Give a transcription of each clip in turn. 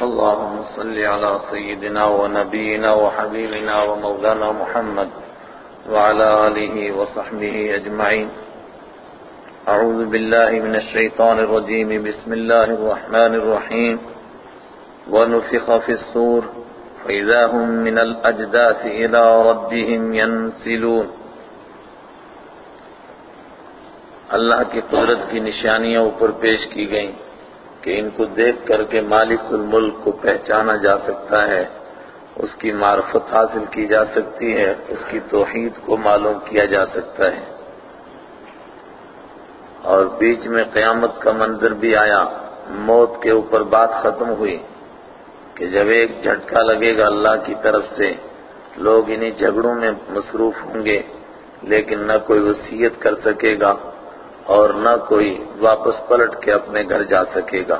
اللهم صل على سيدنا ونبينا وحبيبنا ومولانا محمد وعلى آله وصحبه أجمعين. أعوذ بالله من الشيطان الرجيم. بسم الله الرحمن الرحيم. ونفخ في الصور. فإذا هم من الأجداث إلى ربهم ينسلون. اللہ کی قدرت کی نشانیاں اوپر پیش کی گئیں۔ کہ ان کو دیکھ کر کے مالک الملک کو پہچانا جا سکتا ہے، اس کی معرفت حاصل کی جا سکتی ہے، اس کی توحید کو معلوم کیا جا سکتا ہے۔ اور بیچ میں قیامت کا منظر بھی آیا، موت کے اوپر بات ختم ہوئی کہ جب ایک جھٹکا لگے گا اللہ کی طرف سے، لوگ انہی جھگڑوں میں مصروف ہوں گے، لیکن نہ کوئی وصیت کر سکے گا۔ اور نہ کوئی واپس پلٹ کے اپنے گھر جا سکے گا۔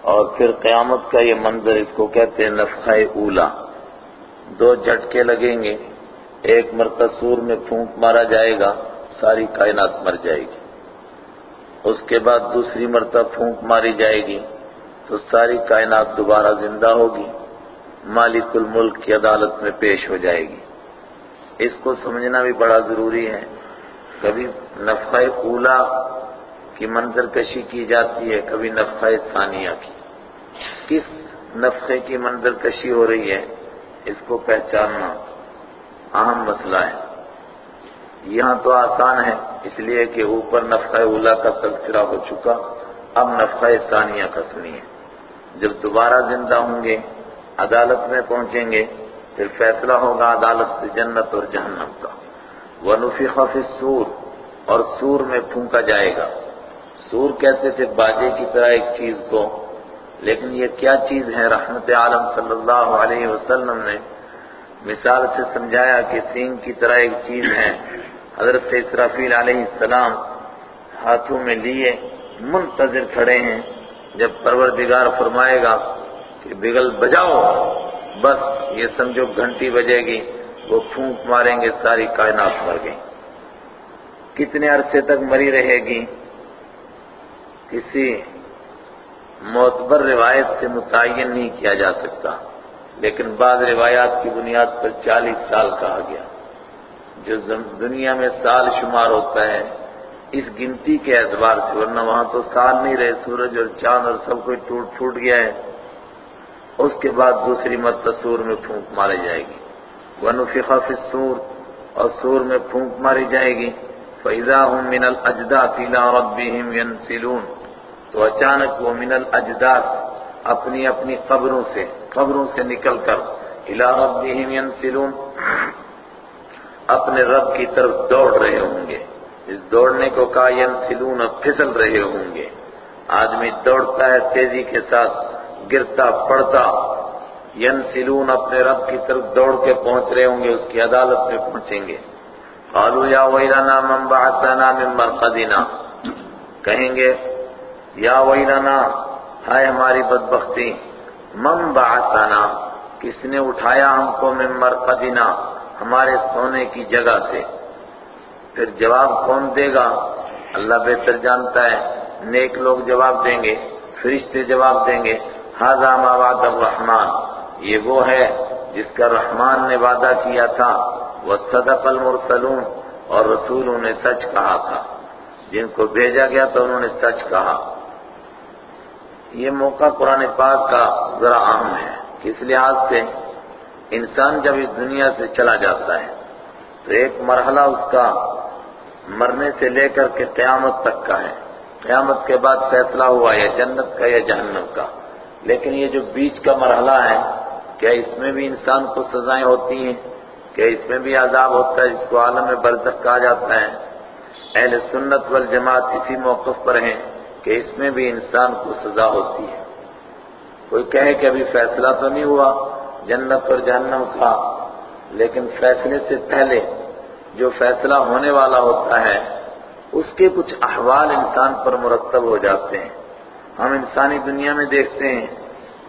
اور پھر قیامت کا یہ منظر اس کو کہتے ہیں نفخہ اولا۔ دو جھٹکے لگیں گے۔ ایک مرتبہ سور میں پھونک مارا جائے گا، ساری کائنات مر جائے گی۔ اس کے بعد دوسری مرتبہ پھونک ماری جائے گی، تو ساری کائنات دوبارہ زندہ ہوگی۔ مالک الملک کی عدالت میں پیش ہو جائے گی۔ اس کو سمجھنا بھی بڑا ضروری ہے۔ کبھی نفخہ اولا کی منظر کشی کی جاتی ہے، کبھی نفخہ ثانیہ کی۔ کس نفخے کی منظر کشی ہو رہی ہے، اس کو پہچاننا اہم مسئلہ ہے۔ یہاں تو آسان ہے، اس لیے کہ اوپر نفخہ اولا کا تذکرہ ہو چکا، اب نفخہ ثانیہ کا سنیے جب دوبارہ زندہ ہوں گے، عدالت میں پہنچیں گے، پھر فیصلہ ہوگا عدالت سے جنت اور جہنم کا۔ وَنُفِخَ فِي السُّورِ اور سور میں پھونکا جائے گا۔ سور کہتے تھے باجے کی طرح ایک چیز کو، لیکن یہ کیا چیز ہے؟ رحمت عالم صلی اللہ علیہ وسلم نے مثال سے سمجھایا کہ سینگ کی طرح ایک چیز ہے۔ حضرت اسرافیل علیہ السلام ہاتھوں میں لیے منتظر کھڑے ہیں۔ جب پروردگار فرمائے گا کہ بگل بجاؤ، بس یہ سمجھو گھنٹی بجے گی۔ وہ پھونک ماریں گے، ساری کائنات مر گئی کتنے عرصے تک مری رہے گی؟ کسی معتبر روایت سے متعین نہیں کیا جا سکتا، لیکن بعض روایات کی بنیاد پر چالیس سال کہا گیا۔ جو دنیا میں سال شمار ہوتا ہے، اس گنتی کے اعتبار سے، ورنہ وہاں تو سال نہیں رہے، سورج اور چاند اور سب کوئی ٹوٹ پھوٹ گیا ہے۔ اس کے بعد دوسری مت تصور میں پھونک ماری جائے گی۔ وَنُفِخَ فِي السُّورِ، اور سور میں پھونک ماری جائے گی۔ فَإِذَا هُم مِّنَ الْأَجْدَاثِ إِلَىٰ رَبِّهِمْ يَنْسِلُونَ۔ تو اچانک وہ من الاجداث اپنی اپنی قبروں سے قبروں سے نکل کر إِلَىٰ رَبِّهِمْ يَنْسِلُونَ۔ اپنے رب کی طرف دوڑ رہے ہوں گے۔ اس دوڑنے کو کہا ینسلون پھسل رہے ہوں گے۔ آدمی دوڑتا ہے، تیزی کے ساتھ، گرتا، پڑتا ینسلون اپنے رب کی طرف دوڑ کے پہنچ رہے ہوں گے، اس کی عدالت میں پہنچیں گے۔ قالوا یا ویلنا من بعثنا من مرقدنا۔ کہیں گے، یا ویلنا، ہائے ہماری بدبختی، من بعثنا، کس نے اٹھایا ہم کو من مرقدنا، ہمارے سونے کی جگہ سے۔ پھر جواب کون دے گا؟ اللہ بہتر جانتا ہے، نیک لوگ جواب دیں گے، فرشتے جواب دیں گے۔ هذا ما وعد الرحمن۔ یہ وہ ہے جس کا رحمان نے وعدہ کیا تھا وَصَدَقَ الْمُرْسَلُونَ اور رسولوں نے سچ کہا تھا۔ جن کو بھیجا گیا تو انہوں نے سچ کہا۔ یہ موقع قرآن پاک کا ذرا اہم ہے کس لحاظ سے انسان جب اس دنیا سے چلا جاتا ہے تو ایک مرحلہ اس کا مرنے سے لے کر کے قیامت تک کا ہے۔ قیامت کے بعد فیصلہ ہوا یا جنت کا یا جہنم کا۔ لیکن یہ جو بیچ کا مرحلہ ہے کیا اس میں بھی انسان کو سزائیں ہوتی ہیں؟ کیا اس میں بھی عذاب ہوتا ہے جس کو عالم برزخ کہا جاتا ہے؟ اہل سنت والجماعت اسی موقف پر ہیں کہ اس میں بھی انسان کو سزا ہوتی ہے۔ کوئی کہے کہ ابھی فیصلہ تو نہیں ہوا جنت اور جہنم کا، لیکن فیصلے سے پہلے جو فیصلہ ہونے والا ہوتا ہے، اس کے کچھ احوال انسان پر مرتب ہو جاتے ہیں۔ ہم انسانی دنیا میں دیکھتے ہیں،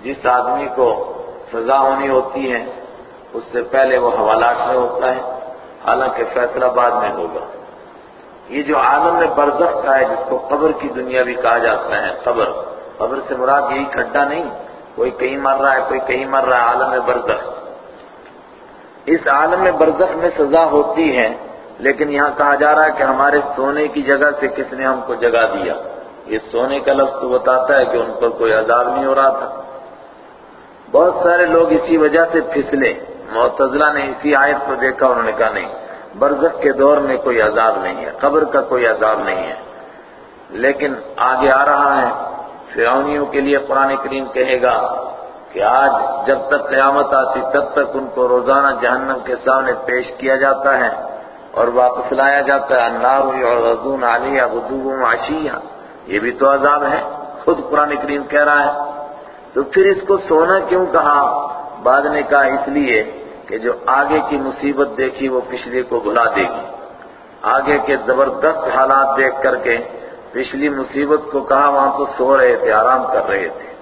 جس آدمی کو سزا ہونی ہوتی ہے، اس سے پہلے وہ حوالات میں ہوتا ہے۔ حالانکہ فیصلہ بعد میں ہوگا۔ یہ جو عالم میں برزخ کا ہے، جس کو قبر کی دنیا بھی کہا جاتا ہے، قبر۔ قبر سے مراد یہی کھڈا نہیں، کوئی کہیں مر رہا ہے، کوئی کہیں مر رہا ہے، عالم برزخ۔ اس عالم برزخ میں سزا ہوتی ہے، لیکن یہاں کہا جا رہا ہے کہ ہمارے سونے کی جگہ سے کس نے ہم کو جگہ دیا۔ یہ سونے کا لفظ تو بتاتا ہے کہ ان پر کوئی عذاب نہیں ہو رہا تھا۔ بہت سارے لوگ اسی وجہ سے پھسلے۔ معتزلہ نے اسی آیت کو دیکھا، انہوں نے کہا نہیں، برزخ کے دور میں کوئی عذاب نہیں ہے، قبر کا کوئی عذاب نہیں ہے۔ لیکن آگے آ رہا ہے، فرعونیوں کے لیے قرآن کریم کہے گا کہ آج جب تک قیامت آتی، تب تک ان کو روزانہ جہنم کے سامنے پیش کیا جاتا ہے اور واپس لایا جاتا ہے۔ النار یعرضون علیہ غدوم عشیہ یہ بھی تو عذاب ہے۔ خود قرآن کریم کہہ رہا ہے تو پھر اس کو سونا کیوں کہا؟ بعد نے کہا، اس لیے کہ جو آگے کی مصیبت دیکھی، وہ پچھلے کو بھلا دے گی۔ آگے کے زبردست حالات دیکھ کر کے پچھلی مصیبت کو کہا، وہاں تو سو رہے تھے، آرام کر رہے تھے۔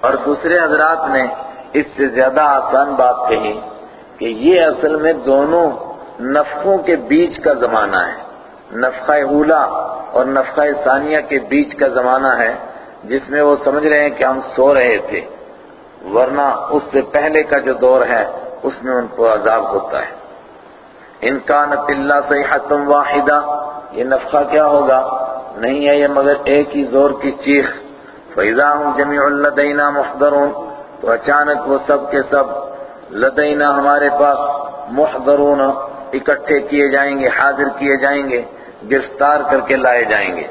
اور دوسرے حضرات نے اس سے زیادہ آسان بات کہی کہ یہ اصل میں دونوں نفقوں کے بیچ کا زمانہ ہے۔ نفقہ اولا اور نفقہ ثانیہ کے بیچ کا زمانہ ہے۔ جس میں وہ سمجھ رہے ہیں کہ ہم سو رہے تھے، ورنہ اس سے پہلے کا جو دور ہے، اس میں ان کو عذاب ہوتا ہے۔ انکانت اللہ صحیحتم واحدہ، یہ نفقہ کیا ہوگا؟ نہیں ہے، یہ مگر ایک ہی زور کی چیخ۔ فَإِذَا هُمْ جَمِعُ لَدَيْنَا مُحْضَرُونَ، تو اچانک وہ سب کے سب لدینا ہمارے پاس محضرون، اکٹھے کیے جائیں گے، حاضر کیے جائیں گے، گرفتار کر کے لائے جائیں گے۔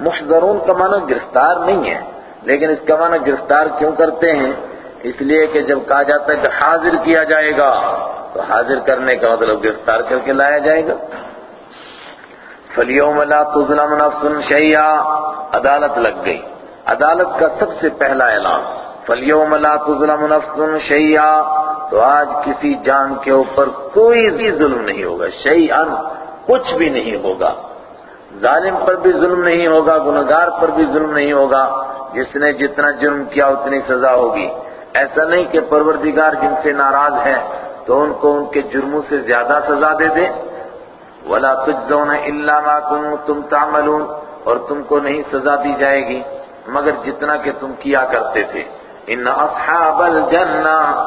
محضرون کا معنی گرفتار نہیں ہے، لیکن اس کا معنی گرفتار کیوں کرتے ہیں؟ اس لیے کہ جب کہا جاتا ہے کہ حاضر کیا جائے گا، تو حاضر کرنے کا مطلب گرفتار کر کے لایا جائے گا۔ فَلْيَوْمَ لَا تُظْلَمُ نَفْسٌ شَيْئًا، عدالت لگ گئی۔ عدالت کا سب سے پہلا اعلان فَلْيَوْمَ لَا تُظْلَمُ نَفْسٌ شَيْئًا، تو آج کسی جان کے اوپر کوئی بھی ظلم نہیں ہوگا شیئا کچھ بھی نہیں ہوگا۔ ظالم پر بھی ظلم نہیں ہوگا گنگار پر بھی ظلم نہیں ہوگا، جس نے جتنا جرم کیا اتنی سزا ہوگی۔ ایسا نہیں کہ پروردگار جن سے ناراض ہے، تو ان کو ان کے جرموں سے زیادہ سزا دے دے۔ ولا تجزون الا ما کنتم تعملون۔ اور تم کو نہیں سزا دی جائے گی، مگر جتنا کہ تم کیا کرتے تھے۔ ان اصحاب الجنہ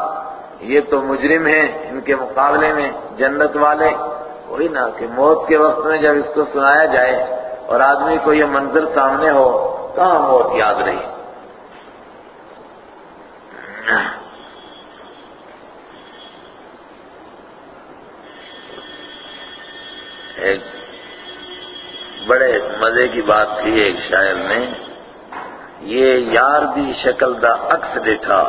یہ تو مجرم ہیں، ان کے مقابلے میں جنت والے۔ وہی نا کہ موت کے وقت میں جب اس کو سنایا جائے اور آدمی کو یہ منظر سامنے ہو، کہاں موت یاد رہی؟ ایک بڑے مزے کی بات تھی ایک شاعر نے، یہ یار دی شکل دا عکس دیکھا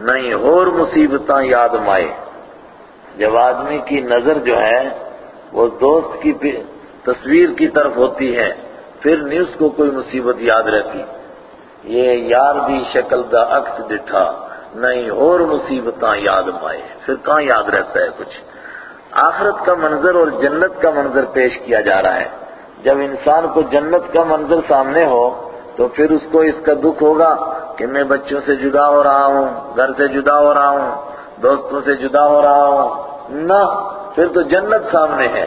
نہیں اور مصیبتاں یاد مائے۔ جب آدمی کی نظر جو ہے وہ دوست کی تصویر کی طرف ہوتی ہے، پھر نہیں اس کو کوئی مصیبت یاد رہتی۔ یہ یار دی شکل دا عکس دٹھا، نہیں اور مصیبتاں یاد مائے۔ پھر کہاں یاد رہتا ہے کچھ؟ آخرت کا منظر اور جنت کا منظر پیش کیا جا رہا ہے۔ جب انسان کو جنت کا منظر سامنے ہو، تو پھر اس کو اس کا دکھ ہوگا کہ میں بچوں سے جدا ہو رہا ہوں، گھر سے جدا ہو رہا ہوں، دوستوں سے جدا ہو رہا ہوں۔ نہ پھر تو جنت سامنے ہے۔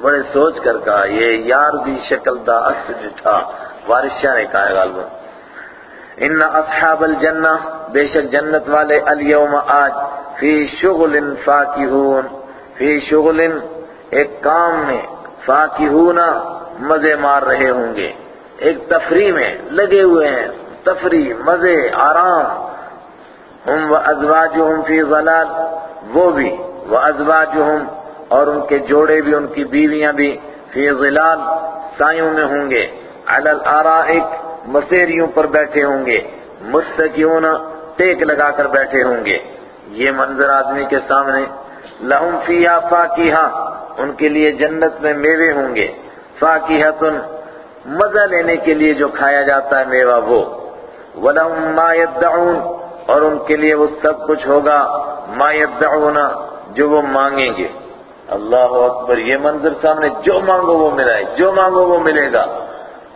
بڑے سوچ کر کہا، یہ یار بھی شکل دا عکس جٹھا۔ وارشہ نے کہا غالبا۔ ان اصحاب الجنہ، بے شک جنت والے الیوم آج فی شغل فاکہون۔ فی شغل ایک کام میں فاکہونا مزے مار رہے ہوں گے۔ ایک تفریح میں لگے ہوئے ہیں۔ تفریح، مزے، آرام۔ ہم و ازواجہم فی ظلال وہ بھی و ازواجہم اور ان کے جوڑے بھی، ان کی بیویاں بھی فی ظلال سایوں میں ہوں گے۔ علی الارائک مسیریوں پر بیٹھے ہوں گے۔ مستقیون ٹیک لگا کر بیٹھے ہوں گے۔ یہ منظر آدمی کے سامنے۔ لہم فیہا فاکیہا ان کے لیے جنت میں میوے ہوں گے۔ فاکیہتن، مزہ لینے کے لیے جو کھایا جاتا ہے میوہ وہ۔ وَلَهُمْ مَا يَدَّعُونَ، اور ان کے لیے وہ سب کچھ ہوگا۔ ما يدعون جو وہ مانگیں گے۔ اللہ اکبر، یہ منظر سامنے جو مانگو وہ ملائے جو مانگو وہ ملے گا۔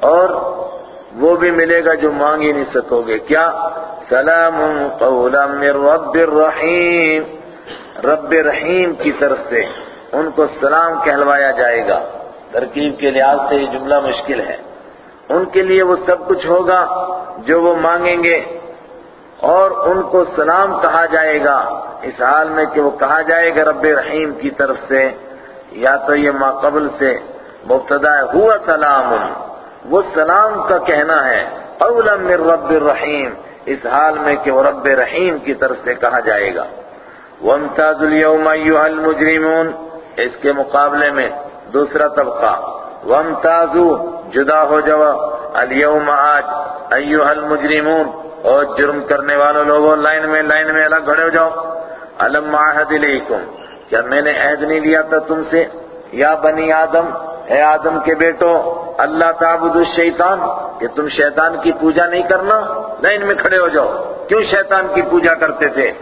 اور وہ بھی ملے گا جو مانگ ہی نہیں سکو گے۔ کیا؟ سلام قولا من رب الرحیم۔ رب رحیم کی طرف سے ان کو سلام کہلوایا جائے گا۔ ترکیب کے لحاظ سے یہ جملہ مشکل ہے۔ ان کے لیے وہ سب کچھ ہوگا جو وہ مانگیں گے۔ اور ان کو سلام کہا جائے گا۔ اس حال میں کہ وہ کہا جائے گا رب رحیم کی طرف سے، یا تو یہ ما قبل سے، مبتدا ہوا سلام۔ وہ سلام کا کہنا ہے اولا من رب الرحیم۔ اس حال میں کہ وہ رب رحیم کی طرف سے کہا جائے گا۔ وَامْتَازُ الْيَوْمَ أَيُّهَا الْمُجْرِمُونَ۔ اس کے مقابلے میں دوسرا طبقہ۔ وَامْتَازُ جدا ہو جاؤ۔ الْيَوْمَ آج أَيُّهَا الْمُجْرِمُونَ۔ اور جرم کرنے والوں لوگوں، لائن میں لائن میں الگ کھڑے ہو جاؤ۔ الم معاہد علیکم۔ کیا میں نے عہد نہیں لیا تھا تم سے؟ یا بنی آدم، اے آدم کے بیٹو، اللہ تعبد الشیطان، کہ تم شیطان کی پوجا نہیں کرنا؟ لائن میں کھڑے ہو جاؤ۔ کیوں شیطان کی پوجا کرتے تھے؟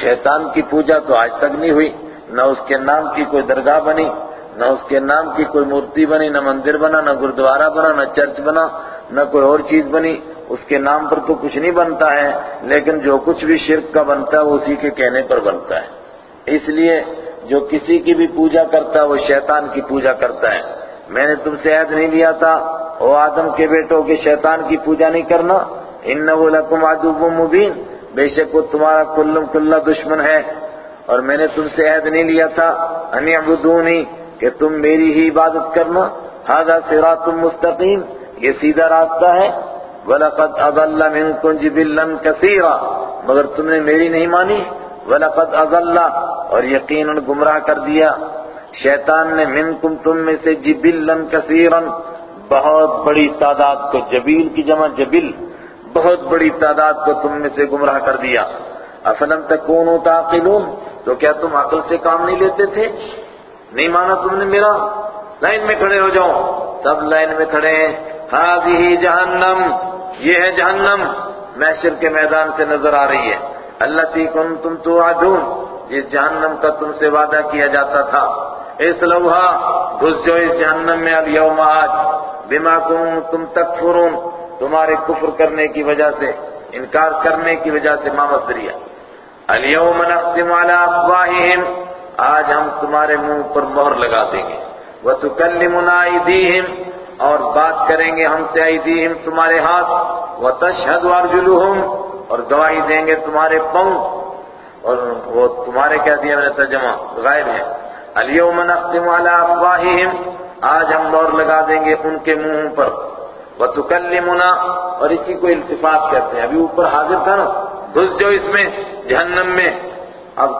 شیطان کی پوجا تو آج تک نہیں ہوئی۔ نہ اس کے نام کی کوئی درگاہ بنی، نہ اس کے نام کی کوئی مورتی بنی، نہ مندر بنا، نہ گردوارہ بنا، نہ چرچ بنا، نہ کوئی اور چیز بنی۔ اس کے نام پر تو کچھ نہیں بنتا ہے، لیکن جو کچھ بھی شرک کا بنتا ہے، وہ اسی کے کہنے پر بنتا ہے۔ اس لیے جو کسی کی بھی پوجا کرتا ہے، وہ شیطان کی پوجا کرتا ہے۔ میں نے تم سے عہد نہیں لیا تھا وہ آدم کے بیٹوں کے شیطان کی پوجا نہیں کرنا۔ انہو لکم عدو مبین۔ بے شک وہ تمہارا کلم کلہ دشمن ہے۔ اور میں نے تم سے عہد نہیں لیا تھا، ان اعبدونی کہ تم میری ہی عبادت کرنا۔ هذا صراط مستقیم۔ یہ سیدھا راستہ ہے۔ وَلَقَدْ أَضَلَّ مِنْكُمْ جِبِلًّا كَثِيرًا مگر تم نے میری نہیں مانی۔ وَلَقَدْ أَضَلَّ اور یقیناً گمراہ کر دیا۔ شیطان نے منکم تم میں سے جبلن کثیرن بہت بڑی تعداد کو جبیل کی جمع جبل، بہت بڑی تعداد کو تم میں سے گمراہ کر دیا۔ افلم تکونوا تعقلون؟ تو کیا تم عقل سے کام نہیں لیتے تھے؟ نہیں مانا تم نے میرا؟ لائن میں کھڑے ہو جاؤ۔ سب لائن میں کھڑے ہیں۔ هذه جہنم یہ ہے جہنم، محشر کے میدان سے نظر آ رہی ہے۔ اللہ تی کنتم توعدون، جس جہنم کا تم سے وعدہ کیا جاتا تھا۔ اس لوہا گھس جو اس جہنم میں اليوم آج۔ بما کنتم تکفرون، تمہارے کفر کرنے کی وجہ سے، انکار کرنے کی وجہ سے مامت دریا اليوم نختم على افواہہم آج ہم تمہارے منہ پر مہر لگا دیں گے۔ وَتُكَلِّمُنَا أَيْدِيهِمْ اور بات کریں گے ہم سے ایدیہم تمہارے ہاتھ، وَتَشْهَدُ أَرْجُلُهُمْ، اور گواہی دیں گے تمہارے پاؤں۔ اور وہ تمہارے کہہ دیا میں نے ترجمہ، غائب ہے۔ اليوم نختم على افواہہم آج ہم دور لگا دیں گے ان کے منہ پر۔ وَتُكَلِّمُنَا، اور اسی کو التفات کہتے ہیں۔ ابھی اوپر حاضر تھا نا؟ گھس جو اس میں، جہنم میں۔ اب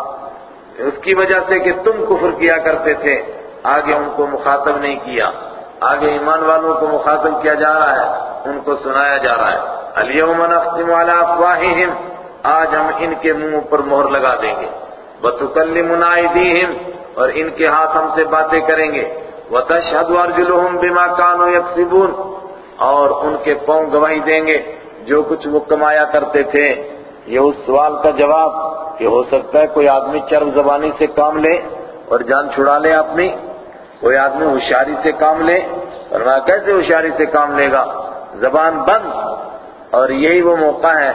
اس کی وجہ سے کہ تم کفر کیا کرتے تھے، آگے ان کو مخاطب نہیں کیا۔ آگے ایمان والوں کو مخاطب کیا جا رہا ہے، ان کو سنایا جا رہا ہے۔ اليوم نختم على افواہہم آج ہم ان کے منہ پر مہر لگا دیں گے۔ وَتُكَلِّمُنَا أَيْدِيهِمْ اور ان کے ہاتھ ہم سے باتیں کریں گے۔ وَتَشْهَدُ أَرْجُلُهُمْ بِمَا كَانُوا يَكْسِبُونَ اور ان کے پاؤں گواہی دیں گے۔ جو کچھ وہ کمایا کرتے تھے۔ یہ اس سوال کا جواب کہ ہو سکتا ہے کوئی آدمی چرب زبانی سے کام لے اور جان چھڑا لے اپنی۔ کوئی آدمی ہوشیاری سے کام لے، فرمایا کیسے ہوشیاری سے کام لے گا؟ زبان بند۔ اور یہی وہ موقع ہے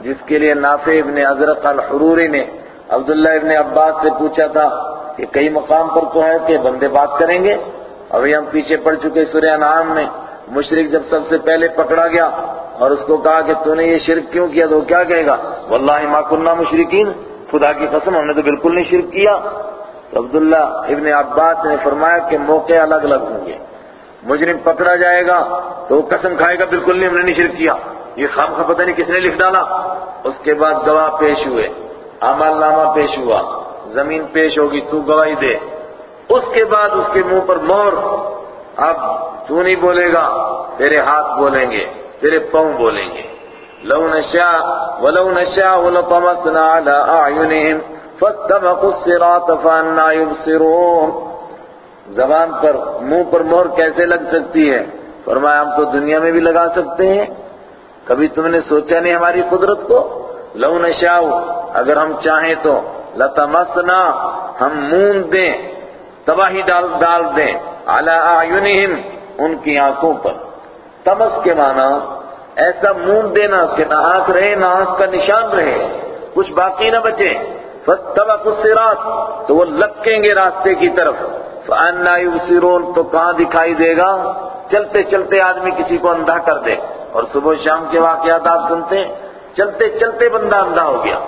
جس کے لیے نافع ابن حضرت الحروری نے عبداللہ ابن عباس سے پوچھا تھا کہ کئی مقام پر تو ہے کہ بندے بات کریں گے؟ ابھی ہم پیچھے پڑ چکے سورہ انعام میں۔ مشرق جب سب سے پہلے پکڑا گیا اور اس کو کہا کہ تو نے یہ شرک کیوں کیا تو کیا کہے گا؟ واللہ ما کننا مشرقین خدا کی قسم، ہم نے تو بالکل نہیں شرک کیا۔ عبداللہ ابن عباس نے فرمایا کہ موقع الگ الگ ہوں گے۔ مجرم پکڑا جائے گا تو وہ قسم کھائے گا، بالکل نہیں، ہم نے نہیں شرک کیا۔ یہ خام کا پتہ نہیں کس نے لکھ ڈالا۔ اس کے بعد گواہ پیش ہوئے عمل نامہ پیش ہوا، زمین پیش ہوگی، تو گواہی دے۔ اس کے بعد اس کے منہ پر مور۔ اب تو نہیں بولے گا، تیرے ہاتھ بولیں گے، تیرے پاؤں بولیں گے۔ لو نشاء، ولو نشاء لطمسنا على اعينهم فاتبقوا الصراط فانا يبصرون۔ زبان پر، منہ پر مور کیسے لگ سکتی ہے؟ فرمایا، ہم تو دنیا میں بھی لگا سکتے ہیں۔ کبھی تم نے سوچا نہیں ہماری قدرت کو؟ لو نشاء، اگر ہم چاہیں تو۔ لتمسنا، ہم مون دیں۔ تباہی ڈال ڈال دیں۔ على اعينهم ان کی آنکھوں پر۔ تمس کے معنی، ایسا مون دینا کہ نہ آنکھ رہے، نہ آنکھ کا نشان رہے۔ کچھ باقی نہ بچے۔ فَاتَّبَقُوا الصِّرَاطَ، تو وہ لپکیں گے راستے کی طرف۔ فَأَنَّا يُبْصِرُونَ، تو کہاں دکھائی دے گا؟ چلتے چلتے آدمی کسی کو اندھا کر دے۔ اور صبح شام کے واقعات آپ سنتے ہیں، چلتے چلتے بندہ اندھا ہو گیا۔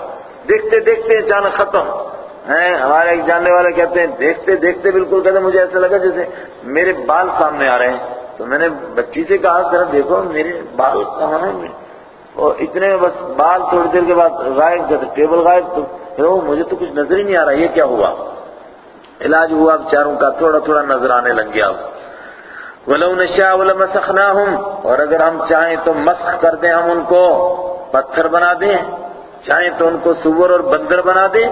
دیکھتے دیکھتے اچانک ختم۔ ہیں، ہمارے ایک جاننے والے کہتے ہیں، دیکھتے دیکھتے بالکل کہتے ہیں، مجھے ایسا لگا جیسے میرے بال سامنے آ رہے ہیں۔ تو میں نے بچی سے کہا، ذرا دیکھو، میرے بال کہاں ہیں؟ اور اتنے میں بس بال تھوڑی دیر کے بعد غائب کرتے ٹیبل غائب تو مجھے تو کچھ نظر ہی نہیں آ رہا، یہ کیا ہوا؟ علاج ہوا اب چاروں کا تھوڑا تھوڑا نظر آنے لگ گیا۔ وَلَوْ نَشَاءُ وَلَمَسَخْنَاهُمْ، اور اگر ہم چاہیں تو مسخ کر دیں ہم ان کو، پتھر بنا دیں۔ چاہیں تو ان کو سور اور بندر بنا دیں۔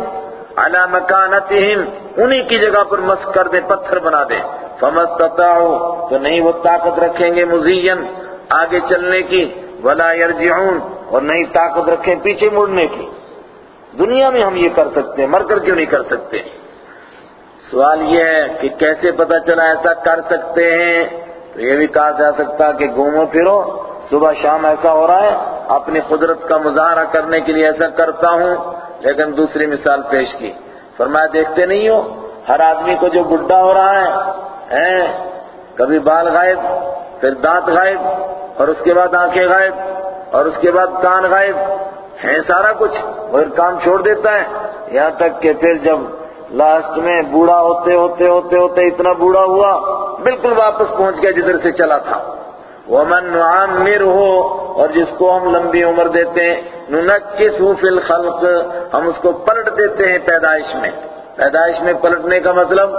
عَلَى مَكَانَتِهِمْ، انہی کی جگہ پر مسخ کر دیں، پتھر بنا دیں۔ فَمَسْتَطَاعُوا تو نہیں وہ طاقت رکھیں گے مزین آگے چلنے کی۔ وَلَا يَرْجِعُونَ۔ اور نہیں طاقت رکھیں پیچھے مڑنے کی۔ دنیا میں ہم یہ کر سکتے ہیں، مر کر کیوں نہیں کر سکتے؟ سوال یہ ہے کہ کیسے پتا چلا ایسا کر سکتے ہیں؟ تو یہ بھی کہا جا سکتا کہ گھومو پھرو، صبح شام ایسا ہو رہا ہے، اپنی قدرت کا مظاہرہ کرنے کے لیے ایسا کرتا ہوں۔ لیکن دوسری مثال پیش کی۔ فرمایا، دیکھتے نہیں ہو، ہر آدمی کو جو بڈھا ہو رہا ہے کبھی بال غائب، پھر دانت غائب۔ اور اس کے بعد آنکھیں غائب، اور اس کے بعد کان غائب۔ ہیں سارا کچھ اور کام چھوڑ دیتا ہے۔ یہاں تک کہ پھر جب لاسٹ میں بوڑھا ہوتے ہوتے ہوتے ہوتے اتنا بوڑھا ہوا، بالکل واپس پہنچ گیا جدھر سے چلا تھا۔ ومن نعمر ہو اور جس کو ہم لمبی عمر دیتے ہیں ننکسو فی الخلق، ہم اس کو پلٹ دیتے ہیں پیدائش میں۔ پیدائش میں پلٹنے کا مطلب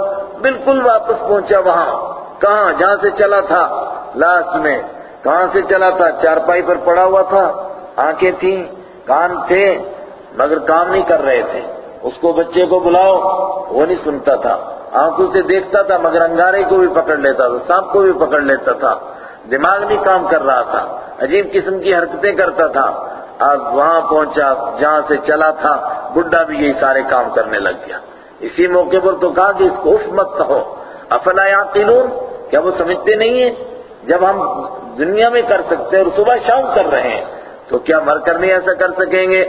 بالکل واپس پہنچا وہاں۔ کہاں؟ جہاں سے چلا تھا۔ لاسٹ میں۔ کہاں سے چلا تھا؟ چارپائی پر پڑا ہوا تھا، آنکھیں تھیں، کان تھے، مگر کام نہیں کر رہے تھے۔ اس کو بچے کو بلاؤ، وہ نہیں سنتا تھا۔ آنکھوں سے دیکھتا تھا، مگر انگارے کو بھی پکڑ لیتا تھا، سانپ کو بھی پکڑ لیتا تھا۔ دماغ نہیں کام کر رہا تھا۔ عجیب قسم کی حرکتیں کرتا تھا۔ آج وہاں پہنچا، جہاں سے چلا تھا، بڈھا بھی یہی سارے کام کرنے لگ گیا۔ اسی موقع پر تو کہا کہ اس کو اف مت کہو۔ افلا یعقلون کیا وہ سمجھتے نہیں ہیں؟ جب ہم دنیا میں کر سکتے ہیں اور صبح شام کر رہے ہیں، تو کیا مر کر نہیں ایسا کر سکیں گے؟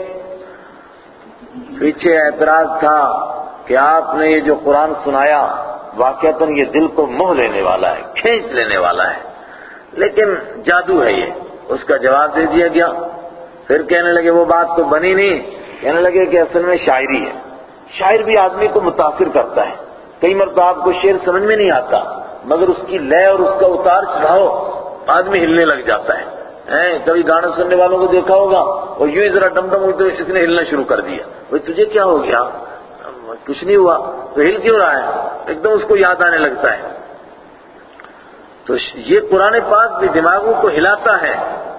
پیچھے اعتراض تھا کہ آپ نے یہ جو قرآن سنایا، واقعتاً یہ دل کو موہ لینے والا ہے، کھینچ لینے والا ہے۔ لیکن جادو ہے یہ۔ اس کا جواب دے دیا گیا۔ پھر کہنے لگے، وہ بات تو بنی نہیں۔ کہنے لگے کہ اصل میں شاعری ہے۔ شاعر بھی آدمی کو متاثر کرتا ہے۔ کئی مرتبہ آپ کو شعر سمجھ میں نہیں آتا۔ مگر اس کی لے اور اس کا اتار چڑھاؤ، آدمی ہلنے لگ جاتا ہے۔ کبھی گانا سننے والوں کو دیکھا ہوگا اور یوں ہی ذرا ڈم ڈم ہوئی اس نے ہلنا شروع کر دیا۔ بھائی، تجھے کیا ہو گیا؟ کچھ نہیں ہوا۔ تو ہل کیوں رہا ہے؟ ایک دم اس کو یاد آنے لگتا ہے۔ تو یہ قرآن پاک بھی دماغوں کو ہلاتا ہے۔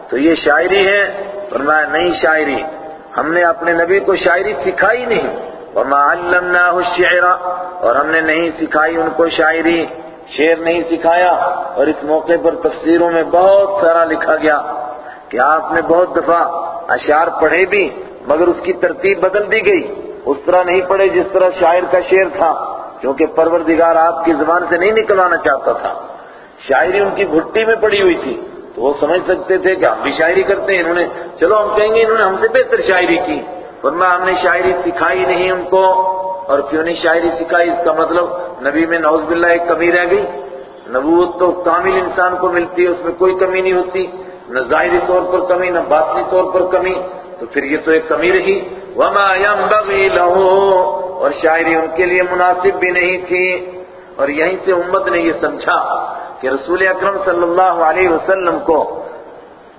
تو یہ شاعری ہے۔ فرمایا، نہیں شاعری، ہم نے اپنے نبی کو شاعری سکھائی نہیں۔ وما علمناہ الشعر، اور ہم نے نہیں سکھائی ان کو شاعری۔ شعر نہیں سکھایا اور اس موقع پر تفسیروں میں بہت سارا لکھا گیا کہ آپ نے بہت دفعہ اشعار پڑھے بھی مگر اس کی ترتیب بدل دی گئی۔ اس طرح نہیں پڑھے جس طرح شاعر کا شعر تھا، کیونکہ پروردگار آپ کی زبان سے نہیں نکلوانا چاہتا تھا۔ شاعری ان کی بھٹی میں پڑی ہوئی تھی۔ تو وہ سمجھ سکتے تھے کہ ہم بھی شاعری کرتے ہیں۔ انہوں نے، چلو ہم کہیں گے انہوں نے ہم سے بہتر شاعری کی۔ ورنہ ہم نے شاعری سکھائی نہیں ان کو۔ اور کیوں نہیں شاعری سکھائی؟ اس کا مطلب نبی میں نوز باللہ ایک کمی رہ گئی۔ نبوت تو کامل انسان کو ملتی ہے، اس میں کوئی کمی نہیں ہوتی۔ نہ ظاہری طور پر کمی، نہ باطنی طور پر کمی۔ تو پھر یہ تو ایک کمی رہی۔ وما ينبغي له۔ اور شاعری ان کے لیے مناسب بھی نہیں تھی۔ اور یہیں سے امت نے یہ سمجھا کہ رسول اکرم صلی اللہ علیہ وسلم کو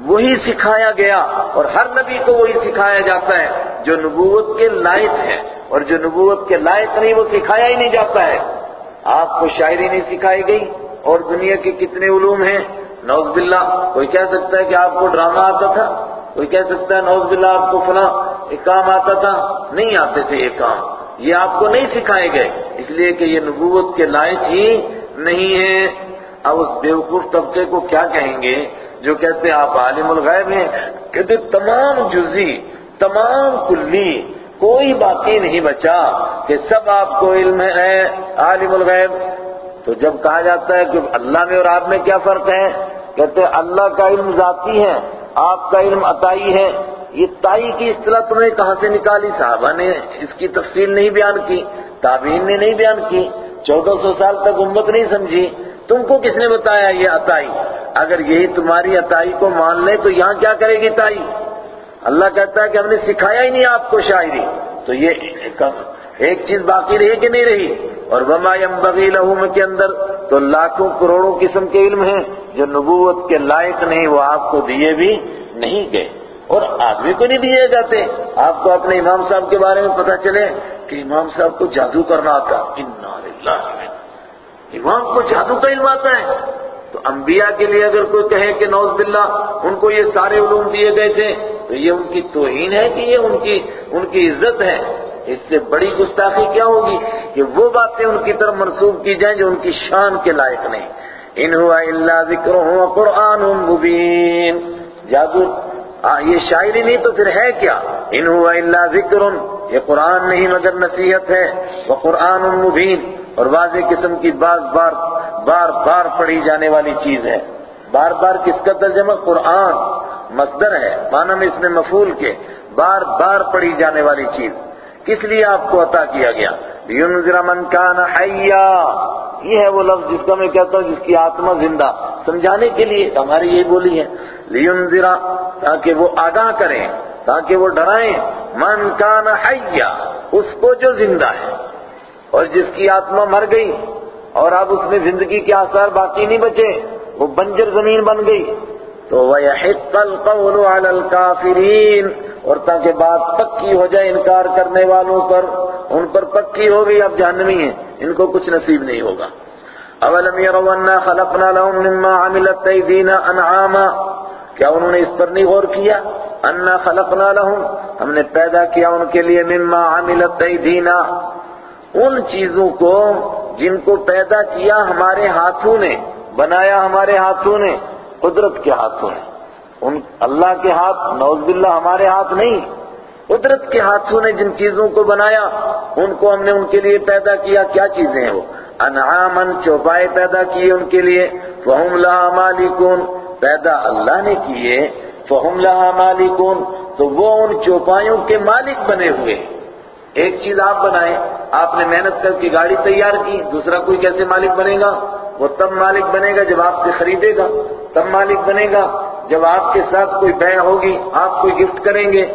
وہی سکھایا گیا اور ہر نبی کو وہی سکھایا جاتا ہے جو نبوت کے لائق ہے اور جو نبوت کے لائق نہیں وہ سکھایا ہی نہیں جاتا ہے۔ آپ کو شاعری نہیں سکھائی گئی اور دنیا کے کتنے علوم ہیں۔ نوز باللہ، کوئی کہہ سکتا ہے کہ آپ کو ڈرامہ آتا تھا؟ کوئی کہہ سکتا ہے نوز باللہ، آپ کو فلاں ایک کام آتا تھا؟ نہیں آتے تھے یہ کام۔ یہ آپ کو نہیں سکھائے گئے۔ اس لیے کہ یہ نبوت کے لائق ہی نہیں ہے۔ اب اس بیوقوف طبقے کو کیا کہیں گے؟ جو کہتے ہیں آپ عالم الغیب ہیں، کہتے تمام جزی تمام کلی، کوئی باقی نہیں بچا کہ سب آپ کو علم ہے، عالم الغیب۔ تو جب کہا جاتا ہے کہ اللہ میں اور آپ میں کیا فرق ہے؟ کہتے ہیں اللہ کا علم ذاتی ہے، آپ کا علم عطائی ہے۔ یہ تائی کی اصطلاح تم نے کہاں سے نکالی؟ صحابہ نے اس کی تفصیل نہیں بیان کی، تابعین نے نہیں بیان کی۔ چودہ سو سال تک امت نہیں سمجھی۔ تم کو کس نے بتایا یہ عطائی؟ اگر یہی تمہاری عطائی کو مان لے تو یہاں کیا کرے گی تائی اللہ کہتا ہے کہ ہم نے سکھایا ہی نہیں آپ کو شاعری۔ تو یہ ایک چیز باقی رہی کہ نہیں رہی؟ اور وما ينبغي لهم کے اندر تو لاکھوں کروڑوں قسم کے علم ہیں جو نبوت کے لائق نہیں، وہ آپ کو دیے بھی نہیں گئے۔ اور آدمی کو نہیں دیے جاتے۔ آپ کو اپنے امام صاحب کے بارے میں پتا چلے کہ امام صاحب کو جادو کرنا آتا۔ امام کو جادو کا علم آتا ہے۔ تو انبیاء کے لیے اگر کوئی کہے کہ نوز باللہ، ان کو یہ سارے علوم دیے گئے تھے، تو یہ ان کی توہین ہے کہ یہ ان کی ان کی عزت ہے؟ اس سے بڑی گستاخی کیا ہوگی؟ کہ وہ باتیں ان کی طرف منسوخ کی جائیں جو ان کی شان کے لائق نہیں۔ ان ہوا اللہ ذکر ہوں قرآن مبین۔ جادو یہ شاعری نہیں تو پھر ہے کیا؟ ان ہوا اللہ ذکر یہ قرآن نہیں مگر نصیحت ہے۔ وہ قرآن مبین۔ اور واضح قسم کی بار بار بار بار پڑھی جانے والی چیز ہے۔ بار بار کس کا ترجمہ؟ قرآن۔ مصدر ہے، معنی میں اس میں مفول کے بار بار پڑھی جانے والی چیز۔ کس لیے آپ کو عطا کیا گیا؟ لِيُنذِرَ مَنْ كَانَ حَيَّا۔ یہ ہے وہ لفظ جس کا میں کہتا ہوں، جس کی آتما زندہ۔ سمجھانے کے لیے ہماری یہ بولی ہے۔ لِيُنذِرَ، تاکہ وہ آگاہ کریں، تاکہ وہ ڈرائیں۔ من کان حیا اس کو جو زندہ ہے۔ اور جس کی آتما مر گئی اور اب اس میں زندگی کے آثار باقی نہیں بچے، وہ بنجر زمین بن گئی۔ تو وَيَحِقَّ الْقَوْلُ عَلَى الْكَافِرِينَ، اور تاکہ بات پکی ہو جائے انکار کرنے والوں پر، ان پر پکی ہو گئی اب جہنمی ہیں، ان کو کچھ نصیب نہیں ہوگا۔ اولم يروا انا خلقنا لهم مما عملت ايدينا انعاما کیا انہوں نے اس پر نہیں غور کیا؟ انا خلقنا لهم، ہم نے پیدا کیا ان کے لیے مما عملت ايدينا ان چیزوں کو جن کو پیدا کیا ہمارے ہاتھوں نے، بنایا ہمارے ہاتھوں نے، قدرت کے ہاتھوں نے۔ ان اللہ کے ہاتھ نوز باللہ ہمارے ہاتھ نہیں۔ قدرت کے ہاتھوں نے جن چیزوں کو بنایا، ان کو ہم نے ان کے لیے پیدا کیا۔ کیا چیزیں ہیں وہ؟ انعامن چوپائے پیدا کیے ان کے لیے۔ فہم لہا مالکون پیدا اللہ نے کیے۔ فہم لہا مالکون تو وہ ان چوپایوں کے مالک بنے ہوئے۔ ایک چیز آپ بنائیں، آپ نے محنت کر کے گاڑی تیار کی، دوسرا کوئی کیسے مالک بنے گا؟ وہ تب مالک بنے گا جب آپ سے خریدے گا۔ تب مالک بنے گا جب آپ کے ساتھ کوئی بے ہوگی، آپ کوئی گفٹ کریں گے۔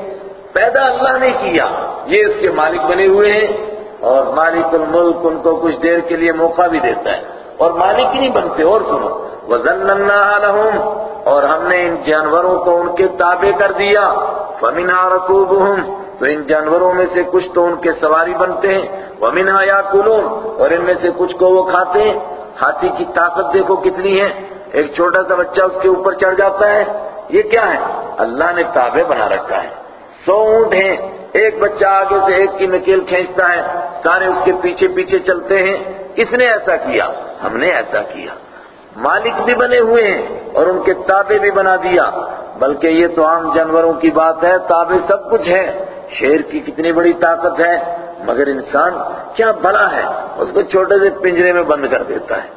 پیدا اللہ نے کیا، یہ اس کے مالک بنے ہوئے ہیں۔ اور مالک الملک ان کو کچھ دیر کے لیے موقع بھی دیتا ہے۔ اور مالک ہی نہیں بنتے، اور سنو۔ وَذَلَّلْنَا لَهُمْ، اور ہم نے ان جانوروں کو ان کے تابع کر دیا۔ فَمِنْهَا رَكُوبُهُمْ تو ان جانوروں میں سے کچھ تو ان کے سواری بنتے ہیں۔ وَمِنْهَا يَأْكُلُونَ، اور ان میں سے کچھ کو وہ کھاتے ہیں۔ ہاتھی کی طاقت دیکھو کتنی ہے۔ ایک چھوٹا سا بچہ اس کے اوپر چڑھ جاتا ہے۔ یہ کیا ہے؟ اللہ نے تابع بنا رکھا ہے۔ سو اونٹ ہیں۔ ایک بچہ آگے سے ایک کی نکیل کھینچتا ہے۔ سارے اس کے پیچھے پیچھے چلتے ہیں۔ کس نے ایسا کیا؟ ہم نے ایسا کیا۔ مالک بھی بنے ہوئے ہیں اور ان کے تابع بھی بنا دیا۔ بلکہ یہ تو عام جانوروں کی بات ہے، تابع سب کچھ ہے۔ شیر کی کتنی بڑی طاقت ہے، مگر انسان کیا بڑا ہے، اس کو چھوٹے سے پنجرے میں بند کر دیتا ہے۔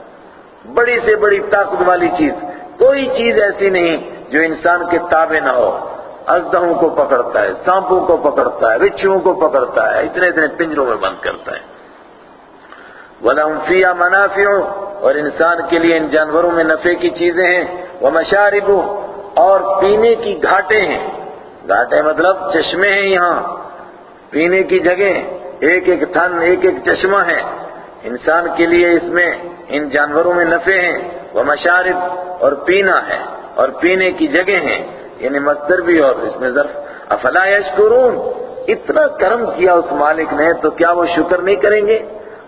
بڑی سے بڑی طاقت والی چیز، کوئی چیز ایسی نہیں جو انسان کے تابع نہ ہو۔ ازدہوں کو پکڑتا ہے، سانپوں کو پکڑتا ہے بچھوؤں کو پکڑتا ہے، اتنے اتنے پنجروں میں بند کرتا ہے۔ وَلَهُمْ فِيهَا مَنَافِعُ، اور انسان کے لیے ان جانوروں میں نفع کی چیزیں ہیں۔ وَمَشَارِبُ، اور پینے کی گھاٹیں ہیں۔ گھاٹیں مطلب چشمے ہیں یہاں، پینے کی جگہ، ایک ایک تھن، ایک ایک چشمہ ہے۔ انسان کے لیے اس میں ان جانوروں میں نفع ہیں، وہ مشارب اور پینا ہے، اور پینے کی جگہ ہیں۔ یعنی مصدر بھی اور اس میں ظرف۔ افلا یشکرون، اتنا کرم کیا اس مالک نے تو کیا وہ شکر نہیں کریں گے؟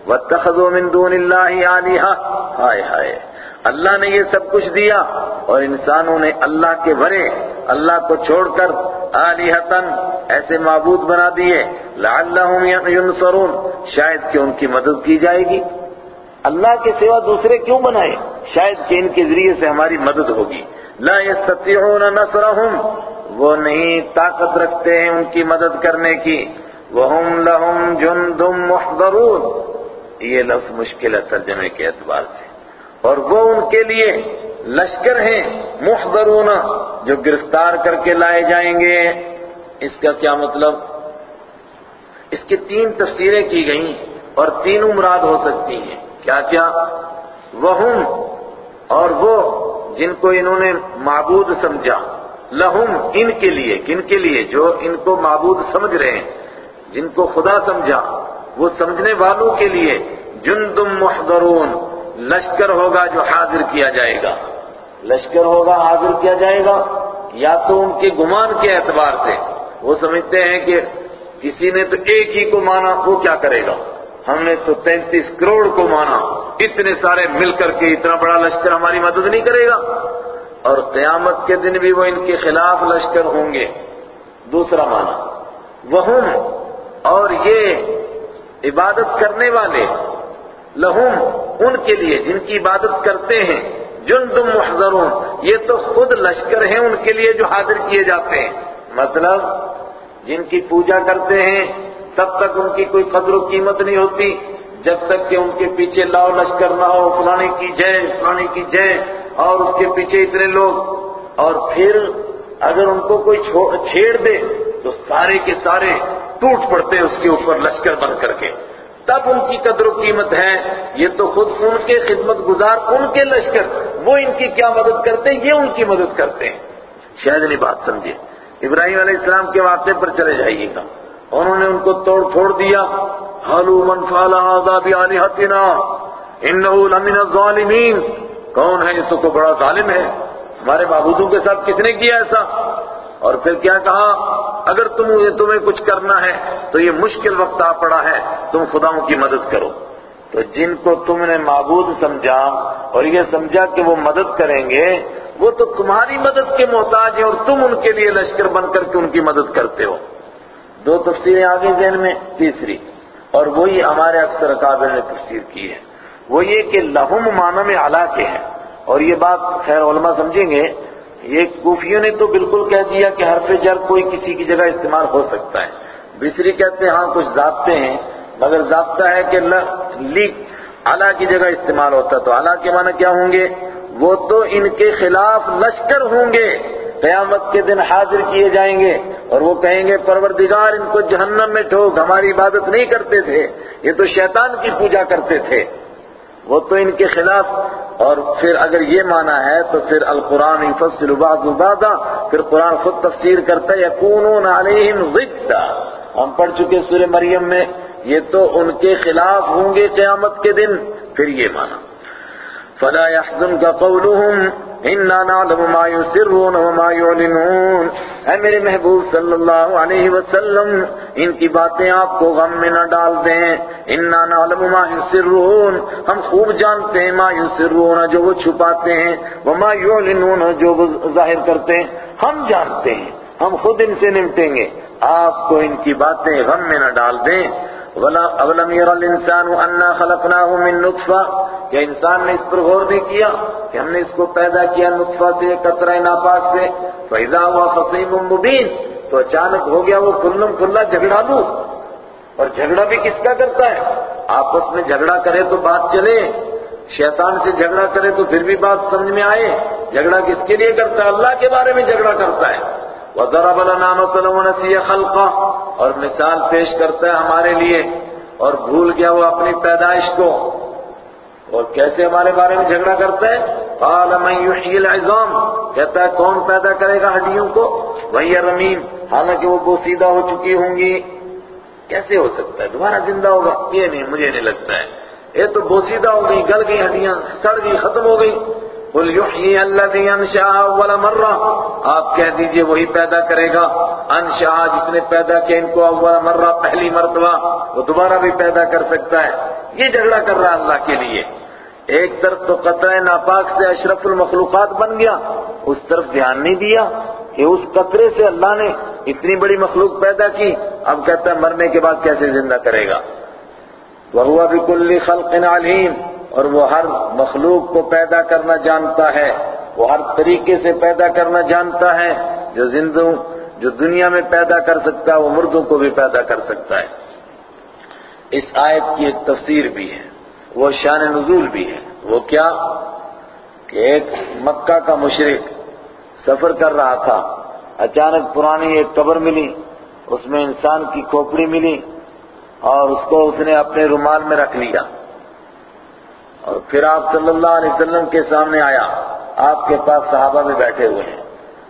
وَاتَّخَذُوا مِن دُونِ اللَّهِ آلِهَا ہائے ہائے۔ اللہ نے یہ سب کچھ دیا اور انسانوں نے اللہ کے بھرے اللہ کو چھوڑ کر آلیہتن ایسے معبود بنا دیے۔ لعلہم ینصرون، شاید کہ ان کی مدد کی جائے گی۔ اللہ کے سوا دوسرے کیوں بنائے؟ شاید کہ ان کے ذریعے سے ہماری مدد ہوگی۔ لا يستطيعون نصرهم وہ نہیں طاقت رکھتے ہیں ان کی مدد کرنے کی۔ وَهُمْ لَهُمْ جُنْدٌ مُحْضَرُونَ، یہ لفظ مشکل ہے ترجمے کے اعتبار سے۔ اور وہ ان کے لیے لشکر ہیں، محضرون، جو گرفتار کر کے لائے جائیں گے۔ اس کا کیا مطلب؟ اس کی تین تفسیریں کی گئیں اور تینوں مراد ہو سکتی ہیں۔ کیا کیا؟ وہ اور وہ جن کو انہوں نے معبود سمجھا۔ لہم، ان کے لیے۔ کن کے لیے؟ جو ان کو معبود سمجھ رہے ہیں۔ جن کو خدا سمجھا۔ وہ سمجھنے والوں کے لیے۔ جندم محضرون۔ لشکر ہوگا جو حاضر کیا جائے گا۔ لشکر ہوگا، حاضر کیا جائے گا؟ یا تو ان کے گمان کے اعتبار سے۔ وہ سمجھتے ہیں کہ کسی نے تو ایک ہی کو مانا، وہ کیا کرے گا؟ ہم نے تو تینتیس کروڑ کو مانا۔ اتنے سارے مل کر کے اتنا بڑا لشکر ہماری مدد نہیں کرے گا۔ اور قیامت کے دن بھی وہ ان کے خلاف لشکر ہوں گے۔ دوسرا مانا وہم اور یہ عبادت کرنے والے لہم، ان کے لیے جن کی عبادت کرتے ہیں جن تم محضرون، یہ تو خود لشکر ہیں ان کے لیے جو حاضر کیے جاتے ہیں۔ مطلب جن کی پوجا کرتے ہیں، تب تک ان کی کوئی قدر و قیمت نہیں ہوتی۔ جب تک کہ ان کے پیچھے لاؤ لشکر نہ ہو، فلانے کی جے، فلانے کی جے، اور اس کے پیچھے اتنے لوگ۔ اور پھر اگر ان کو کوئی چھیڑ دے، تو سارے کے سارے ٹوٹ پڑتے ہیں اس کے اوپر لشکر بن کر کے۔ تب ان کی قدر و قیمت ہے۔ یہ تو خود ان کے خدمت گزار، ان کے لشکر، وہ ان کی کیا مدد کرتے ہیں، یہ ان کی مدد کرتے ہیں۔ شاید نہیں بات سمجھے۔ ابراہیم علیہ السلام کے واقعے پر چلے جائیے گا۔ انہوں نے ان کو توڑ پھوڑ دیا۔ حلو من فالا بآلہتنا انہو لمن الظالمین۔ کون ہے یہ تو کو بڑا ظالم ہے؟ ہمارے معبودوں کے ساتھ کس نے کیا ایسا؟ اور پھر کیا کہا؟ اگر تم تمہیں کچھ کرنا ہے تو یہ مشکل وقت آ پڑا ہے، تم خداؤں کی مدد کرو۔ تو جن کو تم نے معبود سمجھا اور یہ سمجھا کہ وہ مدد کریں گے، وہ تو تمہاری مدد کے محتاج ہیں اور تم ان کے لیے لشکر بن کر کے ان کی مدد کرتے ہو۔ دو تفسیریں آگے ذہن میں، تیسری، اور وہی ہمارے اکثر اکابر نے تفسیر کی ہے۔ وہ یہ کہ لہم معنی میں علا کے ہیں۔ اور یہ بات خیر علماء سمجھیں گے یہ کوفیوں نے تو بالکل کہہ دیا کہ حرف جر کوئی کسی کی جگہ استعمال ہو سکتا ہے۔ بسری کہتے ہیں ہاں کچھ ضابطے ہیں، مگر ضابطہ ہے کہ لی علا کی جگہ استعمال ہوتا تو علا کے معنی کیا ہوں گے؟ وہ تو ان کے خلاف لشکر ہوں گے۔ قیامت کے دن حاضر کیے جائیں گے اور وہ کہیں گے، پروردگار، ان کو جہنم میں ٹھوک، ہماری عبادت نہیں کرتے تھے۔ یہ تو شیطان کی پوجا کرتے تھے۔ وہ تو ان کے خلاف اور پھر اگر یہ مانا ہے تو پھر القرآن يفصل بعض بعضا، پھر قرآن خود تفسیر کرتا ہے، یکونون علیہم ضدہ ہم پڑھ چکے سورہ مریم میں، یہ تو ان کے خلاف ہوں گے قیامت کے دن، پھر یہ مانا۔ فلا يحزنك قولهم انا نعلم ما يسرون وما يعلنون۔ اے میرے محبوب صلی اللہ علیہ وسلم، ان کی باتیں آپ کو غم میں نہ ڈال دیں۔ انا نعلم ما يسرون۔ ہم خوب جانتے ہیں ما يسرون جو وہ چھپاتے ہیں، وما يعلنون جو وہ ظاہر کرتے ہیں۔ ہم جانتے ہیں، ہم خود ان سے نمٹیں گے۔ آپ کو ان کی باتیں غم میں نہ ڈال دیں۔ اولم ير الانسان انا خلقناه من نطفه کیا انسان نے اس پر غور نہیں کیا کہ ہم نے اس کو پیدا کیا نطفہ سے، قطرہ ناپاک سے۔ فاذا هو خصيم مبين تو اچانک ہو گیا وہ کلم کھلا جھگڑا لو اور جھگڑا بھی کس کا کرتا ہے؟ آپس میں جھگڑا کرے تو بات چلے۔ شیطان سے جھگڑا کرے تو پھر بھی بات سمجھ میں آئے۔ جھگڑا کس کے لیے کرتا ہے؟ اللہ کے بارے میں جھگڑا کرتا ہے۔ وَضَرَبَ لَنَا مَثَلًا وَنَسِيَ خَلْقَهُ اور مثال پیش کرتا ہے ہمارے لیے۔ اور بھول گیا وہ اپنی پیدائش کو۔ اور کیسے ہمارے بارے میں جھگڑا کرتا ہے؟ قَالَ مَنْ يُحْيِي الْعِظَامِ۔ کہتا ہے کون پیدا کرے گا ہڈیوں کو؟ وَهِيَ رَمِيمٌ حالانکہ وہ بوسیدہ ہو چکی ہوں گی۔ کیسے ہو سکتا ہے؟ دوبارہ زندہ ہوگا؟ یہ نہیں، مجھے نہیں لگتا ہے۔ یہ تو بوسیدہ ہو گئی، گل گئی، ہڈیاں سڑ گئی، ختم ہو گئی۔ قل یحیی الذی انشاء اول مرہ آپ کہہ دیجیے وہی پیدا کرے گا۔ انشاء جس نے پیدا کیا ان کو اول مرہ، پہلی مرتبہ، وہ دوبارہ بھی پیدا کر سکتا ہے۔ یہ جھگڑا کر رہا اللہ کے لیے۔ ایک طرف تو قطرہ ناپاک سے اشرف المخلوقات بن گیا، اس طرف دھیان نہیں دیا کہ اس قطرے سے اللہ نے اتنی بڑی مخلوق پیدا کی۔ اب کہتا ہے مرنے کے بعد کیسے زندہ کرے گا؟ وَهُوَ بِكُلِّ خَلْقٍ عَلِيمٍ۔ اور وہ ہر مخلوق کو پیدا کرنا جانتا ہے، وہ ہر طریقے سے پیدا کرنا جانتا ہے، جو زندوں، جو دنیا میں پیدا کر سکتا ہے، وہ مردوں کو بھی پیدا کر سکتا ہے۔ اس آیت کی ایک تفسیر بھی ہے، وہ شان نزول بھی ہے۔ وہ کیا؟ کہ ایک مکہ کا مشرق سفر کر رہا تھا۔ اچانک پرانی ایک قبر ملی، اس میں انسان کی کھوپڑی ملی اور اس کو اس نے اپنے رومال میں رکھ لیا۔ اور پھر آپ صلی اللہ علیہ وسلم کے سامنے آیا۔ آپ کے پاس صحابہ میں بیٹھے ہوئے ہیں۔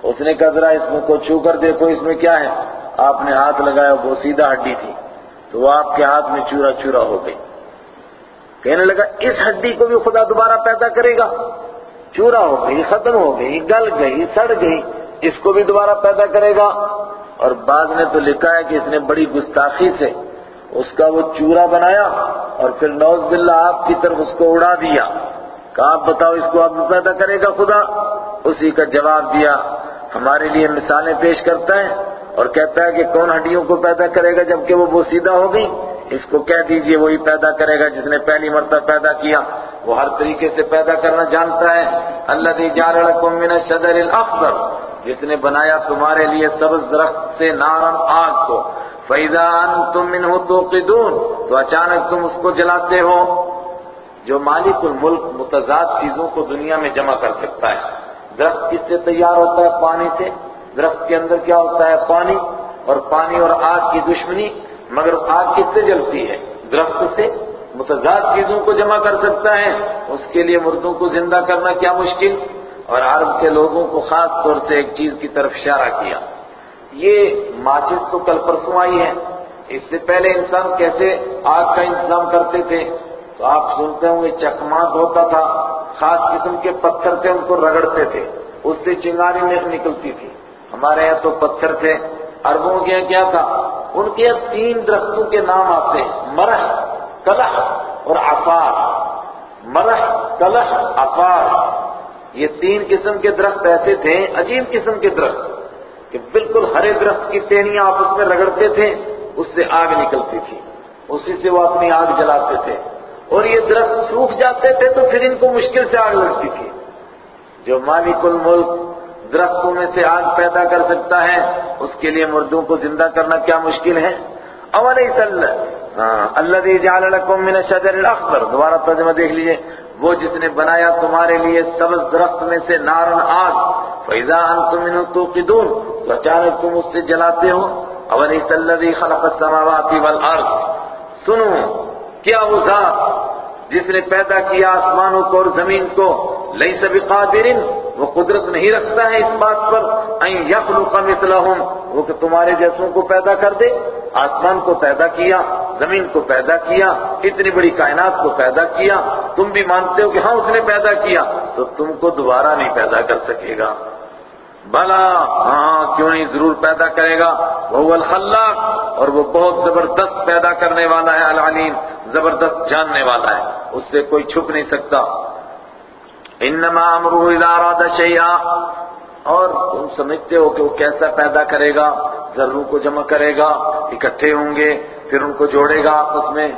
اس نے کہا، ذرا اس میں کو چھو کر دیکھو، اس میں کیا ہے؟ آپ نے ہاتھ لگایا، وہ سیدھا ہڈی تھی۔ تو وہ آپ کے ہاتھ میں چورا چورا ہو گئی۔ کہنے لگا، اس ہڈی کو بھی خدا دوبارہ پیدا کرے گا۔ چورا ہو گئی، ختم ہو گئی، گل گئی، سڑ گئی، اس کو بھی دوبارہ پیدا کرے گا۔ اور بعض نے تو لکھا ہے کہ اس نے بڑی گستاخی سے اس کا وہ چورا بنایا اور پھر نوز باللہ آپ کی طرف اس کو اڑا دیا۔ کہا، آپ بتاؤ، اس کو اب پیدا کرے گا خدا؟ اسی کا جواب دیا، ہمارے لیے مثالیں پیش کرتا ہے اور کہتا ہے کہ کون ہڈیوں کو پیدا کرے گا جبکہ وہ بوسیدہ ہو گئی؟ اس کو کہہ دیجیے، وہی پیدا کرے گا جس نے پہلی مرتبہ پیدا کیا۔ وہ ہر طریقے سے پیدا کرنا جانتا ہے۔ اللہ جعل لکم من الشجر الاخضر، جس نے بنایا تمہارے لیے سبز درخت سے نارم آگ کو۔ فَإِذَا أَنْتُم مِّنْهُ تُوقِدُونَ، تو اچانک تم اس کو جلاتے ہو، جو مالک الملک متضاد چیزوں کو دنیا میں جمع کر سکتا ہے۔ درخت کس سے تیار ہوتا ہے؟ پانی سے۔ درخت کے اندر کیا ہوتا ہے؟ پانی۔ اور پانی اور آگ کی دشمنی، مگر آگ کس سے جلتی ہے؟ درخت سے۔ متضاد چیزوں کو جمع کر سکتا ہے۔ اس کے لیے مردوں کو زندہ کرنا کیا مشکل؟ اور عرب کے لوگوں کو خاص طور سے ایک چیز کی طرف اشارہ کیا۔ یہ ماچس تو کل پرسوں آئی ہے اس سے پہلے انسان کیسے آگ کا انتظام کرتے تھے؟ تو آپ سنتے ہوں گے چکماک ہوتا تھا، خاص قسم کے پتھر تھے، ان کو رگڑتے تھے۔ اس سے چنگاری میں نکلتی تھی۔ ہمارے یہاں تو پتھر تھے۔ اربوں کے یہاں کیا تھا؟ ان کے یہاں تین درختوں کے نام آتے ہیں۔ مرح، کلح اور افار مرح، کلح افار یہ تین قسم کے درخت ایسے تھے، عجیب قسم کے درخت۔ کہ بالکل ہرے درخت کی ٹہنیاں آپس میں رگڑتے تھے، اس سے آگ نکلتی تھی، اسی سے وہ اپنی آگ جلاتے تھے۔ اور یہ درخت سوکھ جاتے تھے تو پھر ان کو مشکل سے آگ لگتی تھی۔ جو مالک الملک درختوں میں سے آگ پیدا کر سکتا ہے، اس کے لیے مردوں کو زندہ کرنا کیا مشکل ہے؟ ہاں اللہ جعل لکم من الشجر الاخضر۔ دوبارہ ترجمہ دیکھ لیجیے۔ وہ جس نے بنایا تمہارے لیے سبز درخت میں سے نارن آگ، فَإِذَا أَنْتُم مِّنْهُ تُوقِدُونَ، تو اچانک تم اس سے جلاتے ہو۔ اَوَلَيْسَ الَّذِي خَلَقَ السَّمَاوَاتِ وَالْأَرْضِ؟ سنو، کیا وہ ذات جس نے پیدا کیا آسمانوں کو اور زمین کو؟ لئی سبھی قادرین وہ قدرت نہیں رکھتا ہے اس بات پر۔ این یخلق مثلہم وہ کہ تمہارے جیسوں کو پیدا کر دے، آسمان کو پیدا کیا۔ زمین کو پیدا کیا، اتنی بڑی کائنات کو پیدا کیا، تم بھی مانتے ہو کہ ہاں اس نے پیدا کیا، تو تم کو دوبارہ نہیں پیدا کر سکے گا۔ بلا ہاں کیوں نہیں ضرور پیدا کرے گا؟ وہ الخلاق، اور وہ بہت زبردست پیدا کرنے والا ہے، العلیم، زبردست جاننے والا ہے، اس سے کوئی چھپ نہیں سکتا۔ انما امرہ اذا اراد شیئا، اور تم سمجھتے ہو کہ وہ کیسا پیدا کرے گا؟ ذروں کو جمع کرے گا، اکٹھے ہوں گے پھر ان کو جوڑے گا آپس میں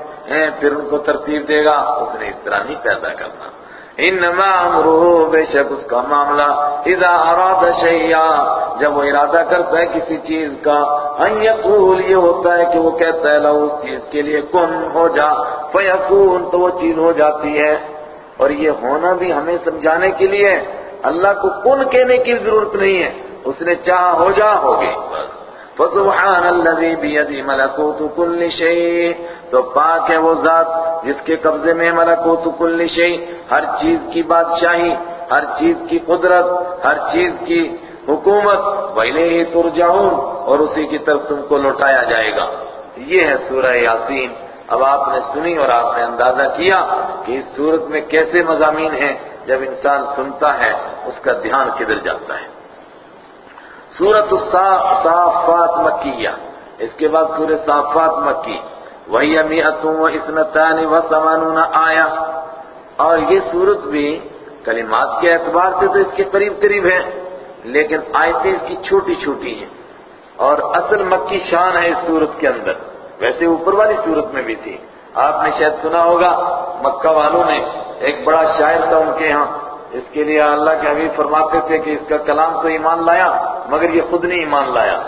پھر ان کو ترتیب دے گا۔ اس نے اس طرح نہیں پیدا کرنا۔ انما امرہ بے شک اس کا معاملہ۔ اذا اراد شیئا، جب وہ ارادہ کرتا ہے کسی چیز کا، ان یقول، یہ ہوتا ہے کہ وہ کہتا ہے، لو، اس چیز کے لیے کن، ہو جا۔ فیکون، تو وہ چیز ہو جاتی ہے۔ اور یہ ہونا بھی ہمیں سمجھانے کے لیے۔ اللہ کو کن کہنے کی ضرورت نہیں ہے۔ اس نے چاہا، ہو جا ہوگی فسبحان الذي بيده ملكوت كل شيء تو پاک ہے وہ ذات جس کے قبضے میں ملکوت کل شيء ہر چیز کی بادشاہی، ہر چیز کی قدرت، ہر چیز کی حکومت، وَإِلَيْهِ تُرْجَعُونَ، اور اسی کی طرف تم کو لوٹایا جائے گا۔ یہ ہے سورہ یاسین۔ اب آپ نے سنی اور آپ نے اندازہ کیا کہ اس صورت میں کیسے مضامین ہیں۔ جب انسان سنتا ہے، اس کا دھیان کدھر جاتا ہے؟ سورت الصافات مکیہ۔ اس کے بعد سورہ صافات مکی وہی امیتوں و اسنتان و سمانون آیا اور یہ سورت بھی کلمات کے اعتبار سے تو اس کے قریب قریب ہے لیکن آیتیں اس کی چھوٹی چھوٹی ہیں۔ اور اصل مکی شان ہے اس سورت کے اندر۔ ویسے اوپر والی سورت میں بھی تھی۔ آپ نے شاید سنا ہوگا، مکہ والوں نے ایک بڑا شاعر تھا ان کے ہاں اس کے لیے اللہ کے حبیب فرماتے تھے کہ اس کا کلام تو ایمان لایا، مگر یہ خود نہیں ایمان لایا۔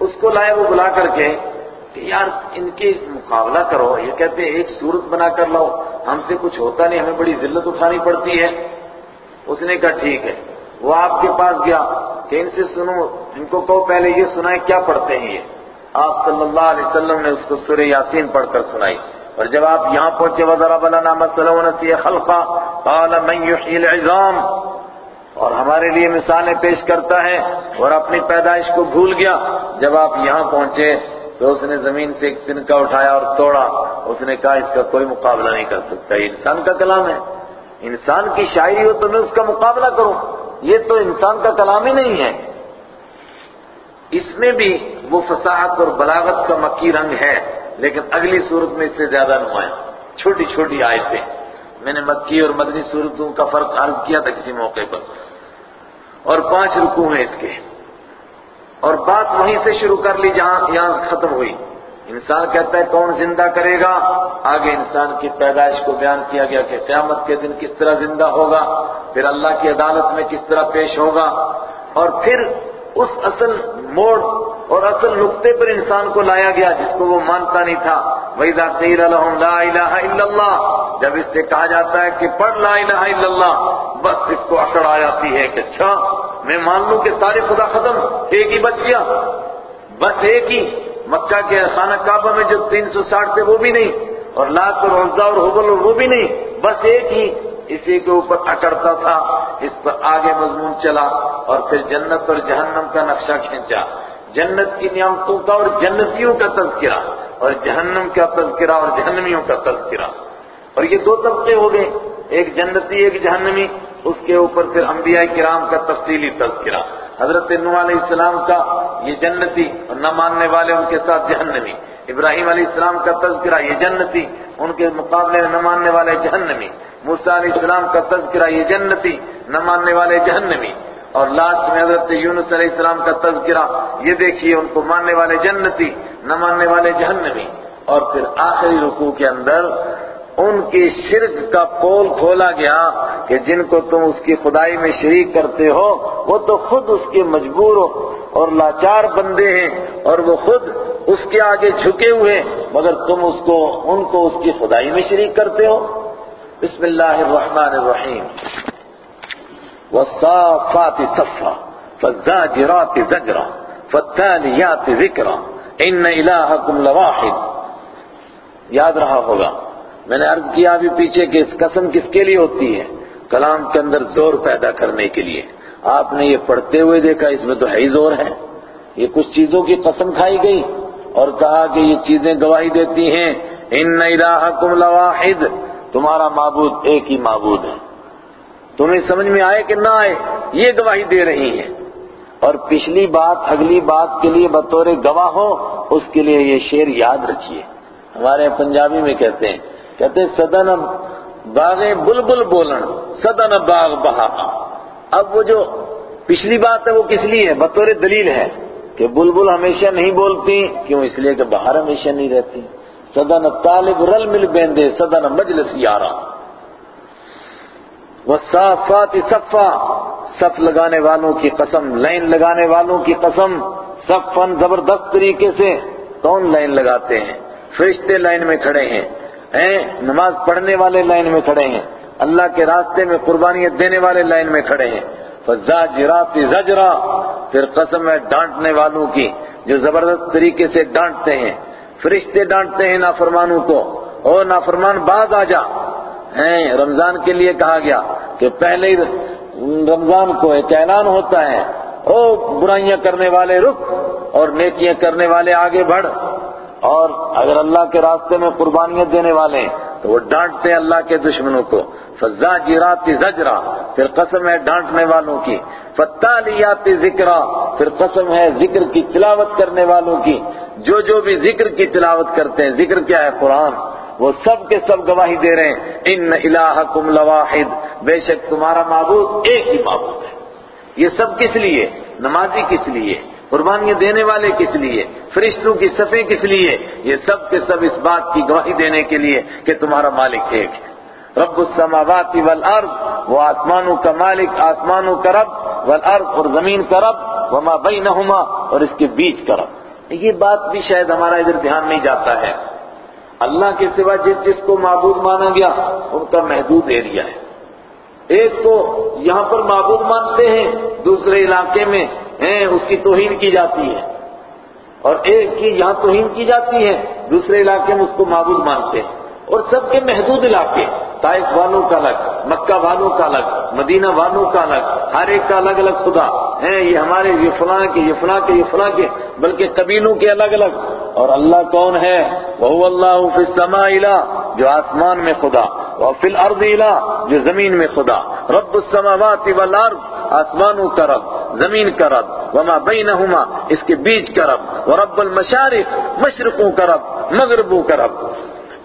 اس کو لائے وہ بلا کر کے کہ یار ان کے مقابلہ کرو، یہ کہتے ہیں ایک صورت بنا کر لاؤ۔ ہم سے کچھ ہوتا نہیں، ہمیں بڑی ذلت اٹھانی پڑتی ہے۔ اس نے کہا ٹھیک ہے۔ وہ آپ کے پاس گیا کہ ان سے سنو، ان کو کہو پہلے یہ سنائے کیا پڑھتے ہیں یہ۔ آپ صلی اللہ علیہ وسلم نے اس کو سورہ یاسین پڑھ کر سنائی۔ اور جب آپ یہاں پہنچے وَضَرَبَ لَنَا مَثَلًا وَنَسِيَ خَلْقًا قَالَ اور ہمارے لیے مثالیں پیش کرتا ہے اور اپنی پیدائش کو بھول گیا۔ جب آپ یہاں پہنچے تو اس نے زمین سے ایک تنکا اٹھایا اور توڑا۔ اس نے کہا، اس کا کوئی مقابلہ نہیں کر سکتا، یہ انسان کا کلام ہے۔ انسان کی شاعری ہو تو میں اس کا مقابلہ کروں۔ یہ تو انسان کا کلام ہی نہیں ہے۔ اس میں بھی وہ فصاحت اور بلاغت کا مکی رنگ ہے۔ لیکن اگلی صورت میں اس سے زیادہ نمایاں۔ چھوٹی چھوٹی آیتیں۔ میں نے مکی اور مدنی صورتوں کا فرق عرض کیا تھا کسی موقع پر۔ اور پانچ رکو ہیں اس کے۔ اور بات وہیں سے شروع کر لی جہاں یہاں ختم ہوئی۔ انسان کہتا ہے کون زندہ کرے گا؟ آگے انسان کی پیدائش کو بیان کیا گیا کہ قیامت کے دن کس طرح زندہ ہوگا، پھر اللہ کی عدالت میں کس طرح پیش ہوگا۔ اور پھر اس اصل موڑ اور اصل نقطے پر انسان کو لایا گیا جس کو وہ مانتا نہیں تھا۔ وَإِذَا قِيلَ لَهُمْ لَا إِلَهَ إِلَّا اللَّهِ، جب اس سے کہا جاتا ہے کہ پڑھ لا الہ الا اللہ بس اس کو اکڑ آ جاتی ہے کہ اچھا میں مان لوں کہ سارے خدا ختم، ایک ہی بچ گیا۔ بس ایک ہی۔ مکہ کے خانہ کعبہ میں جو تین سو ساٹھ تھے وہ بھی نہیں، اور لات اور عزا اور حبل اور وہ بھی نہیں۔ بس ایک ہی۔ اسی کے اوپر اکڑتا تھا، اس پر آگے مضمون چلا اور پھر جنت اور جہنم کا نقشہ کھینچا۔ جنت کی نعمتوں کا اور جنتیوں کا تذکرہ، اور جہنم کا تذکرہ اور جہنمیوں کا تذکرہ۔ اور یہ دو طبقے ہو گئے، ایک جنتی، ایک جہنمی، اس کے اوپر پھر انبیاء کرام کا تفصیلی تذکرہ۔ حضرت نوح علیہ السلام کا یہ جنتی اور نہ ماننے والے ان کے ساتھ جہنمی۔ ابراہیم علیہ السلام کا تذکرہ یہ جنتی، ان کے مقابلے میں نہ ماننے والے جہنمی۔ موسیٰ علیہ السلام کا تذکرہ یہ جنتی، نہ ماننے والے جہنمی۔ اور لاسٹ میں حضرت یونس علیہ السلام کا تذکرہ، یہ دیکھیے ان کو ماننے والے جنتی، نہ ماننے والے جہنمی۔ اور پھر آخری رکوع کے اندر ان کی شرک کا پول کھولا گیا کہ جن کو تم اس کی خدائی میں شریک کرتے ہو، وہ تو خود اس کے مجبور اور لاچار بندے ہیں اور وہ خود اس کے آگے جھکے ہوئے مگر تم اس کو، ان کو اس کی خدائی میں شریک کرتے ہو۔ بسم اللہ الرحمن الرحیم۔ والصافات صفا، فالزاجرات زجرا، فالتاليات ذکرا ان الہکم لواحد. یاد رہا ہوگا، میں نے عرض کیا ابھی پیچھے کہ اس قسم کس کے لیے ہوتی ہے؟ کلام کے اندر زور پیدا کرنے کے لیے۔ آپ نے یہ پڑھتے ہوئے دیکھا، اس میں تو ہے ہی زور ہے۔ یہ کچھ چیزوں کی قسم کھائی گئی اور کہا کہ یہ چیزیں گواہی دیتی ہیں ان الہکم لواحد۔ تمہارا معبود ایک ہی معبود ہے۔ تمہیں سمجھ میں آئے کہ نہ آئے، یہ گواہی دے رہی ہیں۔ اور پچھلی بات، اگلی بات کے لیے بطور گواہ ہو اس کے لیے یہ شعر یاد رکھیے۔ ہمارے پنجابی میں کہتے ہیں کہتے ہیں سدن باغ بلبل بولن سدن باغ بہا۔ اب وہ جو پچھلی بات ہے، وہ کس لیے ہے؟ بطور دلیل ہے کہ بلبل ہمیشہ نہیں بولتی، کیوں؟ اس لیے کہ باہر ہمیشہ نہیں رہتی۔ سدن طالب رل مل بیندے سدن مجلس یارا۔ والصافات صفا، صف لگانے والوں کی قسم، لائن لگانے والوں کی قسم صفن زبردست طریقے سے کون لائن لگاتے ہیں؟ فرشتے لائن میں کھڑے ہیں۔ ہیں؟ نماز پڑھنے والے لائن میں کھڑے ہیں۔ اللہ کے راستے میں قربانیاں دینے والے لائن میں کھڑے ہیں۔ فزاجرات زجرا، پھر قسم ہے ڈانٹنے والوں کی، جو زبردست طریقے سے ڈانٹتے ہیں۔ فرشتے ڈانٹتے ہیں نافرمانوں کو، او نافرمان باز آ جا۔ ہیں۔ رمضان کے لیے کہا گیا کہ پہلے رمضان کو ایک اعلان ہوتا ہے۔ او برائیاں کرنے والے رک اور نیکیاں کرنے والے آگے بڑھ۔ اور اگر اللہ کے راستے میں قربانیاں دینے والے تو وہ ڈانٹتے ہیں اللہ کے دشمنوں کو۔ فضا جیراتی زجرا، پھر قسم ہے ڈانٹنے والوں کی۔ فتالیاتی ذکرا پھر قسم ہے ذکر کی تلاوت کرنے والوں کی۔ جو جو بھی ذکر کی تلاوت کرتے ہیں، ذکر کیا ہے؟ قرآن۔ وہ سب کے سب گواہی دے رہے ہیں۔ ان الہکم لواحد، بے شک تمہارا معبود ایک ہی معبود ہے۔ یہ سب کس لیے؟ نمازی کس لیے؟ قربانیاں دینے والے کس لیے؟ فرشتوں کی صفیں کس لیے؟ یہ سب کے سب اس بات کی گواہی دینے کے لیے کہ تمہارا مالک ایک ہے۔ رب السماوات والارض، وہ آسمانوں کا مالک، آسمانوں کا رب، والارض اور زمین کا رب، وما بینہما اور اس کے بیچ کا رب۔ یہ بات بھی شاید ہمارا ادھر دھیان نہیں جاتا ہے۔ اللہ کے سوا جس جس کو معبود مانا گیا، ان کا محدود ایریا ہے۔ ایک تو یہاں پر معبود مانتے ہیں، دوسرے علاقے میں ہیں، اس کی توہین کی جاتی ہے۔ اور ایک کی یہاں توہین کی جاتی ہے، دوسرے علاقے میں اس کو معبود مانتے ہیں۔ اور سب کے محدود علاقے، طائف والوں کا الگ، مکہ والوں کا الگ، مدینہ والوں کا الگ، ہر ایک کا الگ الگ خدا، ہیں، یہ ہمارے، یہ فلاں کے، یہ فلاں کے، یہ فلاں کے، بلکہ قبیلوں کے الگ الگ۔ اور اللہ کون ہے؟ وہ اللہ فی السماء الہ، جو آسمان میں خدا وہ فی الارض الہ، جو زمین میں خدا۔ رب السماوات والارض، آسمانوں کا رب، زمین کا رب، وما بینہما، اس کے بیچ کا رب۔ ورب المشارق، مشرقوں کا رب، مغربوں کا رب۔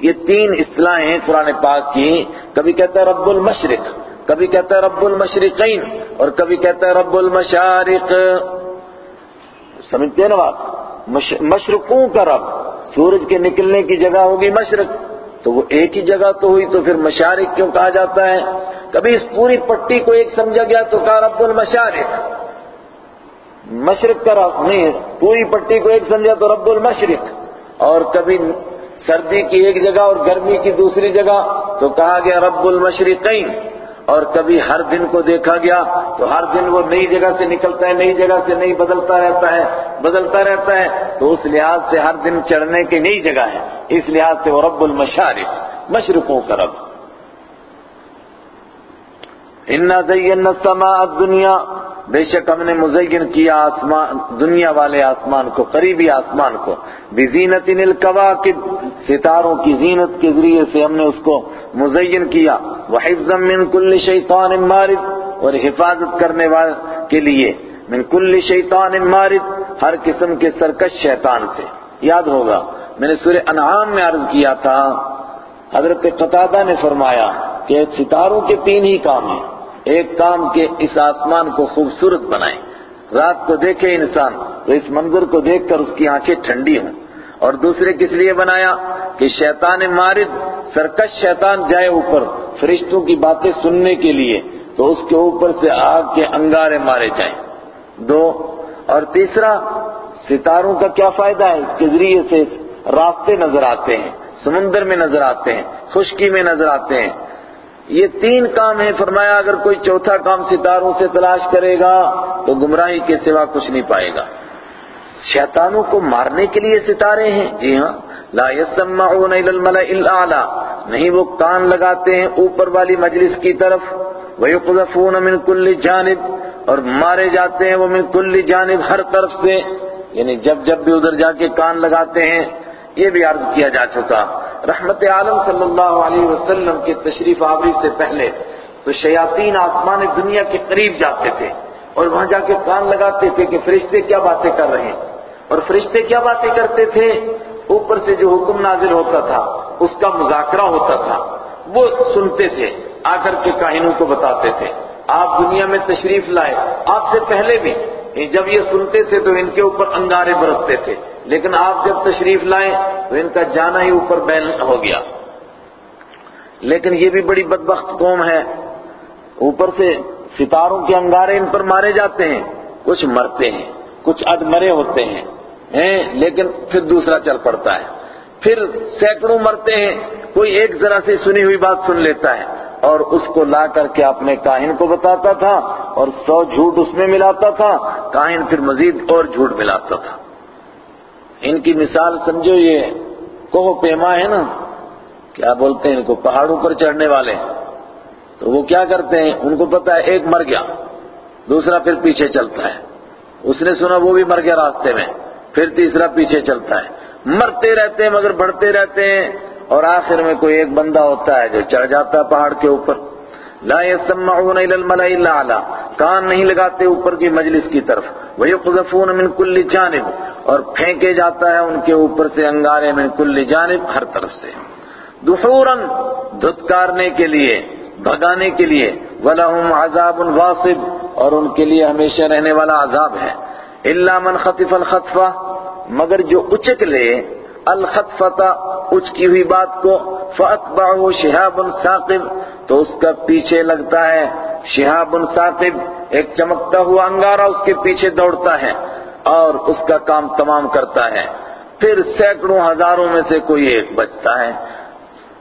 یہ تین اصطلاحیں قرآن پاک کی۔ کبھی کہتا ہے رب المشرق، کبھی کہتا ہے رب المشرقین، اور کبھی کہتا ہے رب المشارق۔ سمجھتے ہیں نا بات؟ مشرقوں کا رب، سورج کے نکلنے کی جگہ ہوگی مشرق، تو وہ ایک ہی جگہ تو ہوئی تو پھر مشارق کیوں کہا جاتا ہے؟ کبھی اس پوری پٹی کو ایک سمجھا گیا تو کہا رب المشارق۔ مشرق کا رب نہیں، پوری پٹی کو ایک سمجھا تو رب المشرق۔ اور کبھی سردی کی ایک جگہ اور گرمی کی دوسری جگہ تو کہا گیا رب المشرقین، اور کبھی ہر دن کو دیکھا گیا تو ہر دن وہ نئی جگہ سے نکلتا ہے، نئی جگہ سے نئی بدلتا رہتا ہے، بدلتا رہتا ہے۔ تو اس لحاظ سے ہر دن چڑھنے کی نئی جگہ ہے۔ اس لحاظ سے وہ رب المشارق، مشرقوں کا رب۔ انا زینا السماء الدنیا بے شک ہم نے مزین کیا آسمان، دنیا والے آسمان کو، قریبی آسمان کو۔ بزینت الکواکب ستاروں کی زینت کے ذریعے سے ہم نے اس کو مزین کیا۔ وحفظا من کل شیطان مارد، اور حفاظت کرنے والے کے لیے۔ من کل شیطان مارد، ہر قسم کے سرکش شیطان سے۔ یاد ہوگا، میں نے سورہ انعام میں عرض کیا تھا۔ حضرت قطادہ نے فرمایا کہ ستاروں کے تین ہی کام ہیں۔ ایک کام کے اس آسمان کو خوبصورت بنائیں۔ رات کو دیکھے انسان، تو اس منظر کو دیکھ کر اس کی آنکھیں ٹھنڈی ہوں۔ اور دوسرے کس لیے بنایا؟ کہ شیطان مارد، سرکش شیطان جائے اوپر فرشتوں کی باتیں سننے کے لیے، تو اس کے اوپر سے آگ کے انگارے مارے جائیں۔ دو، اور تیسرا، ستاروں کا کیا فائدہ ہے؟ اس کے ذریعے سے راستے نظر آتے ہیں، سمندر میں نظر آتے ہیں، خشکی میں نظر آتے ہیں۔ یہ تین کام ہیں۔ فرمایا، اگر کوئی چوتھا کام ستاروں سے تلاش کرے گا تو گمراہی کے سوا کچھ نہیں پائے گا۔ شیطانوں کو مارنے کے لیے ستارے ہیں۔ جی ہاں۔ لا يسمعون الى الاعلى نہیں، وہ کان لگاتے ہیں اوپر والی مجلس کی طرف۔ ويقذفون من كل جانب۔ اور مارے جاتے ہیں وہ من كل جانب ہر طرف سے۔ یعنی جب جب بھی ادھر جا کے کان لگاتے ہیں یہ بھی عرض کیا جا چکا۔ رحمت عالم صلی اللہ علیہ وسلم کے تشریف آوری سے پہلے تو شیاطین آسمان دنیا کے قریب جاتے تھے اور وہاں جا کے کان لگاتے تھے کہ فرشتے کیا باتیں کر رہے ہیں۔ اور فرشتے کیا باتیں کرتے تھے؟ اوپر سے جو حکم نازل ہوتا تھا، اس کا مذاکرہ ہوتا تھا۔ وہ سنتے تھے آ کر کے کاہنوں کو بتاتے تھے۔ آپ دنیا میں تشریف لائے، آپ سے پہلے بھی۔ جب یہ سنتے تھے تو ان کے اوپر انگارے برستے تھے۔ لیکن آپ جب تشریف لائیں تو ان کا جانا ہی اوپر بیل ہو گیا۔ لیکن یہ بھی بڑی بدبخت قوم ہے۔ اوپر سے ستاروں کے انگارے ان پر مارے جاتے ہیں۔ کچھ مرتے ہیں، کچھ ادمرے ہوتے ہیں۔ لیکن پھر دوسرا چل پڑتا ہے۔ پھر سینکڑوں مرتے ہیں، کوئی ایک ذرا سے سنی ہوئی بات سن لیتا ہے۔ اور اس کو لا کر کے اپنے کاہن کو بتاتا تھا اور سو جھوٹ اس میں ملاتا تھا۔ کاہن پھر مزید اور جھوٹ ملاتا تھا۔ ان کی مثال سمجھو یہ کوہ پیما ہے نا؟ کیا بولتے ہیں ان کو؟ پہاڑوں پر چڑھنے والے۔ تو وہ کیا کرتے ہیں؟ ان کو پتا ہے ایک مر گیا، دوسرا پھر پیچھے چلتا ہے۔ اس نے سنا وہ بھی مر گیا راستے میں، پھر تیسرا پیچھے چلتا ہے۔ مرتے رہتے ہیں مگر بڑھتے رہتے ہیں۔ اور آخر میں کوئی ایک بندہ ہوتا ہے جو چڑھ جاتا ہے پہاڑ کے اوپر۔ لا يسمعون الى الملأ الا کان نہیں لگاتے اوپر کی مجلس کی طرف، ويقذفون من كل جانب، اور پھینکے جاتا ہے ان کے اوپر سے انگارے من كل جانب ہر طرف سے۔ دحورا دھتکارنے کے لیے، بھگانے کے لیے ولہم عذاب واصب، اور ان کے لیے ہمیشہ رہنے والا عذاب ہے۔ الا من خطف الخطفہ مگر جو اچک لے الخطفتا اچ کی ہوئی بات کو، فَأَتْبَعُهُ شِهَابٌ ثَاقِبٌ تو اس کا پیچھے لگتا ہے۔ شہاب ثاقب ایک چمکتا ہوا انگارہ اس کے پیچھے دوڑتا ہے اور اس کا کام تمام کرتا ہے۔ پھر سینکڑوں ہزاروں میں سے کوئی ایک بچتا ہے۔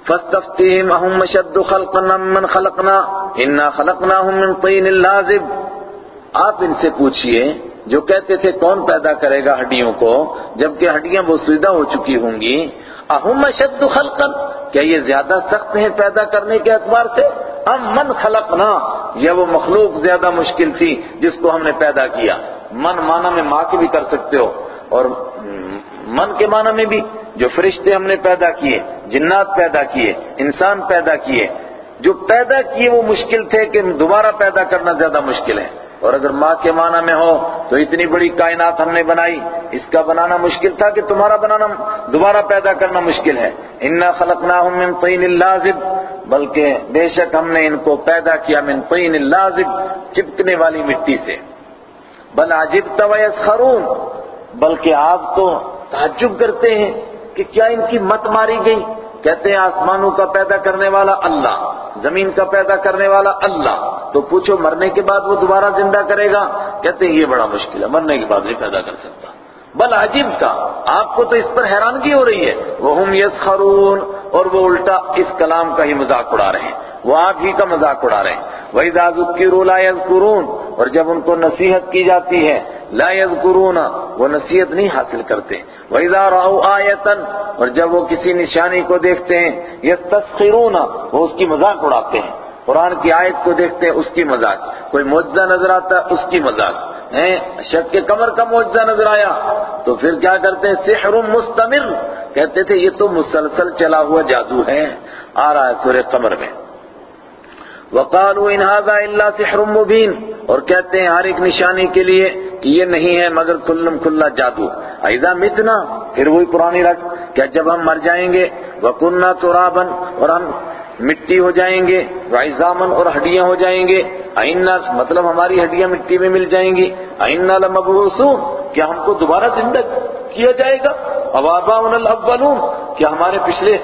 فَاسْتَفْتِهِمْ أَهُمْ مَشَدُّ خَلْقًا مَّنْ خَلَقْنَا إِنَّا خَلَقْنَاهُمْ مِنْ طِينٍ لَازِبٍ۔ آپ ان سے پوچھئے، جو کہتے تھے کون پیدا کرے گا ہڈیوں کو؟ جبکہ ہڈیاں وہ سیدھا ہو چکی ہوں گی۔ اہم اشد خلقا کیا یہ زیادہ سخت ہیں پیدا کرنے کے اعتبار سے ہم من خلقنا یا وہ مخلوق زیادہ مشکل تھی جس کو ہم نے پیدا کیا۔ من معنی میں ماں کے بھی کر سکتے ہو، اور من کے معنی میں بھی، جو فرشتے ہم نے پیدا کیے، جنات پیدا کیے، انسان پیدا کیے۔ جو پیدا کیے وہ مشکل تھے کہ دوبارہ پیدا کرنا زیادہ مشکل ہے۔ اور اگر ماں کے معنی میں ہو تو اتنی بڑی کائنات ہم نے بنائی، اس کا بنانا مشکل تھا کہ تمہارا بنانا دوبارہ پیدا کرنا مشکل ہے۔ انا خلقناہم من طین اللازب بلکہ بے شک ہم نے ان کو پیدا کیا من طین اللازب چپکنے والی مٹی سے۔ بل عجبت ویسخرون بلکہ آپ تو تعجب کرتے ہیں کہ کیا ان کی مت ماری گئی۔ کہتے ہیں آسمانوں کا پیدا کرنے والا اللہ، زمین کا پیدا کرنے والا اللہ۔ تو پوچھو مرنے کے بعد وہ دوبارہ زندہ کرے گا؟ کہتے ہیں یہ بڑا مشکل ہے، مرنے کے بعد نہیں پیدا کر سکتا۔ بل عجیب کا، آپ کو تو اس پر حیرانگی ہو رہی ہے۔ وہ ہم یس اور وہ الٹا اس کلام کا ہی مذاق اڑا رہے ہیں۔ وہ آپ ہی کا مذاق اڑا رہے ہیں۔ وہی دادو کی رو رولا یذکرون اور جب ان کو نصیحت کی جاتی ہے، لا یذکرون وہ نصیحت نہیں حاصل کرتے۔ وہی رَأَوْا آیتن اور جب وہ کسی نشانی کو دیکھتے ہیں یستسخرون وہ اس کی مذاق اڑاتے ہیں۔ قرآن کی آیت کو دیکھتے ہیں، اس کی مذاق کوئی معجزہ نظر آتا ہے اس کی مذاق شک کے کمر کا معجزہ نظر آیا۔ تو پھر کیا کرتے ہیں؟ سحر مستمر۔ کہتے تھے، یہ تو مسلسل چلا ہوا جادو ہے، آ رہا ہے سورہ قمر میں۔ وقالوا ان هذا الا سحر مبين اور کہتے ہیں، ہر ایک نشانی کے لیے کہ یہ نہیں ہے، مگر کلم کھلا جادو۔ ایدا متنا، پھر وہی پرانی رکھ کیا جب ہم مر جائیں گے؟ وکننا ترابا اور ہم مٹی ہو جائیں گے وعظامن اور ہڈیاں ہو جائیں گے۔ اینا مطلب ہماری ہڈیاں مٹی میں مل جائیں گی۔ اینا لمبعوثون، کیا ہم کو دوبارہ زندہ کیا جائے گا؟ اواباؤن الاولون کیا ہمارے پچھلے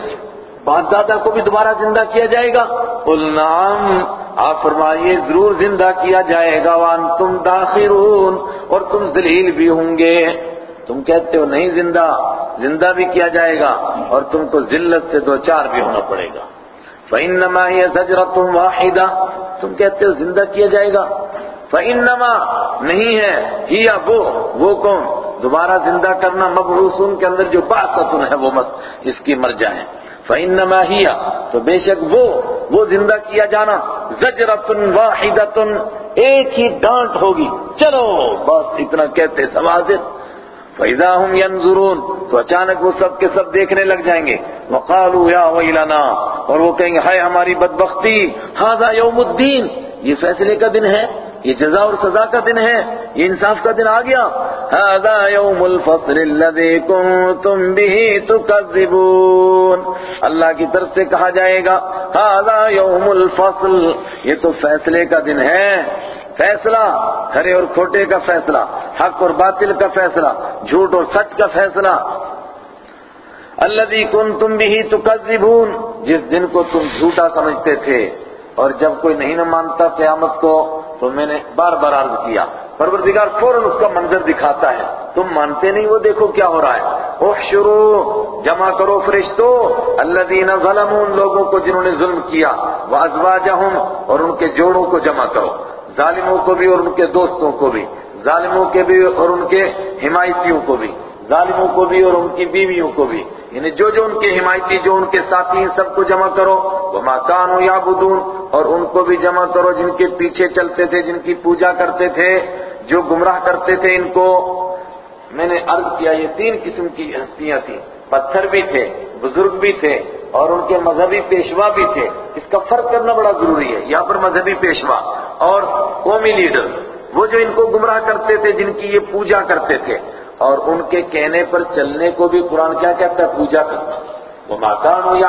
باپ دادا کو بھی دوبارہ زندہ کیا جائے گا؟ قل نعم آپ فرمائیے، ضرور زندہ کیا جائے گا۔ وانتم داخرون، اور تم ذلیل بھی ہوں گے۔ تم کہتے ہو، نہیں زندہ زندہ بھی کیا جائے گا، اور تم کو ذلت سے دو چار بھی ہونا پڑے گا۔ فَإِنَّمَا هِيَ زَجْرَةٌ وَاحِدَةٌ تم کہتے ہو زندہ کیا جائے گا؟ فَإِنَّمَا نہیں ہے، ہی وہ وہ کون؟ دوبارہ زندہ کرنا مبعوثون کے اندر جو باسطن ہے وہ مس اس کی مرجع ہے۔ فَإِنَّمَا هِيَ تو بے شک وہ وہ زندہ کیا جانا۔ زجرتن واحدتن، ایک ہی ڈانٹ ہوگی۔ چلو، بس اتنا کہتے سوازت۔ فَإِذَا هُمْ يَنظُرُونَ تو اچانک وہ سب کے سب دیکھنے لگ جائیں گے۔ وَقَالُوا يَا وَيْلَنَا اور وہ کہیں گے، ہائے ہماری بدبختی، هَذَا يَوْمُ الدِّينِ۔ یہ فیصلے کا دن ہے، یہ جزا اور سزا کا دن ہے، یہ انصاف کا دن آ گیا۔ هَذَا يَوْمُ الْفَصْلِ الَّذِي كُنْتُمْ بِهِ تُكَذِّبُونَ۔ اللہ کی طرف سے کہا جائے گا، هَذَا يَوْمُ الْفَصْلِ۔ یہ تو فیصلے کا دن ہے۔ فیصلہ کھرے اور کھوٹے کا فیصلہ، حق اور باطل کا فیصلہ، جھوٹ اور سچ کا فیصلہ۔ الذي كنتم به تكذبون جس دن کو تم جھوٹا سمجھتے تھے، اور جب کوئی نہیں نہ مانتا قیامت کو، تو میں نے بار بار عرض کیا، پروردگار فوراً اس کا منظر دکھاتا ہے۔ تم مانتے نہیں، وہ دیکھو کیا ہو رہا ہے۔ احشروا جمع کرو فرشتو۔ الذين ظلموا، ان لوگوں کو جنہوں نے ظلم کیا۔ وازواجهم اور ان کے جوڑوں کو جمع کرو۔ ظالموں کو بھی اور ان کے دوستوں کو بھی، ظالموں کے بھی اور ان کے حمایتیوں کو بھی، ظالموں کو بھی اور ان کی بیویوں کو بھی۔ یعنی جو جو ان کے حمایتی، جو ان کے ساتھی ہیں سب کو جمع کرو۔ وہ مکانوں یا بدون اور ان کو بھی جمع کرو جن کے پیچھے چلتے تھے، جن کی پوجا کرتے تھے، جو گمراہ کرتے تھے ان کو۔ میں نے عرض کیا، یہ تین قسم کی ہستیاں تھیں۔ پتھر بھی تھے، بزرگ بھی تھے، اور ان کے مذہبی پیشوا بھی تھے۔ اس کا فرق کرنا بڑا ضروری ہے یہاں پر مذہبی پیشوا۔ اور قومی لیڈر، وہ جو ان کو گمراہ کرتے تھے، جن کی یہ پوجا کرتے تھے۔ اور ان کے کہنے پر چلنے کو بھی قرآن کیا کہتا ہے؟ پوجا کرنا وہ ماکان ہو یا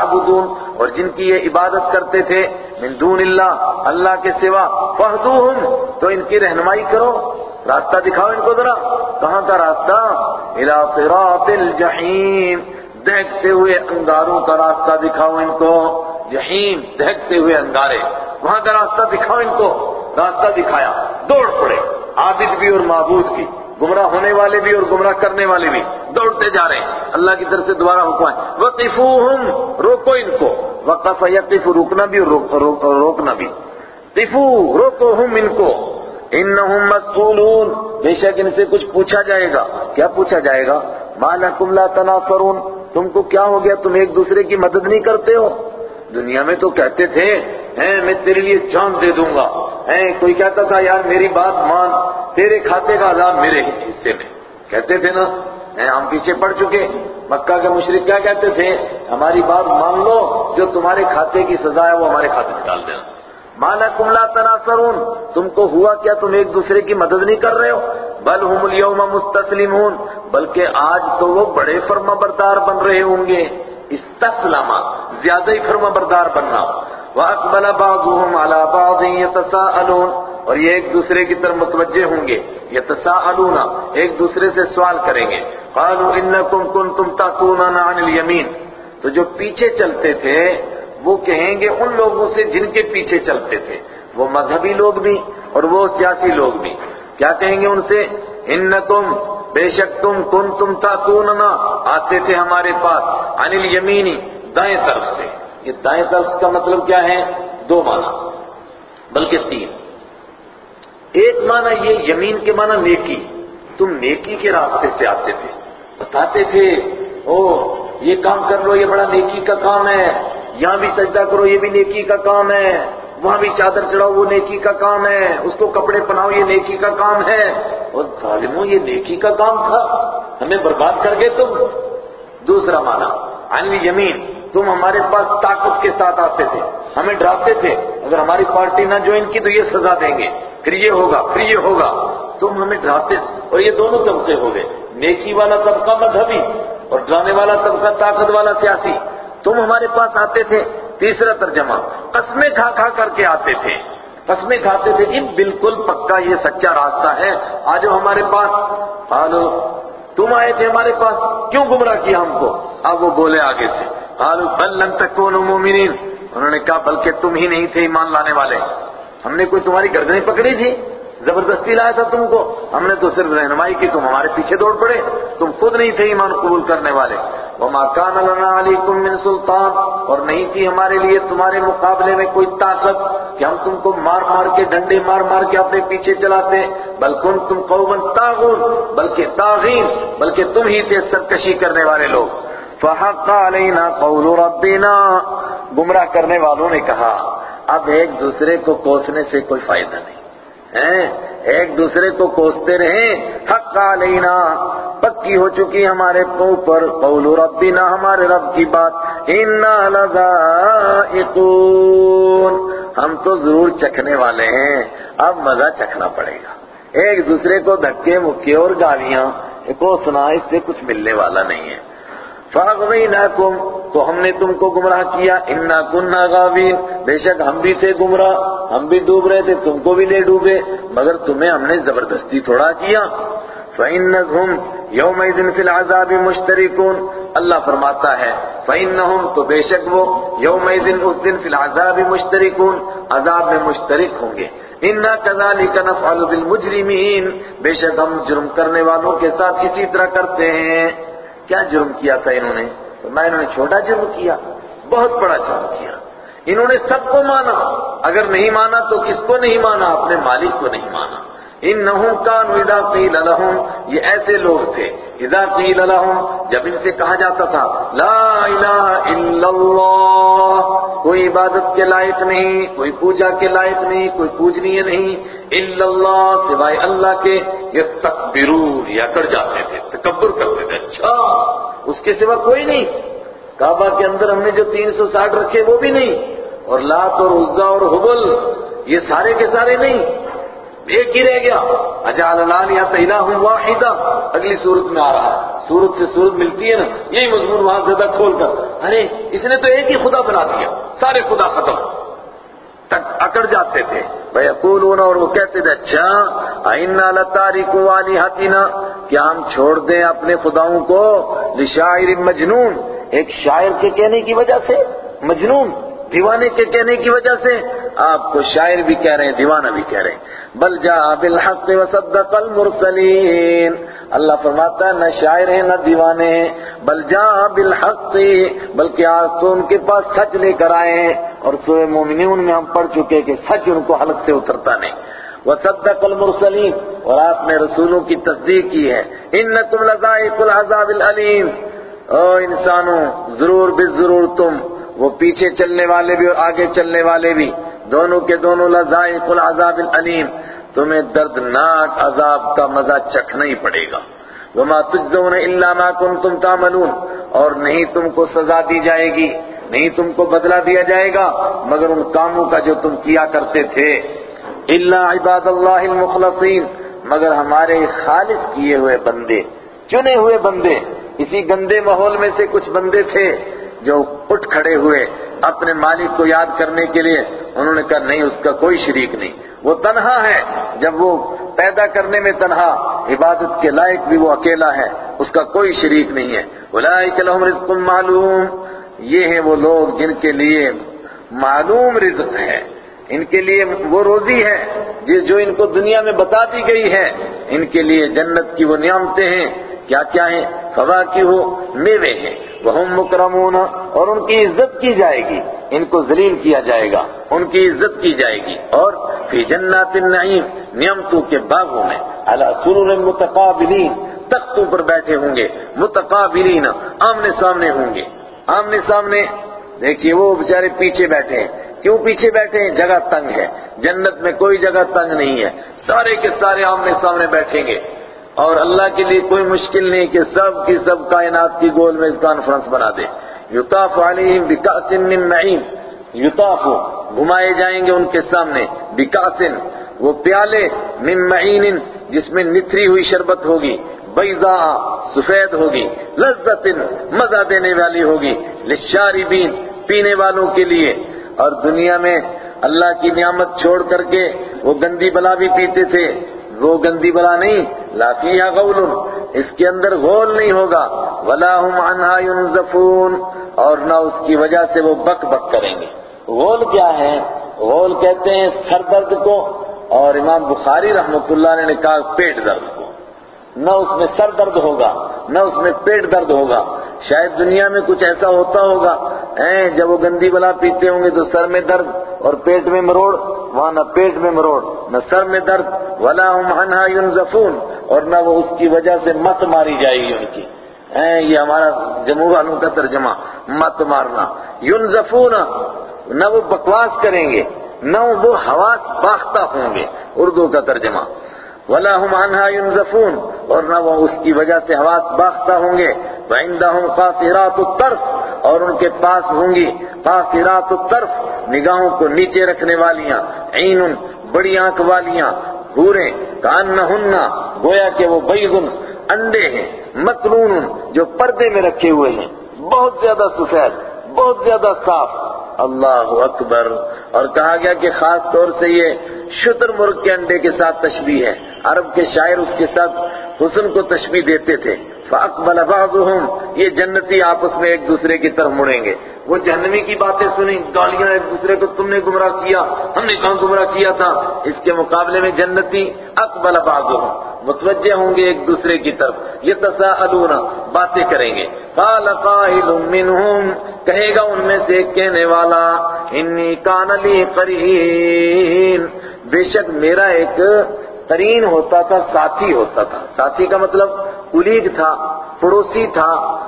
اور جن کی یہ عبادت کرتے تھے، من دون اللہ اللہ کے سوا فہدوہم تو ان کی رہنمائی کرو۔ راستہ دکھاؤ ان کو ذرا۔ کہاں کا راستہ؟ الى صراط الجحیم۔ دیکھتے ہوئے انگاروں کا راستہ دکھاؤ ان کو۔ جحیم دیکھتے ہوئے انگارے۔ وہاں کا راستہ دکھاؤ ان کو۔ راستہ دکھایا، دوڑ پڑے۔ عابد بھی اور معبود بھی، گمراہ ہونے والے بھی اور گمراہ کرنے والے بھی دوڑتے جا رہے ہیں۔ اللہ کی طرف سے دوبارہ حکم ہے، وقفوہم، روکو ان کو۔ وقف یقف روکنا بھی اور روکنا بھی۔ قفو روکو ہم ان کو۔ انہم مسئولون۔ بے شک ان سے کچھ پوچھا جائے گا۔ کیا پوچھا جائے گا؟ ما لکم لا تناصرون۔ تم کو کیا ہو گیا؟ تم ایک دوسرے کی مدد نہیں کرتے ہو۔ دنیا میں تو کہتے تھے، ہیں، میں تیرے لیے جان دے دوں گا۔ ہیں، کوئی کہتا تھا، یار، میری بات مان، تیرے کھاتے کا عذاب میرے حصے میں۔ کہتے تھے نا ہم پیچھے پڑ چکے۔ مکہ کے مشرق کیا کہتے تھے؟ ہماری بات مان لو، جو تمہارے کھاتے کی سزا ہے، وہ ہمارے کھاتے میں ڈال دینا۔ مالا کملا تناسرون تم کو ہوا کیا تم ایک دوسرے کی مدد نہیں کر رہے ہو؟ بل ہم اليوم مستسلمون، بلکہ آج تو وہ بڑے فرما بردار بن رہے ہوں گے۔ استسلم. زیادہ ہی فرما بردار بننا. وَأَقْبَلَ بَعْضُهُمْ عَلَى بَعْضٍ يَتَسَاءَلُونَ. اور یہ ایک دوسرے کی طرف متوجہ ہوں گے. یتساءلون ایک دوسرے سے سوال کریں گے. قالوا انکم کنتم تاتوننا عن الیمین تو جو پیچھے چلتے تھے، وہ کہیں گے ان لوگوں سے جن کے پیچھے چلتے تھے. وہ مذہبی لوگ بھی اور وہ سیاسی لوگ بھی. کیا کہیں گے ان سے؟ انکم بے شک تم کن تم تاتوننا، آتے تھے ہمارے پاس عن الیمینی دائیں طرف سے۔ یہ دائیں طرف کا مطلب کیا ہے؟ دو معنی، بلکہ تین۔ ایک معنی یہ یمین کے معنی نیکی۔ تم نیکی کے راستے سے آتے تھے۔ بتاتے تھے او یہ کام کر لو، یہ بڑا نیکی کا کام ہے۔ یہاں بھی سجدہ کرو، یہ بھی نیکی کا کام ہے۔ وہاں بھی چادر چڑھاؤ، وہ نیکی کا کام ہے۔ اس کو کپڑے پہناؤ، یہ نیکی کا کام ہے۔ اور ظالموں، یہ نیکی کا کام تھا۔ ہمیں برباد کر گئے تم۔ دوسرا معنی عنوی یمین تم ہمارے پاس طاقت کے ساتھ آتے تھے۔ ہمیں ڈراتے تھے۔ اگر ہماری پارٹی نہ جوائن کی تو یہ سزا دیں گے۔ پھر یہ ہوگا، پھر یہ ہوگا۔ تم ہمیں ڈراتے اور یہ دونوں طبقے ہو گئے۔ نیکی والا طبقہ مذہبی اور ڈرانے والا طبقہ طاقت والا سیاسی۔ تم ہمارے پاس آتے تھے۔ تیسرا ترجمہ، قسمیں کھا کھا کر کے آتے تھے۔ قسمیں کھاتے تھے کہ بالکل پکا یہ سچا راستہ ہے۔ آج ہمارے پاس آلو تم آئے تھے ہمارے پاس، کیوں گمراہ کیا ہم کو؟ اب وہ بولے آگے سے آلو بل لن تکونوا مومنین انہوں نے کہا، بلکہ تم ہی نہیں تھے ایمان لانے والے۔ ہم نے کوئی تمہاری گردنیں پکڑی تھی زبردستی لایا تھا تم کو؟ ہم نے تو صرف رہنمائی کی، تم ہمارے پیچھے دوڑ پڑے۔ تم خود نہیں تھے ایمان قبول کرنے والے۔ وما كان لنا عليكم من سلطان، اور نہیں تھی ہمارے لیے، تمہارے مقابلے میں کوئی طاقت کہ ہم تم کو مار مار کے ڈنڈے مار مار کے اپنے پیچھے چلاتے بلکہ تم قوما طاغون، بلکہ طاغین، بلکہ تم ہی تھے سرکشی کرنے والے لوگ۔ فحق علينا قول ربنا۔ گمراہ کرنے والوں نے کہا، اب ایک دوسرے کو کوسنے سے کوئی فائدہ نہیں۔ ایک دوسرے کو کوستے رہیں۔ حق علینا، پکی ہو چکی ہمارے اوپر۔ قول ربنا، ہمارے رب کی بات۔ انا لذائقون۔ ہم تو ضرور چکھنے والے ہیں۔ اب مزہ چکھنا پڑے گا۔ ایک دوسرے کو دھکے، مکے اور گالیاں کو سنا اس سے کچھ ملنے والا نہیں ہے۔ فَأَغْوَيْنَاكُمْ تو ہم نے تم کو گمراہ کیا، اِنَّا كُنَّا غَاوِينَ بے شک ہم بھی تھے گمراہ، ہم بھی ڈوب رہے تھے، تم کو بھی لے ڈوبے۔ مگر تمہیں ہم نے زبردستی تھوڑا کیا۔ فَإِنَّهُمْ يَوْمَئِذٍ فِي الْعَذَابِ مُشْتَرِكُونَ۔ اللہ فرماتا ہے، فَإِنَّهُمْ، تو بے شک وہ يَوْمَئِذٍ اس دن فِي الْعَذَابِ مُشْتَرِكُونَ۔ عذاب میں مشترک ہوں گے۔ اِنَّا كَذَلِكَ نَفْعَلُ بِالْمُجْرِمِينَ۔ بے شک ہم جرم کرنے والوں کے ساتھ اسی طرح کرتے ہیں۔ کیا جرم کیا تھا انہوں نے؟ میں انہوں نے چھوٹا جرم کیا، بہت بڑا جرم کیا۔ انہوں نے سب کو مانا، اگر نہیں مانا تو کس کو نہیں مانا؟ اپنے مالک کو نہیں مانا۔ ان اذا قیل لهم یہ ایسے لوگ تھے، اذا قیل لهم جب ان سے کہا جاتا تھا، لا الہ الا اللہ، کوئی عبادت کے لائق نہیں، کوئی پوجا کے لائق نہیں، کوئی پوجنی نہیں، الا اللہ، سوائے اللہ کے یستکبرون یا کر جاتے تھے، تکبر کرتے تھے اچھا اس کے سوا کوئی نہیں۔ کعبہ کے اندر ہم نے جو تین سو ساٹھ رکھے، وہ بھی نہیں۔ اور لات اور عزا اور حبل، یہ سارے کے سارے نہیں۔ ایک ہی رہ گیا۔ اجال لال یا الہ واحدہ اگلی صورت میں آ رہا ہے۔ صورت سے صورت ملتی ہے نا، یہی مضمون وہاں زیادہ کھول کر۔ ارے، اس نے تو ایک ہی خدا بنا دیا۔ سارے خدا ختم۔ تک اکڑ جاتے تھے۔ بھائی اکول اور وہ کہتے تھے اچھا آئینہ لتاریک والی کیا ہم چھوڑ دیں اپنے خداؤں کو؟ لشاعر مجنون۔ ایک شاعر کے کہنے کی وجہ سے؟ مجنون، دیوانے کے کہنے کی وجہ سے؟ آپ کو شاعر بھی کہہ رہے ہیں، دیوانہ بھی کہہ رہے ہیں۔ بل جا بالحق وصدق المرسلین۔ اللہ فرماتا ہے، نہ شاعر ہیں، نہ دیوانے ہیں۔ بل جا بالحق، بلکہ آپ تو ان کے پاس سچ لے کر آئے ہیں۔ اور سورہ مومنون میں ہم پڑھ چکے کہ سچ ان کو حلق سے اترتا نہیں۔ وصدق المرسلین، اور آپ نے رسولوں کی تصدیق کی ہے۔ انکم لذائق العذاب العلیم او انسانوں، ضرور بے ضرور تم، وہ پیچھے چلنے والے بھی اور آگے چلنے والے بھی۔ دونوں کے دونوں لذائق العذاب العلیم تمہیں دردناک عذاب کا مزہ چکھنا ہی پڑے گا۔ وما تجزون الا ما کنتم تعملون، اور نہیں تم کو سزا دی جائے گی، نہیں تم کو بدلہ دیا جائے گا، مگر ان کاموں کا جو تم کیا کرتے تھے۔ الا عباد اللہ المخلصین، مگر ہمارے خالص کیے ہوئے بندے، چنے ہوئے بندے۔ اسی گندے ماحول میں سے کچھ بندے تھے۔ جو اٹھ کھڑے ہوئے اپنے مالک کو یاد کرنے کے لیے، انہوں نے کہا، نہیں، اس کا کوئی شریک نہیں۔ وہ تنہا ہے۔ جب وہ پیدا کرنے میں تنہا، عبادت کے لائق بھی وہ اکیلا ہے، اس کا کوئی شریک نہیں ہے۔ اولئک لهم رزق معلوم۔ یہ ہیں وہ لوگ جن کے لیے معلوم رزق ہے۔ ان کے لیے وہ روزی ہے جو ان کو دنیا میں بتا دی گئی ہے۔ ان کے لیے جنت کی وہ نعمتیں ہیں۔ کیا کیا ہیں؟ فوا کی ہو میوے ہیں۔ وہ مکرمون، اور ان کی عزت کی جائے گی۔ ان کو ذلیل کیا جائے گا۔ ان کی عزت کی جائے گی۔ اور فی جنات النعیم، نعمتوں کے باغوں میں۔ علی سرور متقابلین، تختوں پر بیٹھے ہوں گے۔ متقابلین آمنے سامنے ہوں گے۔ آمنے سامنے، دیکھیے وہ بیچارے پیچھے بیٹھے ہیں۔ کیوں پیچھے بیٹھے ہیں؟ جگہ تنگ ہے۔ جنت میں کوئی جگہ تنگ نہیں ہے۔ سارے کے سارے آمنے سامنے بیٹھیں گے۔ اور اللہ کے لیے کوئی مشکل نہیں کہ سب کی سب کائنات کی گول میں اس کانفرنس بنا دے۔ یوتاف علیہم بکاسن من معین یوتاف گھمائے جائیں گے ان کے سامنے۔ بکاسن وہ پیالے، من معین، جس میں نتری ہوئی شربت ہوگی۔ بیضاء، سفید ہوگی۔ لذت مزہ دینے والی ہوگی۔ للشاربین، پینے والوں کے لیے۔ اور دنیا میں اللہ کی نعمت چھوڑ کر کے وہ گندی بلا بھی پیتے تھے۔ وہ گندی بلا نہیں، لا فیہا غول اس کے اندر غول نہیں ہوگا۔ ولا هم عنها ينزفون، اور نہ اس کی وجہ سے وہ بک بک کریں گے۔ غول کیا ہے؟ غول کہتے ہیں سر درد کو، اور امام بخاری رحمۃ اللہ نے کہا پیٹ درد کو۔ نہ اس میں سر درد ہوگا، نہ اس میں پیٹ درد ہوگا۔ شاید دنیا میں کچھ ایسا ہوتا ہوگا۔ جب وہ گندی بلا پیتے ہوں گے تو سر میں درد اور پیٹ میں مروڑ وہاں نہ پیٹ میں مروڑ نہ سر میں درد، ولا هم عنها ينزفون، اور نہ وہ اس کی وجہ سے مت ماری جائے گی ان کی۔ یہ ہمارا جمہور والوں کا ترجمہ، مت مارنا۔ ينزفون، نہ وہ بکواس کریں گے، نہ وہ حواس باختہ ہوں گے۔ اردو کا ترجمہ۔ ولا هم عنها ينزفون، اور نہ وہ اس کی وجہ سے حواس باختہ ہوں گے۔ وعندهم قاصرات الطرف اور ان کے پاس ہوں گی قاصرات الطرف، نگاہوں کو نیچے رکھنے والیاں عین بڑی آنکھ والیاں حوریں کانہن گویا کہ وہ بیضن انڈے ہیں مکنون جو پردے میں رکھے ہوئے ہیں۔ بہت زیادہ سفید، بہت زیادہ صاف۔ اللہ اکبر۔ اور کہا گیا کہ خاص طور سے یہ شتر مرغ کے انڈے کے ساتھ تشبیح ہے۔ عرب کے شاعر اس کے ساتھ حسن کو تشبیح دیتے تھے۔ فَأَقْبَلَ بَعْضُهُمْ، یہ جنتی آپس میں ایک دوسرے کی طرف مڑیں گے۔ وہ جہنمی کی باتیں سنیں، گالیاں ایک دوسرے کو تم نے گمراہ کیا، ہم نے کہاں گمراہ کیا تھا؟ اس کے مقابلے میں جنتی اقبل بعضهم متوجہ ہوں گے ایک دوسرے کی طرف۔ یہ باتیں کریں گے۔ قال قائل منهم، کہے گا ان میں سے ایک کہنے والا انی کان لی قرین بے شک میرا ایک قرین ہوتا تھا، ساتھی ہوتا تھا۔ ساتھی کا مطلب کلیگ تھا، پڑوسی تھا،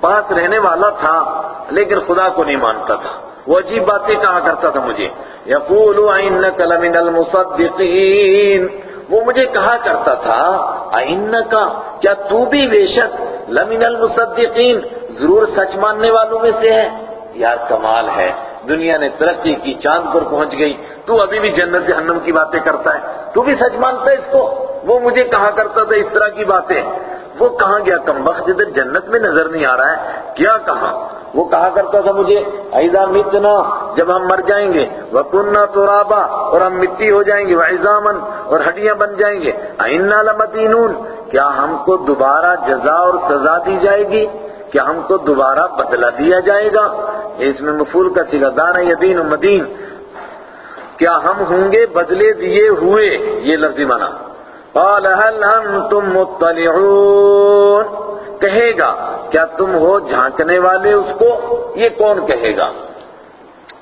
پاس رہنے والا تھا، لیکن خدا کو نہیں مانتا تھا۔ وہ عجیب باتیں کہا کرتا تھا مجھے۔ یقول اینک لمن المصدقین۔ وہ مجھے کہا کرتا تھا اینکا کیا تو بھی بے شک لمن المصدقین؟ ضرور سچ ماننے والوں میں سے ہے۔ یار کمال ہے، دنیا نے ترقی کی، چاند پر پہنچ گئی۔ تو ابھی بھی جنت جہنم کی باتیں کرتا ہے۔ تو بھی سچ مانتا ہے اس کو؟ وہ مجھے کہا کرتا تھا اس طرح کی باتیں۔ وہ کہاں گیا کم وقت جدھر جنت میں نظر نہیں آ رہا ہے، کیا کہا وہ کہا کرتا تھا مجھے، ایزا متنا، جب ہم مر جائیں گے وہ کننا سورابا اور ہم مٹی ہو جائیں گے وہ ایزامن اور ہڈیاں بن جائیں گے۔ اینا لمدینون کیا ہم کو دوبارہ جزا اور سزا دی جائے گی؟ کیا ہم کو دوبارہ بدلہ دیا جائے گا؟ اس میں مفول کا سگا دار یدین و مدین۔ کیا ہم ہوں گے بدلے دیے ہوئے؟ یہ لفظی معنی۔ قال هل انتم مطلعون؟ کہے گا، کیا تم ہو جھانکنے والے اس کو؟ یہ کون کہے گا؟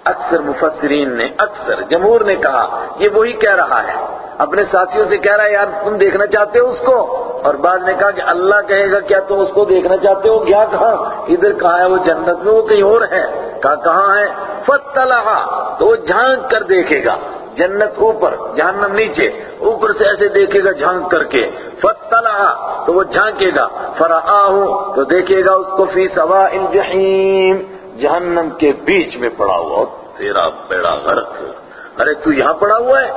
اکثر مفسرین نے، اکثر جمہور نے کہا، یہ وہی کہہ رہا ہے۔ اپنے ساتھیوں سے کہہ رہا ہے، یار تم دیکھنا چاہتے ہو اس کو؟ اور بعد نے کہا کہ اللہ کہے گا، کیا تم اس کو دیکھنا چاہتے ہو؟ کیا کہاں؟ ادھر کہاں ہے؟ وہ جنت میں، وہ کہیں اور ہے۔ کہا کہاں ہے؟ فتلہا تو وہ جھانک کر دیکھے گا۔ جنت اوپر، جہنم نیچے، اوپر سے ایسے دیکھے گا جھانک کر کے۔ فتلہا تو وہ جھانکے گا۔ فرآہو تو دیکھے گا اس کو فی سوا الجحیم جہنم کے بیچ میں پڑا ہوا۔ تیرا بیڑا غرق۔ ارے تو یہاں پڑا ہوا ہے۔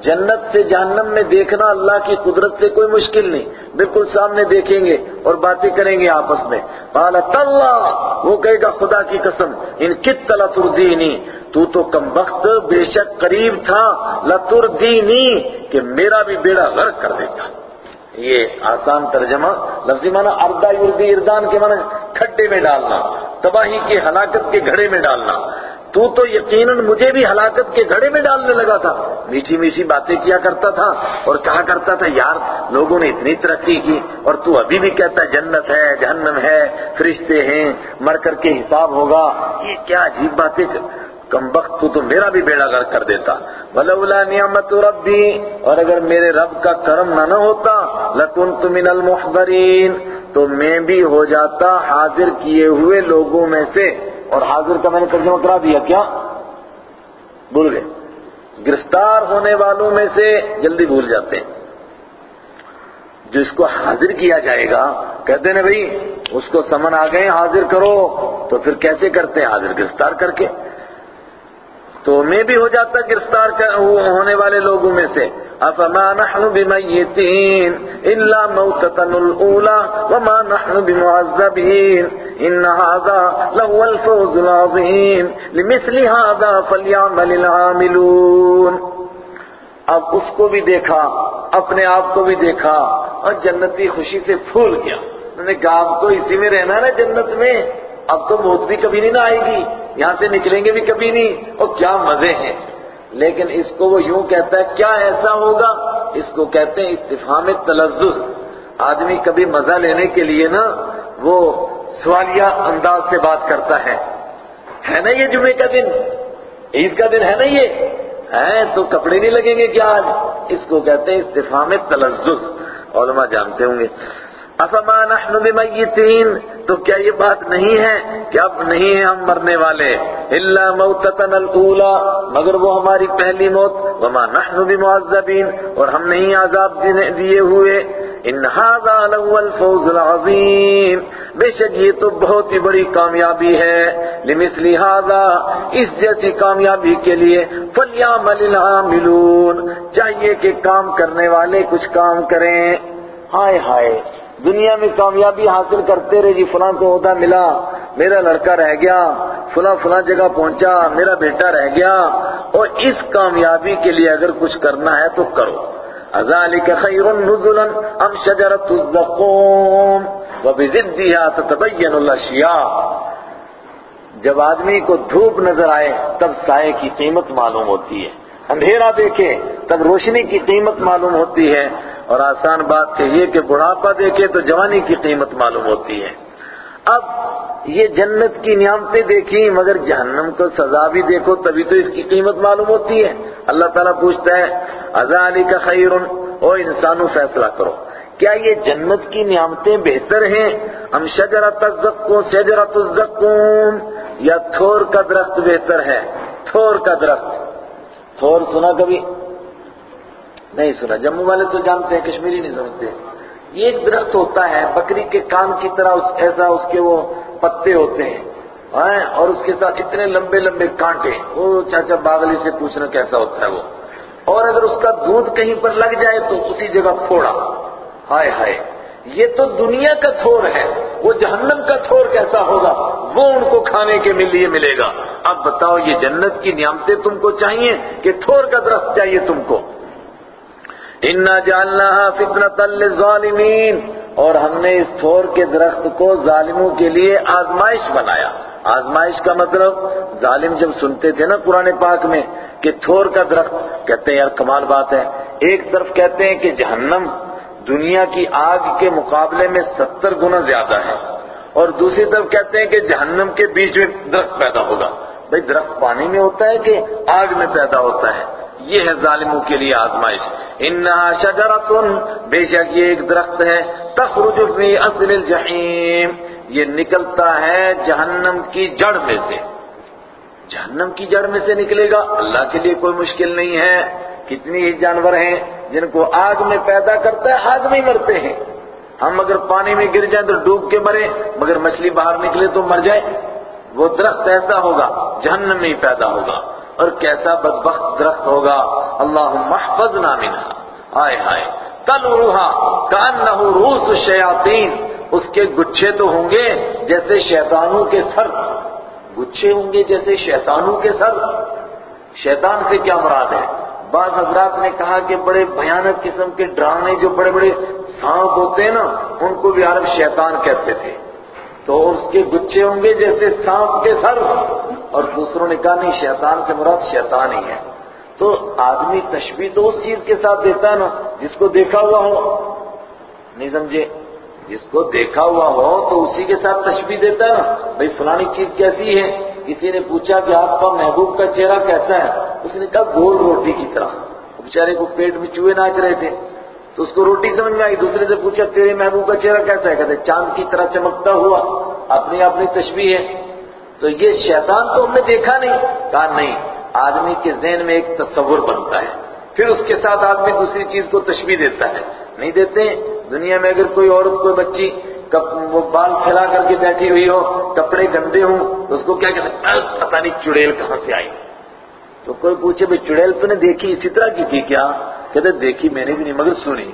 جنت سے جہنم میں دیکھنا اللہ کی قدرت سے کوئی مشکل نہیں۔ بالکل سامنے دیکھیں گے اور باتیں کریں گے آپس میں۔ قالت اللہ وہ کہے گا خدا کی قسم، ان کت تلا تردینی تو تو کم وقت بے شک قریب تھا، لتردینی، کہ میرا بھی بیڑا غرق کر دیتا یہ آسان ترجمہ، لفظی معنی اردا یوردی اردان کے معنی کھڈے میں ڈالنا، تباہی کے ہلاکت کے گھڑے میں ڈالنا۔ تو تو یقیناً مجھے بھی ہلاکت کے گھڑے میں ڈالنے لگا تھا۔ میٹھی میٹھی باتیں کیا کرتا تھا اور کہا کرتا تھا؟ یار، لوگوں نے اتنی ترقی کی اور تو ابھی بھی کہتا ہے، جنت ہے، جہنم ہے، فرشتے ہیں، مر کر کے حساب ہوگا۔ یہ کیا عجیب باتیں کم وقت تو تو میرا بھی بیڑا گر کر دیتا۔ ولولا نعمت ربی اور اگر میرے رب کا کرم نہ نہ ہوتا لکنت من المحضرین تو میں بھی ہو جاتا حاضر کیے ہوئے لوگوں میں سے۔ اور حاضر کا میں نے ترجمہ کرا دیا، کیا؟ بھول گئے۔ گرفتار ہونے والوں میں سے جلدی بھول جاتے۔ ہیں جو اس کو حاضر کیا جائے گا، کہتے ہیں بھائی، اس کو سمن آ گئے، حاضر کرو۔ تو پھر کیسے کرتے ہیں حاضر گرفتار کر کے؟ تو میں بھی ہو جاتا گرفتار ہونے والے لوگوں میں سے۔ افما نحن بمیتین الا موتتن الاولا وما نحن بمعذبین۔ ان هذا لهو الفوز العظیم۔ لمثل هذا فلیعمل العاملون۔ اب اس کو بھی دیکھا، اپنے آپ کو بھی دیکھا اور جنتی خوشی سے پھول گیا۔ میں نے کہا، اب تو اسی میں رہنا ہے نا جنت میں۔ اب تو موت بھی کبھی نہیں نہ آئے گی۔ یہاں سے نکلیں گے بھی کبھی نہیں۔ اور کیا مزے ہیں۔ لیکن اس کو وہ یوں کہتا ہے، کیا ایسا ہوگا؟ اس کو کہتے ہیں استفہام تلزز آدمی کبھی مزہ لینے کے لیے نا وہ سوالیہ انداز سے بات کرتا ہے۔ ہے نا یہ جمعے کا دن؟ عید کا دن ہے نا یہ؟ ہے تو کپڑے نہیں لگیں گے کیا آج؟ اس کو کہتے ہیں استفہام تلزز علماء جانتے ہوں گے۔ افما نحن بمیتین؟ تو کیا یہ بات نہیں ہے کہ اب نہیں ہے ہم مرنے والے؟ الا موتتنا الاولا مگر وہ ہماری پہلی موت۔ وما نحن بمعذبین، اور ہم نہیں عذاب دیے ہوئے۔ ان هذا لهو الفوز العظیم۔ بے شک یہ تو بہت ہی بڑی کامیابی ہے۔ لمثل هذا اس جیسی کامیابی کے لیے فلیعمل العاملون۔ چاہیے کہ کام کرنے والے کچھ کام کریں۔ ہائے ہائے۔ دنیا میں کامیابی حاصل کرتے رہے جی فلاں کو عہدہ ملا، میرا لڑکا رہ گیا، فلاں فلاں جگہ پہنچا، میرا بیٹا رہ گیا، اور اس کامیابی کے لیے اگر کچھ کرنا ہے تو کرو۔ ذالک خیر نزلا ام شجرۃ الزقوم وبضدها تتبین الاشیاء۔ جب آدمی کو دھوپ نظر آئے، تب سائے کی قیمت معلوم ہوتی ہے۔ اندھیرا دیکھے، تب روشنی کی قیمت معلوم ہوتی ہے۔ اور آسان بات کہیے کہ بڑھاپا دیکھے تو جوانی کی قیمت معلوم ہوتی ہے۔ اب یہ جنت کی نعمتیں دیکھی مگر جہنم کو سزا بھی دیکھو تبھی تو اس کی قیمت معلوم ہوتی ہے۔ اللہ تعالیٰ پوچھتا ہے ازالی کا خیر او انسانو فیصلہ کرو۔ کیا یہ جنت کی نعمتیں بہتر ہیں؟ ہم شجرت الزقوم شجرت الزقوم، یا تھور کا درخت بہتر ہے؟ تھور کا درخت۔ تھور سنا کبھی؟ نہیں سنا۔ جموں والے تو جانتے ہیں، کشمیری نہیں سمجھتے۔ یہ ایک درخت ہوتا ہے، بکری کے کان کی طرح ایسا اس کے وہ پتے ہوتے ہیں۔ ہاں؟ اور اس کے ساتھ اتنے لمبے لمبے کانٹے۔ وہ چاچا باغلی سے پوچھنا کیسا ہوتا ہے وہ۔ اور اگر اس کا دودھ کہیں پر لگ جائے تو اسی جگہ پھوڑا۔ ہائے ہائے۔ یہ تو دنیا کا تھور ہے۔ وہ جہنم کا تھور کیسا ہوگا؟ وہ ان کو کھانے کے لیے ملے گا۔ اب بتاؤ، یہ جنت کی نعمتیں تم کو چاہیے کہ تھور کا درخت چاہیے تم کو؟ انا جالنا فطرت للظالمین اور ہم نے اس تھور کے درخت کو ظالموں کے لیے آزمائش بنایا۔ آزمائش کا مطلب ظالم جب سنتے تھے نا قرآن پاک میں کہ تھور کا درخت، کہتے ہیں یار کمال بات ہے، ایک طرف کہتے ہیں کہ جہنم، دنیا کی آگ کے مقابلے میں ستر گنا زیادہ ہے۔ اور دوسری طرف کہتے ہیں کہ جہنم کے بیچ میں درخت پیدا ہوگا۔ بھئی درخت پانی میں ہوتا ہے کہ آگ میں پیدا ہوتا ہے؟ یہ ہے ظالموں کے لیے آزمائش۔ انہا شجرتن، بے شک یہ ایک درخت ہے، تخرج فی اصل الجحیم۔ یہ نکلتا ہے جہنم کی جڑ میں سے۔ جہنم کی جڑ میں سے نکلے گا۔ اللہ کے لیے کوئی مشکل نہیں ہے۔ کتنی ہی جانور ہیں جن کو آگ میں پیدا کرتا ہے، آگ میں مرتے ہیں۔ ہم اگر پانی میں گر جائیں تو ڈوب کے مرے مگر مچھلی باہر نکلے تو مر جائے وہ درخت ایسا ہوگا، جہنم میں ہی پیدا ہوگا۔ اور کیسا بدبخت درخت ہوگا۔ اللہ محفظ نامنا آئے ہائے۔ کل روحا کانہ روس الشیاطین اس کے گچھے تو ہوں گے جیسے شیطانوں کے سر۔ گچھے ہوں گے جیسے شیطانوں کے سر۔ شیطان سے کیا مراد ہے؟ بعض حضرات نے کہا کہ بڑے بھیانک قسم کے ڈرانے جو بڑے بڑے سانپ ہوتے ہیں نا، ان کو بھی عرب شیطان کہتے تھے۔ تو اس کے گچھے ہوں گے جیسے سانپ کے سر۔ اور دوسروں نے کہا، نہیں، شیطان سے مراد شیطان ہی ہے۔ تو آدمی تشبیح تو اس چیز کے ساتھ دیتا ہے نا، جس کو دیکھا ہوا ہو۔ نہیں سمجھے؟ جس کو دیکھا ہوا ہو تو اسی کے ساتھ تشبیح دیتا ہے نا بھئی فلانی چیز کیسی ہے؟ کسی نے پوچھا کہ آپ کا محبوب کا چہرہ کیسا ہے؟ اس نے کہا، گول روٹی کی طرح۔ بیچارے کو پیٹ میں چوہے ناچ رہے تھے۔ تو اس کو روٹی سمجھ میں آئی۔ دوسرے سے پوچھا، تیرے محبوب کا چہرہ کیسا ہے؟ کہتے، چاند کی طرح چمکتا ہوا۔ اپنی اپنی تشبیح ہے۔ تو یہ شیطان تو ہم نے دیکھا نہیں۔ کہا نہیں، آدمی کے ذہن میں ایک تصور بنتا ہے۔ پھر اس کے ساتھ آدمی دوسری چیز کو تشبیح دیتا ہے۔ نہیں دیتے؟ دنیا میں اگر کوئی عورت، کوئی بچی وہ بال پھیلا کر کے بیٹھی ہوئی ہو، کپڑے گندے ہوں، تو اس کو کیا کہتے ہیں؟ پتہ نہیں چڑیل کہاں سے آئی۔ تو کوئی پوچھے بھائی چڑیل تو نے دیکھی اسی طرح کی تھی کیا؟ کہتے، دیکھی میں نے بھی نہیں، مگر سنی۔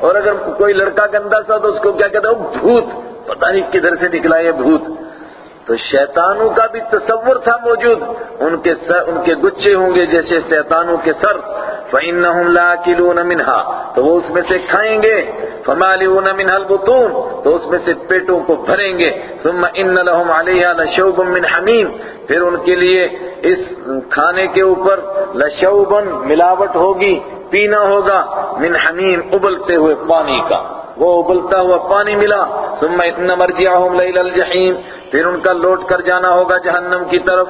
اور اگر کوئی لڑکا گندا سا تو اس کو کیا کہتے ہیں؟ بھوت۔ پتہ نہیں کدھر سے نکلا یہ بھوت۔ تو شیطانوں کا بھی تصور تھا موجود۔ ان کے سر، ان کے گچھے ہوں گے جیسے شیطانوں کے سر۔ فَإِنَّهُمْ لَاكِلُونَ مِنْهَا۔ تو وہ اس میں سے کھائیں گے۔ فَمَالِعُونَ مِنْهَا الْبُطُونَ۔ تو اس میں سے پیٹوں کو بھریں گے۔ ثُمَّ إِنَّ لَهُمْ عَلَيْهَا لَشَوْبٌ مِّنْ حَمِيمٍ۔ پھر ان کے لیے اس کھانے کے اوپر لشوبن ملاوٹ ہوگی، پینا ہوگا۔ من حمیم ابلتے ہوئے پانی کا۔ وہ ابلتا ہوا پانی ملا، ثم اتنا مرجعہم لیل الجحیم، پھر ان کا لوٹ کر جانا ہوگا جہنم کی طرف۔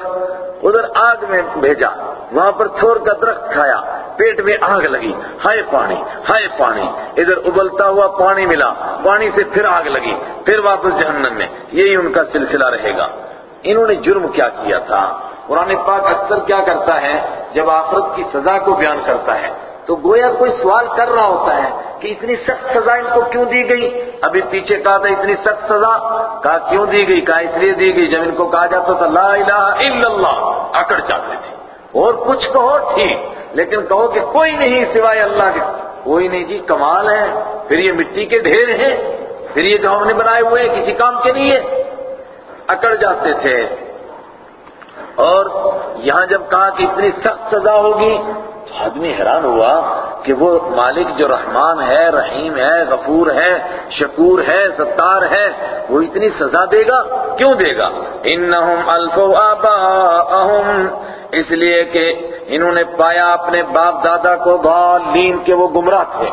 ادھر آگ میں بھیجا، وہاں پر تھور کا درخت کھایا، پیٹ میں آگ لگی۔ ہائے پانی ہائے پانی۔ ادھر ابلتا ہوا پانی ملا، پانی سے پھر آگ لگی، پھر واپس جہنم میں۔ یہی ان کا سلسلہ رہے گا۔ انہوں نے جرم کیا کیا تھا؟ قرآن پاک اکثر کیا کرتا ہے؟ جب آخرت کی سزا کو بیان کرتا ہے۔ تو گویا کوئی سوال کر رہا ہوتا ہے کہ اتنی سخت سزا ان کو کیوں دی گئی؟ ابھی پیچھے کہا تھا اتنی سخت سزا، کہا کیوں دی گئی؟ کہا اس لیے دی گئی، جب ان کو کہا جاتا تھا لا الہ الا اللہ، اکڑ جاتے تھے اور کچھ کہو ٹھیک، لیکن کہو کہ کوئی نہیں سوائے اللہ کے۔ کوئی نہیں جی کمال ہے۔ پھر یہ مٹی کے ڈھیر ہیں۔ پھر یہ جو ہم نے بنائے ہوئے ہیں، کسی کام کے لیے اکڑ جاتے تھے۔ اور یہاں جب کہا کہ اتنی سخت سزا ہوگی آدمی حیران ہوا کہ وہ مالک جو رحمان ہے، رحیم ہے، غفور ہے، شکور ہے، ستار ہے، وہ اتنی سزا دے گا؟ کیوں دے گا؟ انہم الفو آباءہم، اس لیے کہ انہوں نے پایا اپنے باپ دادا کو ضالین کے وہ گمراہ تھے۔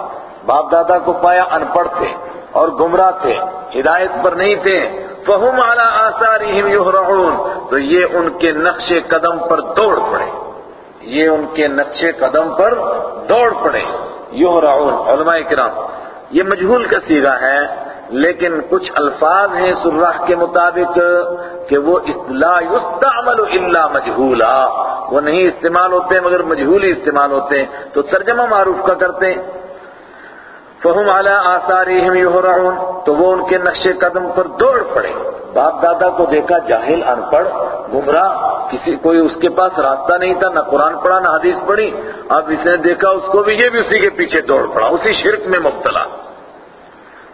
باپ دادا کو پایا ان پڑھ تھے اور گمراہ تھے، ہدایت پر نہیں تھے۔ فہم علی آثارہم یہرعون، تو یہ ان کے نقش قدم پر دوڑ پڑے۔ یہ ان کے نقش قدم پر دوڑ پڑے۔ یہرعون، علماء کرام، یہ مجہول کا سیغہ ہے، لیکن کچھ الفاظ ہیں سرح کے مطابق کہ وہ لا یستعمل الا مجہولا۔ وہ نہیں استعمال ہوتے مگر مجہول ہی استعمال ہوتے ہیں، تو ترجمہ معروف کا کرتے ہیں۔ فہم علی آثارہم یہرعون، تو وہ ان کے نقش قدم پر دوڑ پڑے۔ باپ دادا کو دیکھا جاہل ان پڑھ گمراہ، کسی کوئی اس کے پاس راستہ نہیں تھا، نہ قرآن پڑھا، نہ حدیث پڑھی۔ اب اس نے دیکھا اس کو بھی، یہ بھی اسی کے پیچھے دوڑ پڑا، اسی شرک میں مبتلا۔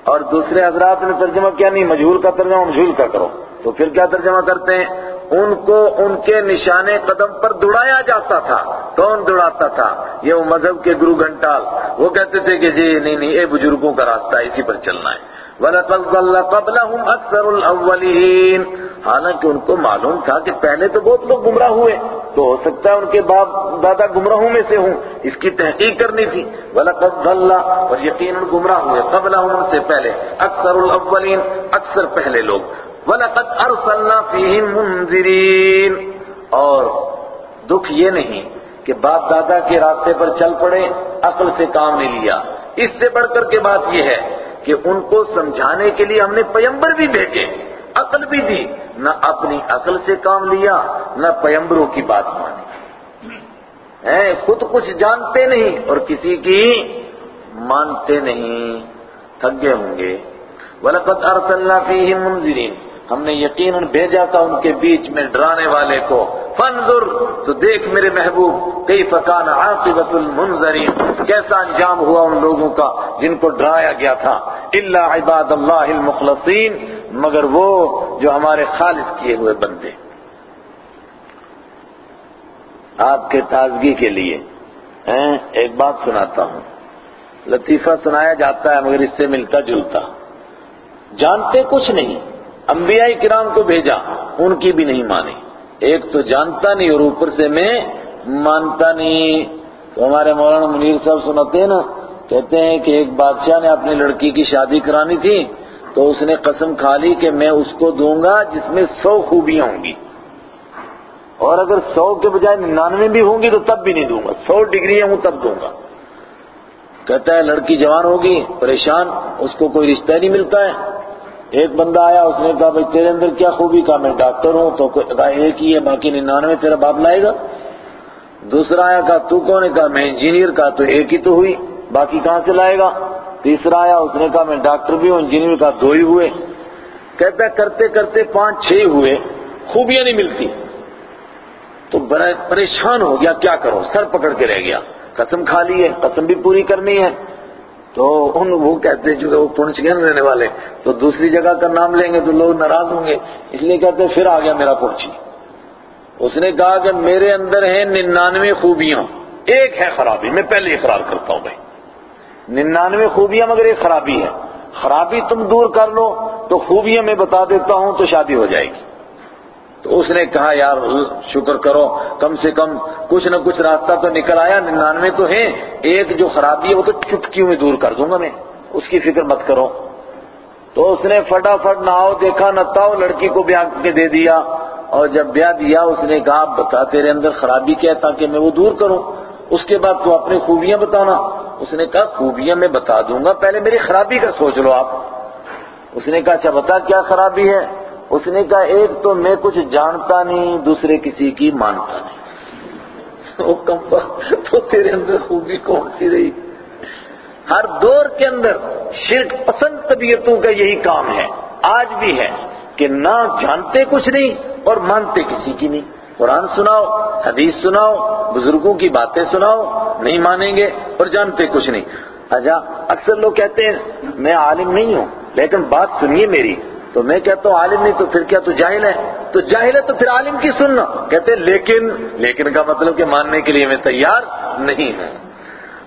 اور دوسرے حضرات نے ترجمہ کیا، نہیں مجہول کا ترجمہ مجہول کا کرو۔ تو پھر کیا ترجمہ کرتے ہیں؟ ان کو ان کے نشانے قدم پر دوڑایا جاتا تھا۔ کون دوڑاتا تھا؟ یہ وہ مذہب کے گرو گھنٹال۔ وہ کہتے تھے کہ جی نہیں نہیں یہ بزرگوں کا راستہ اسی پر چلنا ہے۔ وَلَقَدْ ضَلَّ قَبْلَهُمْ أَكْثَرُ الْأَوَّلِينَ حالانکہ ان کو معلوم تھا کہ پہلے تو بہت لوگ گمراہ ہوئے، تو ہو سکتا ہے ان کے باپ دادا گمراہوں میں سے ہوں، اس کی تحقیق کرنی تھی۔ وَلَقَدْ ضَلَّ، اور یقیناً گمراہ ہوئے قَبْلَهُمْ ان سے پہلے، اکثر الاولین، اکثر پہلے لوگ۔ وَلَقَدْ أَرْسَلْنَا فِيهِمْ مُنذِرِينَ اور دکھ یہ نہیں کہ باپ دادا کے راستے پر چل پڑے، عقل سے کام نہیں لیا۔ اس سے بڑھ کر کے بات یہ ہے کہ ان کو سمجھانے کے لیے ہم نے پیمبر بھی بھیجے، عقل بھی دی۔ نہ اپنی عقل سے کام لیا، نہ پیمبروں کی بات مانی۔ خود کچھ جانتے نہیں اور کسی کی مانتے نہیں تھگے ہوں گے۔ وَلَقَدْ أَرْسَلْنَا فِيهِمْ مُنذِرِينَ۔ ہم نے یقیناً بھیجا تھا ان کے بیچ میں ڈرانے والے کو فنظر تو دیکھ میرے محبوب کئی فکان عاقبت المنظرین کیسا انجام ہوا ان لوگوں کا جن کو ڈرایا گیا تھا؟ الا عباد اللہ المخلصین، مگر وہ جو ہمارے خالص کیے ہوئے بندے۔ آپ کے تازگی کے لیے ہاں، ایک بات سناتا ہوں۔ لطیفہ سنایا جاتا ہے، مگر اس سے ملتا جلتا۔ جانتے کچھ نہیں۔ انبیاء کرام کو بھیجا، ان کی بھی نہیں مانی ایک تو جانتا نہیں اور اوپر سے میں مانتا نہیں۔ تو ہمارے مولانا منیر صاحب سناتے ہیں نا، کہتے ہیں کہ ایک بادشاہ نے اپنی لڑکی کی شادی کرانی تھی، تو اس نے قسم کھا لی کہ میں اس کو دوں گا جس میں سو خوبیاں ہوں گی۔ اور اگر سو کے بجائے ننانوے بھی ہوں گی تو تب بھی نہیں دوں گا۔ سو ڈگری ہوں تب دوں گا۔ کہتا ہے لڑکی جوان ہوگی، پریشان، اس کو کوئی رشتہ نہیں ملتا ہے۔ ایک بندہ آیا، اس نے کہا بھائی تیرے اندر کیا خوبی کہا میں ڈاکٹر ہوں؟ تو کہا ایک ہی ہے، باقی ننانوے تیرا باپ لائے گا۔ دوسرا آیا، کہا تو کون ہے؟ کہا میں انجینئر، کہا تو ایک ہی تو ہوئی، باقی کہاں سے لائے گا؟ تیسرا آیا، اس نے کہا میں ڈاکٹر بھی ہوں، انجینئر کہا دو ہی ہوئے۔ کہتا ہے کرتے کرتے پانچ چھ ہوئے، خوبیاں نہیں ملتی۔ تو پریشان ہو گیا، کیا کرو سر پکڑ کے رہ گیا۔ قسم کھا لی ہے، قسم بھی پوری کرنی ہے۔ تو ان وہ کہتے ہیں وہ پنچ گن رہنے والے، تو دوسری جگہ کا نام لیں گے تو لوگ ناراض ہوں گے۔ اس لیے کہتے ہیں، پھر آ گیا میرا پنچی اس نے کہا کہ میرے اندر ہیں ننانوے خوبیاں۔ ایک ہے خرابی، میں پہلے اقرار کرتا ہوں بھائی۔ ننانوے خوبیاں مگر ایک خرابی ہے۔ خرابی تم دور کر لو، تو خوبیاں میں بتا دیتا ہوں تو شادی ہو جائے گی۔ تو اس نے کہا، یار شکر کرو، کم سے کم کچھ نہ کچھ راستہ تو نکل آیا، ننانوے تو ہیں، ایک جو خرابی ہے وہ تو چٹکیوں میں دور کر دوں گا میں، اس کی فکر مت کرو. تو اس نے فٹافٹ نہ آؤ دیکھا، نہ تاؤ، لڑکی کو بیاہ کے دے دیا، اور جب بیاہ دیا، اس نے کہا، بتا تیرے اندر خرابی کیا ہے تاکہ میں وہ دور کروں. اس کے بعد تو اپنی خوبیاں بتانا، اس نے کہا، خوبیاں میں بتا دوں گا، پہلے میری خرابی کا سوچ لو آپ. اس نے کہا اچھا بتا کیا خرابی ہے؟ اس نے کہا، ایک تو میں کچھ جانتا نہیں، دوسرے کسی کی مانتا نہیں. تو تیرے اندر خوبی کون سی رہی؟ ہر دور کے اندر شرک پسند طبیعتوں کا یہی کام ہے۔ آج بھی ہے کہ نہ جانتے کچھ نہیں اور مانتے کسی کی نہیں۔ قرآن سناؤ، حدیث سناؤ، بزرگوں کی باتیں سناؤ، نہیں مانیں گے اور جانتے کچھ نہیں۔ اچھا اکثر لوگ کہتے ہیں، میں عالم نہیں ہوں، لیکن بات سنیے میری۔ تو میں کہتا ہوں، عالم نہیں تو پھر کیا تو جاہل ہے؟ تو جاہل ہے تو پھر عالم کی سننا۔ کہتے لیکن لیکن کا مطلب کہ ماننے کے لیے میں تیار نہیں ہوں۔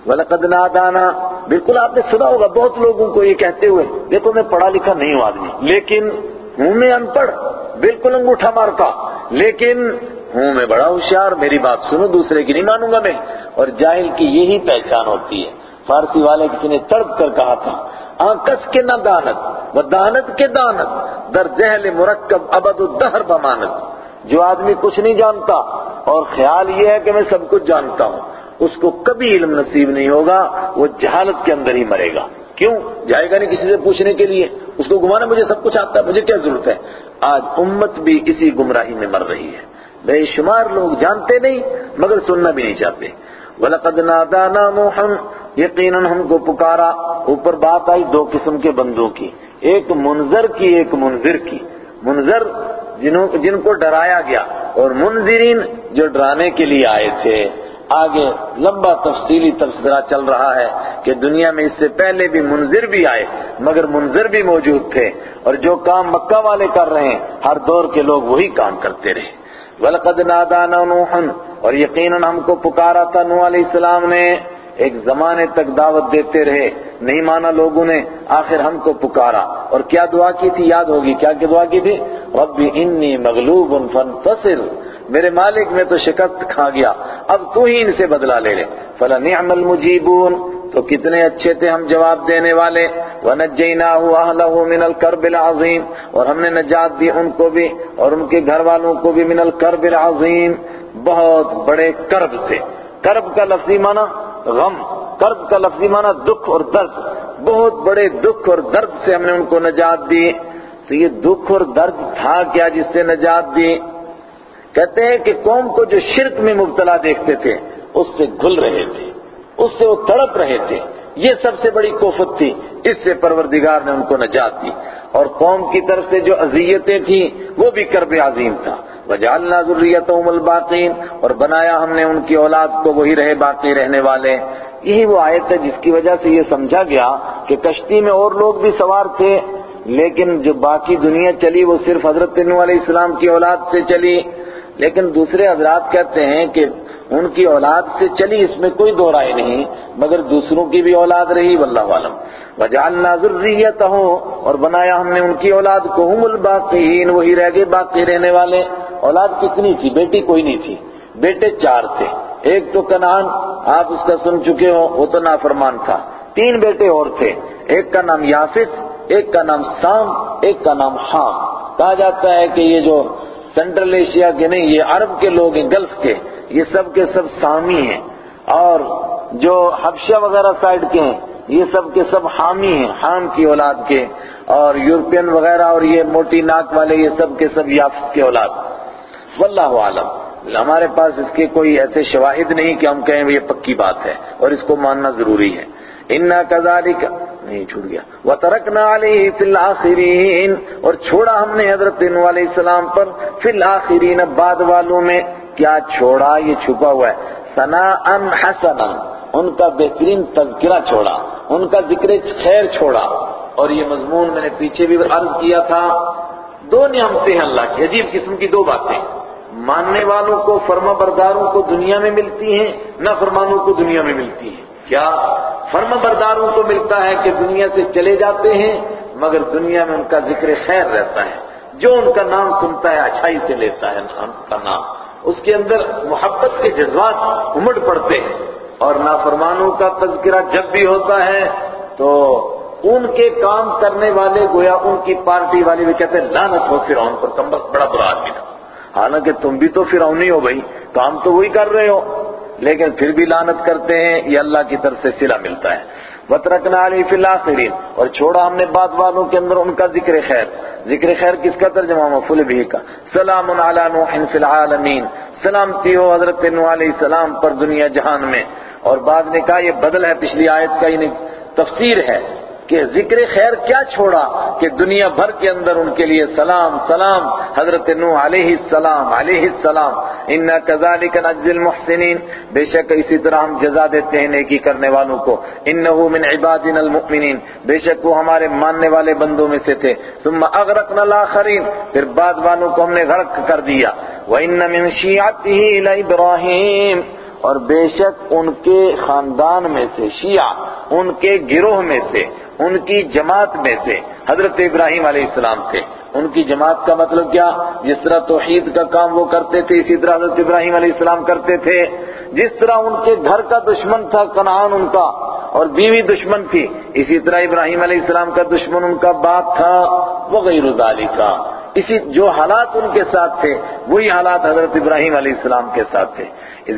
وَلَقَدْ نَادَانَا۔ بالکل آپ نے سنا ہوگا، بہت لوگوں کو یہ کہتے ہوئے۔ دیکھو میں پڑھا لکھا نہیں ہوں آدمی۔ لیکن ہوں میں ان پڑھ بالکل انگوٹھا مارتا لیکن ہوں میں بڑا ہوشیار، میری بات سنو، دوسرے کی نہیں مانوں گا میں۔ اور جاہل کی یہی پہچان ہوتی ہے۔ فارسی والے کسی نے تڑپ کر کہا تھا آنکس کے نہ دانت و دانت کے دانت، در جہل مرکب ابد الدہر بمانت۔ جو آدمی کچھ نہیں جانتا، اور خیال یہ ہے کہ میں سب کچھ جانتا ہوں، اس کو کبھی علم نصیب نہیں ہوگا، وہ جہالت کے اندر ہی مرے گا۔ کیوں؟ جائے گا نہیں کسی سے پوچھنے کے لیے۔ اس کو گمانا مجھے سب کچھ آتا ہے، مجھے کیا ضرورت ہے؟ آج امت بھی اسی گمراہی میں مر رہی ہے۔ بے شمار لوگ جانتے نہیں، مگر سننا بھی نہیں چاہتے۔ وَلَقَدْ نَادَانَا نُوحٌ یقیناً ہم کو پکارا، اوپر بات آئی دو قسم کے بندوں کی، ایک منظر کی، ایک منذر کی۔ منظر جن کو ڈرایا گیا اور منذرین جو ڈرانے کے لیے آئے تھے۔ آگے لمبا تفصیلی تبصرہ چل رہا ہے کہ دنیا میں اس سے پہلے بھی منظر بھی آئے، مگر منظر بھی موجود تھے۔ اور جو کام مکہ والے کر رہے ہیں، ہر دور کے لوگ وہی کام کرتے رہے۔ وَلَقَدْ نَادَانَا نُوحٌ اور یقیناً ہم کو پکارا تھا نوح علیہ السلام نے۔ ایک زمانے تک دعوت دیتے رہے، نہیں مانا لوگوں نے، آخر ہم کو پکارا۔ اور کیا دعا کی تھی؟ یاد ہوگی۔ کیا کی دعا کی تھی؟ رب انی مغلوب فانتصر میرے مالک میں تو شکست کھا گیا۔ اب تو ہی ان سے بدلہ لے لے۔ فلنعم المجیبون۔ تو کتنے اچھے تھے ہم جواب دینے والے۔ وَنَجَّيْنَاهُ أَهْلَهُ مِنَ الْكَرْبِ الْعَظِيمِ اور ہم نے نجات دی ان کو بھی، اور ان کے گھر والوں کو بھی من الکرب العظیم۔ بہت بڑے کرب سے۔ کرب کا لفظی معنی غم کرب کا لفظی معنی دکھ اور درد۔ بہت بڑے دکھ اور درد سے ہم نے ان کو نجات دی۔ تو یہ دکھ اور درد تھا کیا جس سے نجات دی؟ کہتے ہیں کہ قوم کو جو شرک میں مبتلا دیکھتے تھے، اس سے گھل رہے تھے، اس سے وہ تڑپ رہے تھے۔ یہ سب سے بڑی کوفت تھی۔ اس سے پروردگار نے ان کو نجات دی۔ اور قوم کی طرف سے جو اذیتیں تھیں، وہ بھی کرب عظیم تھا۔ وجعلنا ذریتهم الباقین اور بنایا ہم نے ان کی اولاد کو وہی رہے باقی رہنے والے۔ یہی وہ آیت ہے جس کی وجہ سے یہ سمجھا گیا کہ کشتی میں اور لوگ بھی سوار تھے، لیکن جو باقی دنیا چلی وہ صرف حضرت نوح علیہ السلام کی اولاد سے چلی۔ لیکن دوسرے حضرات کہتے ہیں کہ ان کی اولاد سے چلی اس میں کوئی دو رائے نہیں، مگر دوسروں کی بھی اولاد رہی، واللہ عالم وجعلنا ذریتہو اور بنایا ہم نے ان کی اولاد کو ہم الباقین وہی رہ گئے باقی رہنے والے۔ اولاد کتنی تھی؟ بیٹی کوئی نہیں تھی۔ بیٹے چار تھے۔ ایک تو کنان آپ اس کا سن چکے ہو وہ تو نافرمان تھا۔ تین بیٹے اور تھے۔ ایک کا نام یافت ایک کا نام سام، ایک کا نام حام۔ کہا جاتا ہے کہ یہ جو سینٹرل ایشیا کے نہیں، یہ عرب کے لوگ ہیں، گلف کے۔ یہ سب کے سب سامی ہیں اور جو حبشہ وغیرہ سائڈ کے ہیں، یہ سب کے سب حامی ہیں، حام کی اولاد کے، اور یورپین وغیرہ اور یہ موٹی ناک والے، یہ سب کے سب یافت کے اولاد۔ واللہ عالم۔ ہمارے پاس اس کے کوئی ایسے شواہد نہیں کہ ہم کہیں یہ پکی بات ہے اور اس کو ماننا ضروری ہے۔ انا كذلك نہیں، چھوٹ گیا۔ وترکنا علیہ فی الاخرین اور چھوڑا ہم نے حضرت علیہ السلام پر۔ فی الاخرین بعد والوں میں۔ کیا چھوڑا یہ چھپا ہوا ہے؟ ثنا ان حسنا، ان کا بہترین تذکرہ چھوڑا، ان کا ذکر خیر چھوڑا۔ اور یہ مضمون میں نے پیچھے بھی عرض کیا تھا۔ دو نعمتیں ہیں اللہ کی، عجیب قسم کی دو باتیں۔ ماننے والوں کو، فرما برداروں کو دنیا میں ملتی ہیں نہ فرمانوں کو دنیا میں ملتی ہیں۔ کیا فرما برداروں کو ملتا ہے کہ دنیا سے چلے جاتے ہیں، مگر دنیا میں ان کا ذکر خیر رہتا ہے۔ جو ان کا نام سنتا ہے، اچھائی سے لیتا ہے ان کا نام۔ اس کے اندر محبت کے جذبات امڑ پڑتے ہیں اور نافرمانوں کا تذکرہ جب بھی ہوتا ہے تو ان کے کام کرنے والے گویا ان کی پارٹی والے بھی کہتے ہیں لانت ہو فرعون پر، کم بڑا برا آدمی تھا۔ حالانکہ تم بھی تو فرعونی ہو بھائی، کام تو وہی کر رہے ہو۔ لیکن پھر بھی لانت کرتے ہیں، یہ اللہ کی طرف سے صلہ ملتا ہے۔ وترکنا علی فی الاخرین اور چھوڑا ہم نے بعد والوں کے اندر ان کا ذکر خیر۔ ذکر خیر کس کا ترجمہ مفعول بھی کا۔ سلام علی نوح فی العالمین۔ سلامتی ہو حضرت نوح علیہ السلام پر دنیا جہان میں۔ اور بعد نے کہا یہ بدل ہے، پچھلی آیت کا یعنی تفسیر ہے۔ کہ ذکر خیر کیا چھوڑا کہ دنیا بھر کے اندر ان کے لیے سلام سلام، حضرت نوح علیہ السلام علیہ السلام۔ انا كذلك نجزي المحسنين۔ بے شک اسی طرح ہم جزا دیتے ہیں نیکی کرنے والوں کو۔ انه من عبادنا المؤمنین بے شک وہ ہمارے ماننے والے بندوں میں سے تھے۔ ثم اغرقنا الاخرین پھر بعد والوں کو ہم نے غرق کر دیا۔ وان من شيعته لابراهيم اور بے شک ان کے خاندان میں سے، شیعہ، ان کے گروہ میں سے۔ ان کی جماعت میں سے، حضرت ابراہیم علیہ السلام تھے۔ ان کی جماعت کا مطلب کیا؟ جس طرح توحید کا کام وہ کرتے تھے، اسی طرح حضرت ابراہیم علیہ السلام کرتے تھے۔ جس طرح ان کے گھر کا دشمن تھا، کنعان ان کا، اور بیوی دشمن تھی، اسی طرح ابراہیم علیہ السلام کا دشمن ان کا باپ تھا وہ غیر کا اسی جو حالات ان کے ساتھ تھے، وہی حالات حضرت ابراہیم علیہ السلام کے ساتھ تھے۔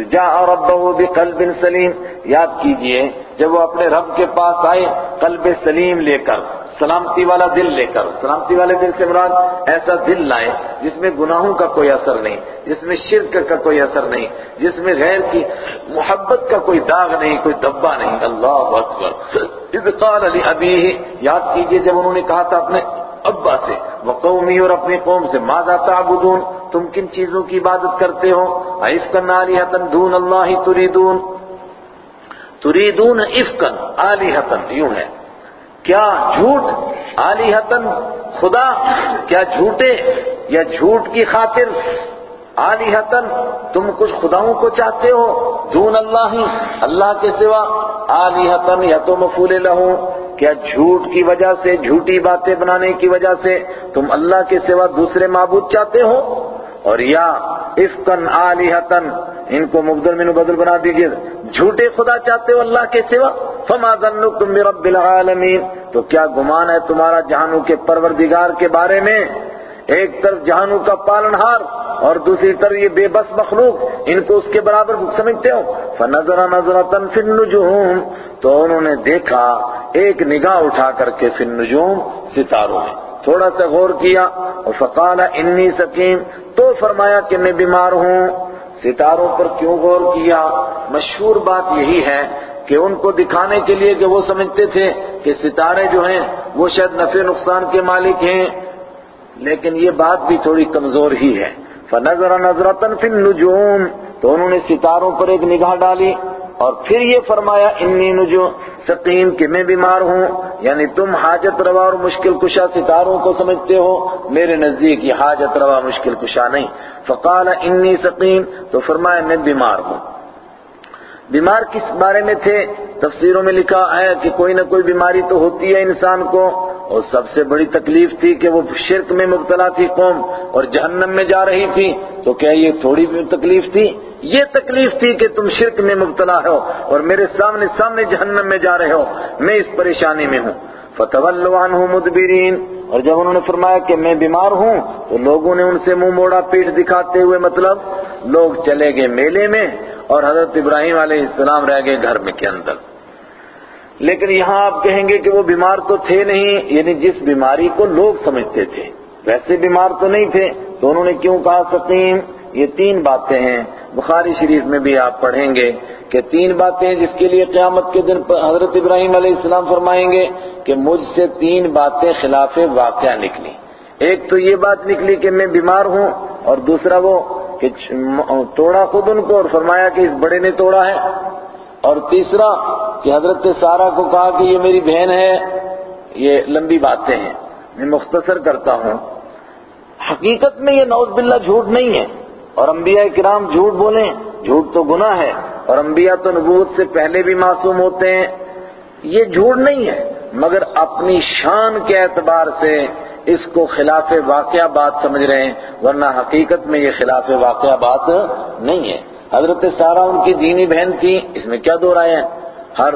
جا ربه بقلب سلیم، یاد کیجیے، جب وہ اپنے رب کے پاس آئے، قلب سلیم لے کر، سلامتی والا دل لے کر، سلامتی والے دل سے مراد ایسا دل لائے جس میں گناہوں کا کوئی اثر نہیں، جس میں شرک کا کوئی اثر نہیں، جس میں غیر کی محبت کا کوئی داغ نہیں، کوئی دبا نہیں۔ اللہ اکبر۔ اذ قال علی ابھی یاد کیجیے، جب انہوں نے کہا تھا اپنے ابا سے وہ قومی اور اپنی قوم سے، ماذا تعبدون؟ تم کن چیزوں کی عبادت کرتے ہو؟ عفقن آلیہتن دون اللہ تریدون۔ تریدون عفقن آلیہتن یوں ہے۔ کیا جھوٹ؟ آلیہتن خدا، کیا جھوٹے؟ یا جھوٹ کی خاطر؟ آلیہتن تم کچھ خداؤں کو چاہتے ہو؟ دون اللہ اللہ کے سوا آلیہتن یا تو مفول لہوں کیا جھوٹ کی وجہ سے، جھوٹی باتیں بنانے کی وجہ سے تم اللہ کے سوا دوسرے معبود چاہتے ہو؟ اور یا افکن آلیہتن ان کو مبدل منو بدل بنا دیجیے۔ جھوٹے خدا چاہتے ہو اللہ کے سوا؟ فما ظنکم برب العالمین۔ تو کیا گمان ہے تمہارا جہانوں کے پروردگار کے بارے میں؟ ایک طرف جہانو کا پالنہار اور دوسری طرف یہ بے بس مخلوق، ان کو اس کے برابر سمجھتے ہو۔ فنظر نظرة فی النجوم، تو انہوں نے دیکھا، ایک نگاہ اٹھا کر کے فی النجوم ستاروں میں۔ تھوڑا سا غور کیا اور فقال انی سکیم تو فرمایا کہ میں بیمار ہوں۔ ستاروں پر کیوں غور کیا؟ مشہور بات یہی ہے کہ ان کو دکھانے کے لیے کہ وہ سمجھتے تھے کہ ستارے جو ہیں، وہ شاید نفع نقصان کے مالک ہیں۔ لیکن یہ بات بھی تھوڑی کمزور ہی ہے۔ فنظر نظرتن فی النجوم تو انہوں نے ستاروں پر ایک نگاہ ڈالی اور پھر یہ فرمایا، انی نجو سقیم کہ میں بیمار ہوں۔ یعنی تم حاجت روا اور مشکل کشا ستاروں کو سمجھتے ہو۔ میرے نزدیک یہ حاجت روا، مشکل کشا نہیں۔ فقال، انی سقیم تو فرمایا، میں بیمار ہوں۔ بیمار کس بارے میں تھے؟ تفسیروں میں لکھا ہے کہ کوئی نہ کوئی بیماری تو ہوتی ہے انسان کو۔ اور سب سے بڑی تکلیف تھی کہ وہ شرک میں مبتلا تھی قوم اور جہنم میں جا رہی تھی۔ تو کیا یہ تھوڑی تکلیف تھی؟ یہ تکلیف تھی کہ تم شرک میں مبتلا ہو اور میرے سامنے سامنے جہنم میں جا رہے ہو۔ میں اس پریشانی میں ہوں۔ فتولوا عنہ مدبرین۔ اور جب انہوں نے فرمایا کہ میں بیمار ہوں تو لوگوں نے ان سے منہ موڑا پیٹ دکھاتے ہوئے مطلب لوگ چلے گئے میلے میں اور حضرت ابراہیم علیہ السلام رہ گئے گھر میں کے اندر۔ لیکن یہاں آپ کہیں گے کہ وہ بیمار تو تھے نہیں یعنی جس بیماری کو لوگ سمجھتے تھے، ویسے بیمار تو نہیں تھے۔ تو انہوں نے کیوں کہا سقیم؟ یہ تین باتیں ہیں۔ بخاری شریف میں بھی آپ پڑھیں گے کہ تین باتیں جس کے لیے قیامت کے دن حضرت ابراہیم علیہ السلام فرمائیں گے کہ مجھ سے تین باتیں خلاف واقعہ نکلی۔ ایک تو یہ بات نکلی کہ میں بیمار ہوں اور دوسرا وہ کہ توڑا خود ان کو اور فرمایا کہ اس بڑے نے توڑا ہے۔ اور تیسرا کہ حضرت سارا کو کہا کہ یہ میری بہن ہے، یہ لمبی باتیں ہیں، میں مختصر کرتا ہوں۔ حقیقت میں یہ نوز باللہ جھوٹ نہیں ہے۔ اور انبیاء کرام جھوٹ بولیں، جھوٹ تو گناہ ہے۔ اور انبیاء تو نبوت سے پہلے بھی معصوم ہوتے ہیں۔ یہ جھوٹ نہیں ہے، مگر اپنی شان کے اعتبار سے اس کو خلاف واقعہ بات سمجھ رہے ہیں، ورنہ حقیقت میں یہ خلاف واقعہ بات نہیں ہے۔ حضرت سارا ان کی دینی بہن تھی، اس میں کیا دو رائے ہیں؟ ہر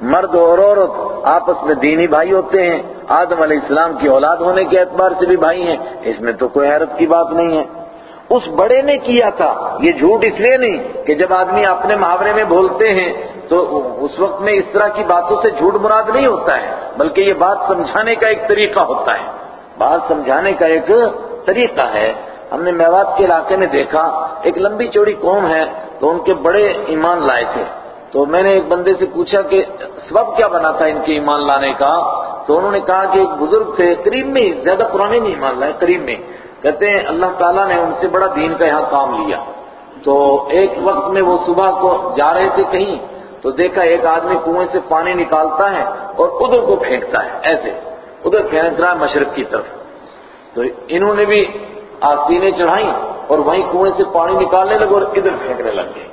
مرد اور عورت آپس میں دینی بھائی ہوتے ہیں۔ آدم علیہ السلام کی اولاد ہونے کے اعتبار سے بھی بھائی ہیں۔ اس میں تو کوئی حیرت کی بات نہیں ہے۔ اس بڑے نے کیا تھا، یہ جھوٹ اس لیے نہیں کہ جب آدمی اپنے محاورے میں بولتے ہیں تو اس وقت میں اس طرح کی باتوں سے جھوٹ مراد نہیں ہوتا ہے، بلکہ یہ بات سمجھانے کا ایک طریقہ ہوتا ہے۔ بات سمجھانے کا ایک طریقہ ہے۔ ہم نے میوات کے علاقے میں دیکھا، ایک لمبی چوڑی قوم ہے تو ان کے بڑے ایمان لائے تھے۔ تو میں نے ایک بندے سے پوچھا کہ سبب کیا بنا تھا ان کے ایمان لانے کا؟ تو انہوں نے کہا کہ ایک بزرگ تھے، قریب میں زیادہ پرانے نہیں ایمان لائے، قریب میں۔ کہتے ہیں اللہ تعالیٰ نے ان سے بڑا دین کا یہاں کام لیا۔ تو ایک وقت میں وہ صبح کو جا رہے تھے کہیں، تو دیکھا ایک آدمی کنویں سے پانی نکالتا ہے اور ادھر کو پھینکتا ہے، ایسے۔ ادھر پھینک رہا ہے مشرق کی طرف۔ تو انہوں نے بھی آستینیں چڑھائیں اور وہیں کنویں سے پانی نکالنے لگے اور ادھر پھینکنے لگ گئے۔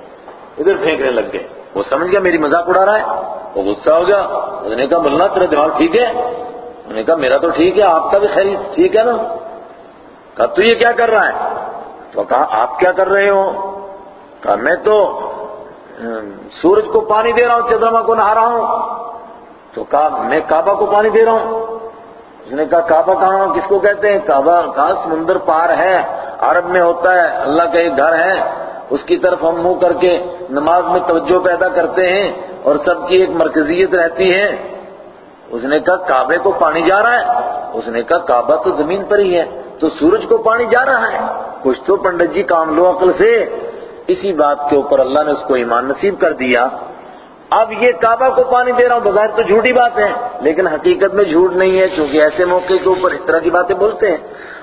ادھر پھینکنے لگ گئے۔ وہ سمجھ گیا میری مذاق اڑا رہا ہے۔ وہ غصہ ہو گیا۔ اس نے کہا، ملنا، تیرا دماغ ٹھیک ہے؟ انہوں نے کہا، میرا تو ٹھیک ہے، آپ کا بھی خیر، ٹھیک ہے نا؟ کہا، تو یہ کیا کر رہا ہے؟ تو کہا، آپ کیا کر رہے ہو؟ کہا، میں تو سورج کو پانی دے رہا ہوں، چندرما کو نہا رہا ہوں۔ تو کہا، میں کعبہ کو پانی دے رہا ہوں۔ اس نے کہا، کعبہ کہاں کس کو کہتے ہیں؟ کعبہ کہاں سمندر پار ہے؟ عرب میں ہوتا ہے، اللہ کا ایک گھر ہے۔ اس کی طرف ہم منہ کر کے نماز میں توجہ پیدا کرتے ہیں اور سب کی ایک مرکزیت رہتی ہے۔ اس نے کہا، کعبے کو پانی جا رہا ہے۔ اس نے کہا، کعبہ تو زمین پر ہی ہے، تو سورج کو پانی جا رہا ہے۔ کچھ تو پنڈت جی کام لو عقل سے۔ اسی بات کے اوپر اللہ نے اس کو ایمان نصیب کر دیا۔ اب یہ کعبہ کو پانی دے رہا ہوں، بظاہر تو جھوٹی بات ہے، لیکن حقیقت میں جھوٹ نہیں ہے، کیونکہ ایسے موقع کے اوپر اس طرح کی باتیں بولتے ہیں۔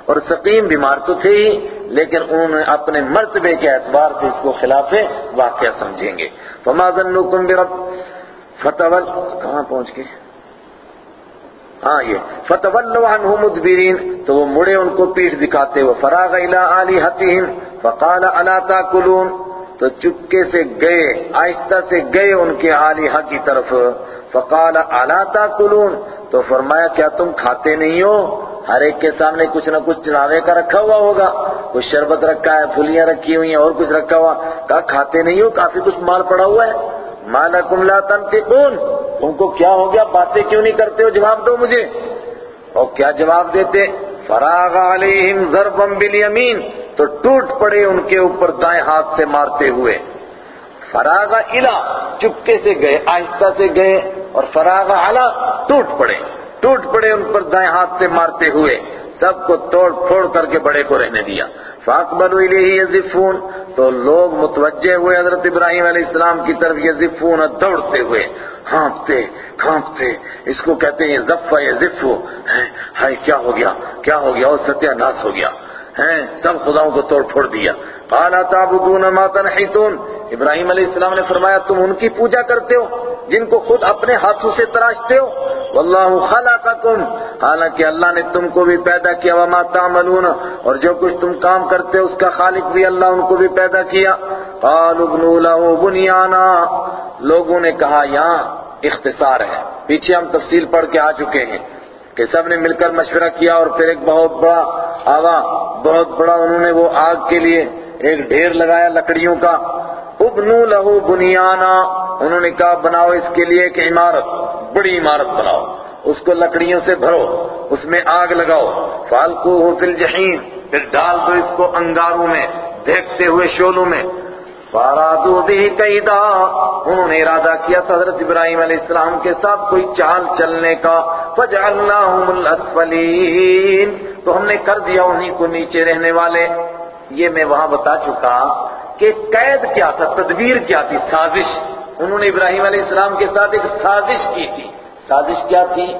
اور سقیم بیمار تو تھے ہی، لیکن انہوں نے اپنے مرتبے کے اعتبار سے اس کو خلاف واقعہ سمجھیں گے۔ فما ظنكم برب فتول کہاں پہنچ گئے؟ ہاں یہ۔ فتولوا عنه مدبرین تو وہ مڑے ان کو پیٹ دکھاتے وہ فراغ الى الہتهم فقال الا تاكلون تو چپکے سے گئے، آہستہ سے گئے ان کے آلیہ کی طرف۔ فقال، الا تاكلون تو فرمایا، کیا تم کھاتے نہیں ہو؟ ہر ایک کے سامنے کچھ نہ کچھ چڑھاوے کا رکھا ہوا ہوگا۔ کچھ شربت رکھا ہے، پھلیاں رکھی ہوئی ہیں، اور کچھ رکھا ہوا۔ کہا، کھاتے نہیں ہو؟ کافی کچھ مال پڑا ہوا ہے۔ مالکم لا تنطقون؟ تم کو کیا ہو گیا؟ باتیں کیوں نہیں کرتے ہو؟ جواب دو مجھے۔ اور کیا جواب دیتے؟ فراغ علیہم ضربم بالیمین، تو ٹوٹ پڑے ان کے اوپر دائیں ہاتھ سے مارتے ہوئے۔ فراغ الا، چپکے سے گئے، آہستہ سے گئے، اور فراغ الا ٹوٹ پڑے۔ ٹوٹ پڑے ان پر دائیں ہاتھ سے مارتے ہوئے، سب کو توڑ پھوڑ کر کے بڑے کو رہنے دیا۔ فاقبلوا الیہ یزفون، تو لوگ متوجہ ہوئے حضرت ابراہیم علیہ السلام کی طرف یزفون دوڑتے ہوئے، ہانپتے، کھانپتے، اس کو کہتے ہیں زفا یزفو ہائے، کیا ہو گیا، کیا ہو گیا اور ستیہ ناس ہو گیا۔ ہیں، سب خداؤں کو توڑ پھوڑ دیا۔ قال تعبدون ما تنحتون؟ ابراہیم علیہ السلام نے فرمایا، تم ان کی پوجا کرتے ہو، جن کو خود اپنے ہاتھوں سے تراشتے ہو۔ واللہ خلقکم۔ حالانکہ اللہ نے تم کو بھی پیدا کیا، وما تعملون۔ اور جو کچھ تم کام کرتے ہو، اس کا خالق بھی اللہ ان کو بھی پیدا کیا۔ قالوا ابنوا له بنيانا لوگوں نے کہا، یہاں اختصار ہے۔ پیچھے ہم تفصیل پڑھ کے آ چکے ہیں۔ کہ سب نے مل کر مشورہ کیا اور پھر ایک بہت بڑا آوا، بہت بڑا انہوں نے وہ آگ کے لیے ایک ڈھیر لگایا لکڑیوں کا۔ ابنو لہو بنیانا، انہوں نے کہا بناؤ اس کے لیے ایک عمارت، بڑی عمارت بناؤ۔ اس کو لکڑیوں سے بھرو، اس میں آگ لگاؤ۔ فالکو ہو فل جہین پھر ڈال دو اس کو انگاروں میں، دیکھتے ہوئے شولوں میں۔ فارادو بھی قیدا انہوں نے ارادہ کیا تھا حضرت ابراہیم علیہ السلام کے ساتھ کوئی چال چلنے کا۔ فجعلناہم الاسفلین تو ہم نے کر دیا انہی کو نیچے رہنے والے۔ یہ میں وہاں بتا چکا کہ قید کیا تھا، تدبیر کیا تھی، سازش۔ انہوں نے ابراہیم علیہ السلام کے ساتھ ایک سازش کی تھی۔ سازش کیا تھی؟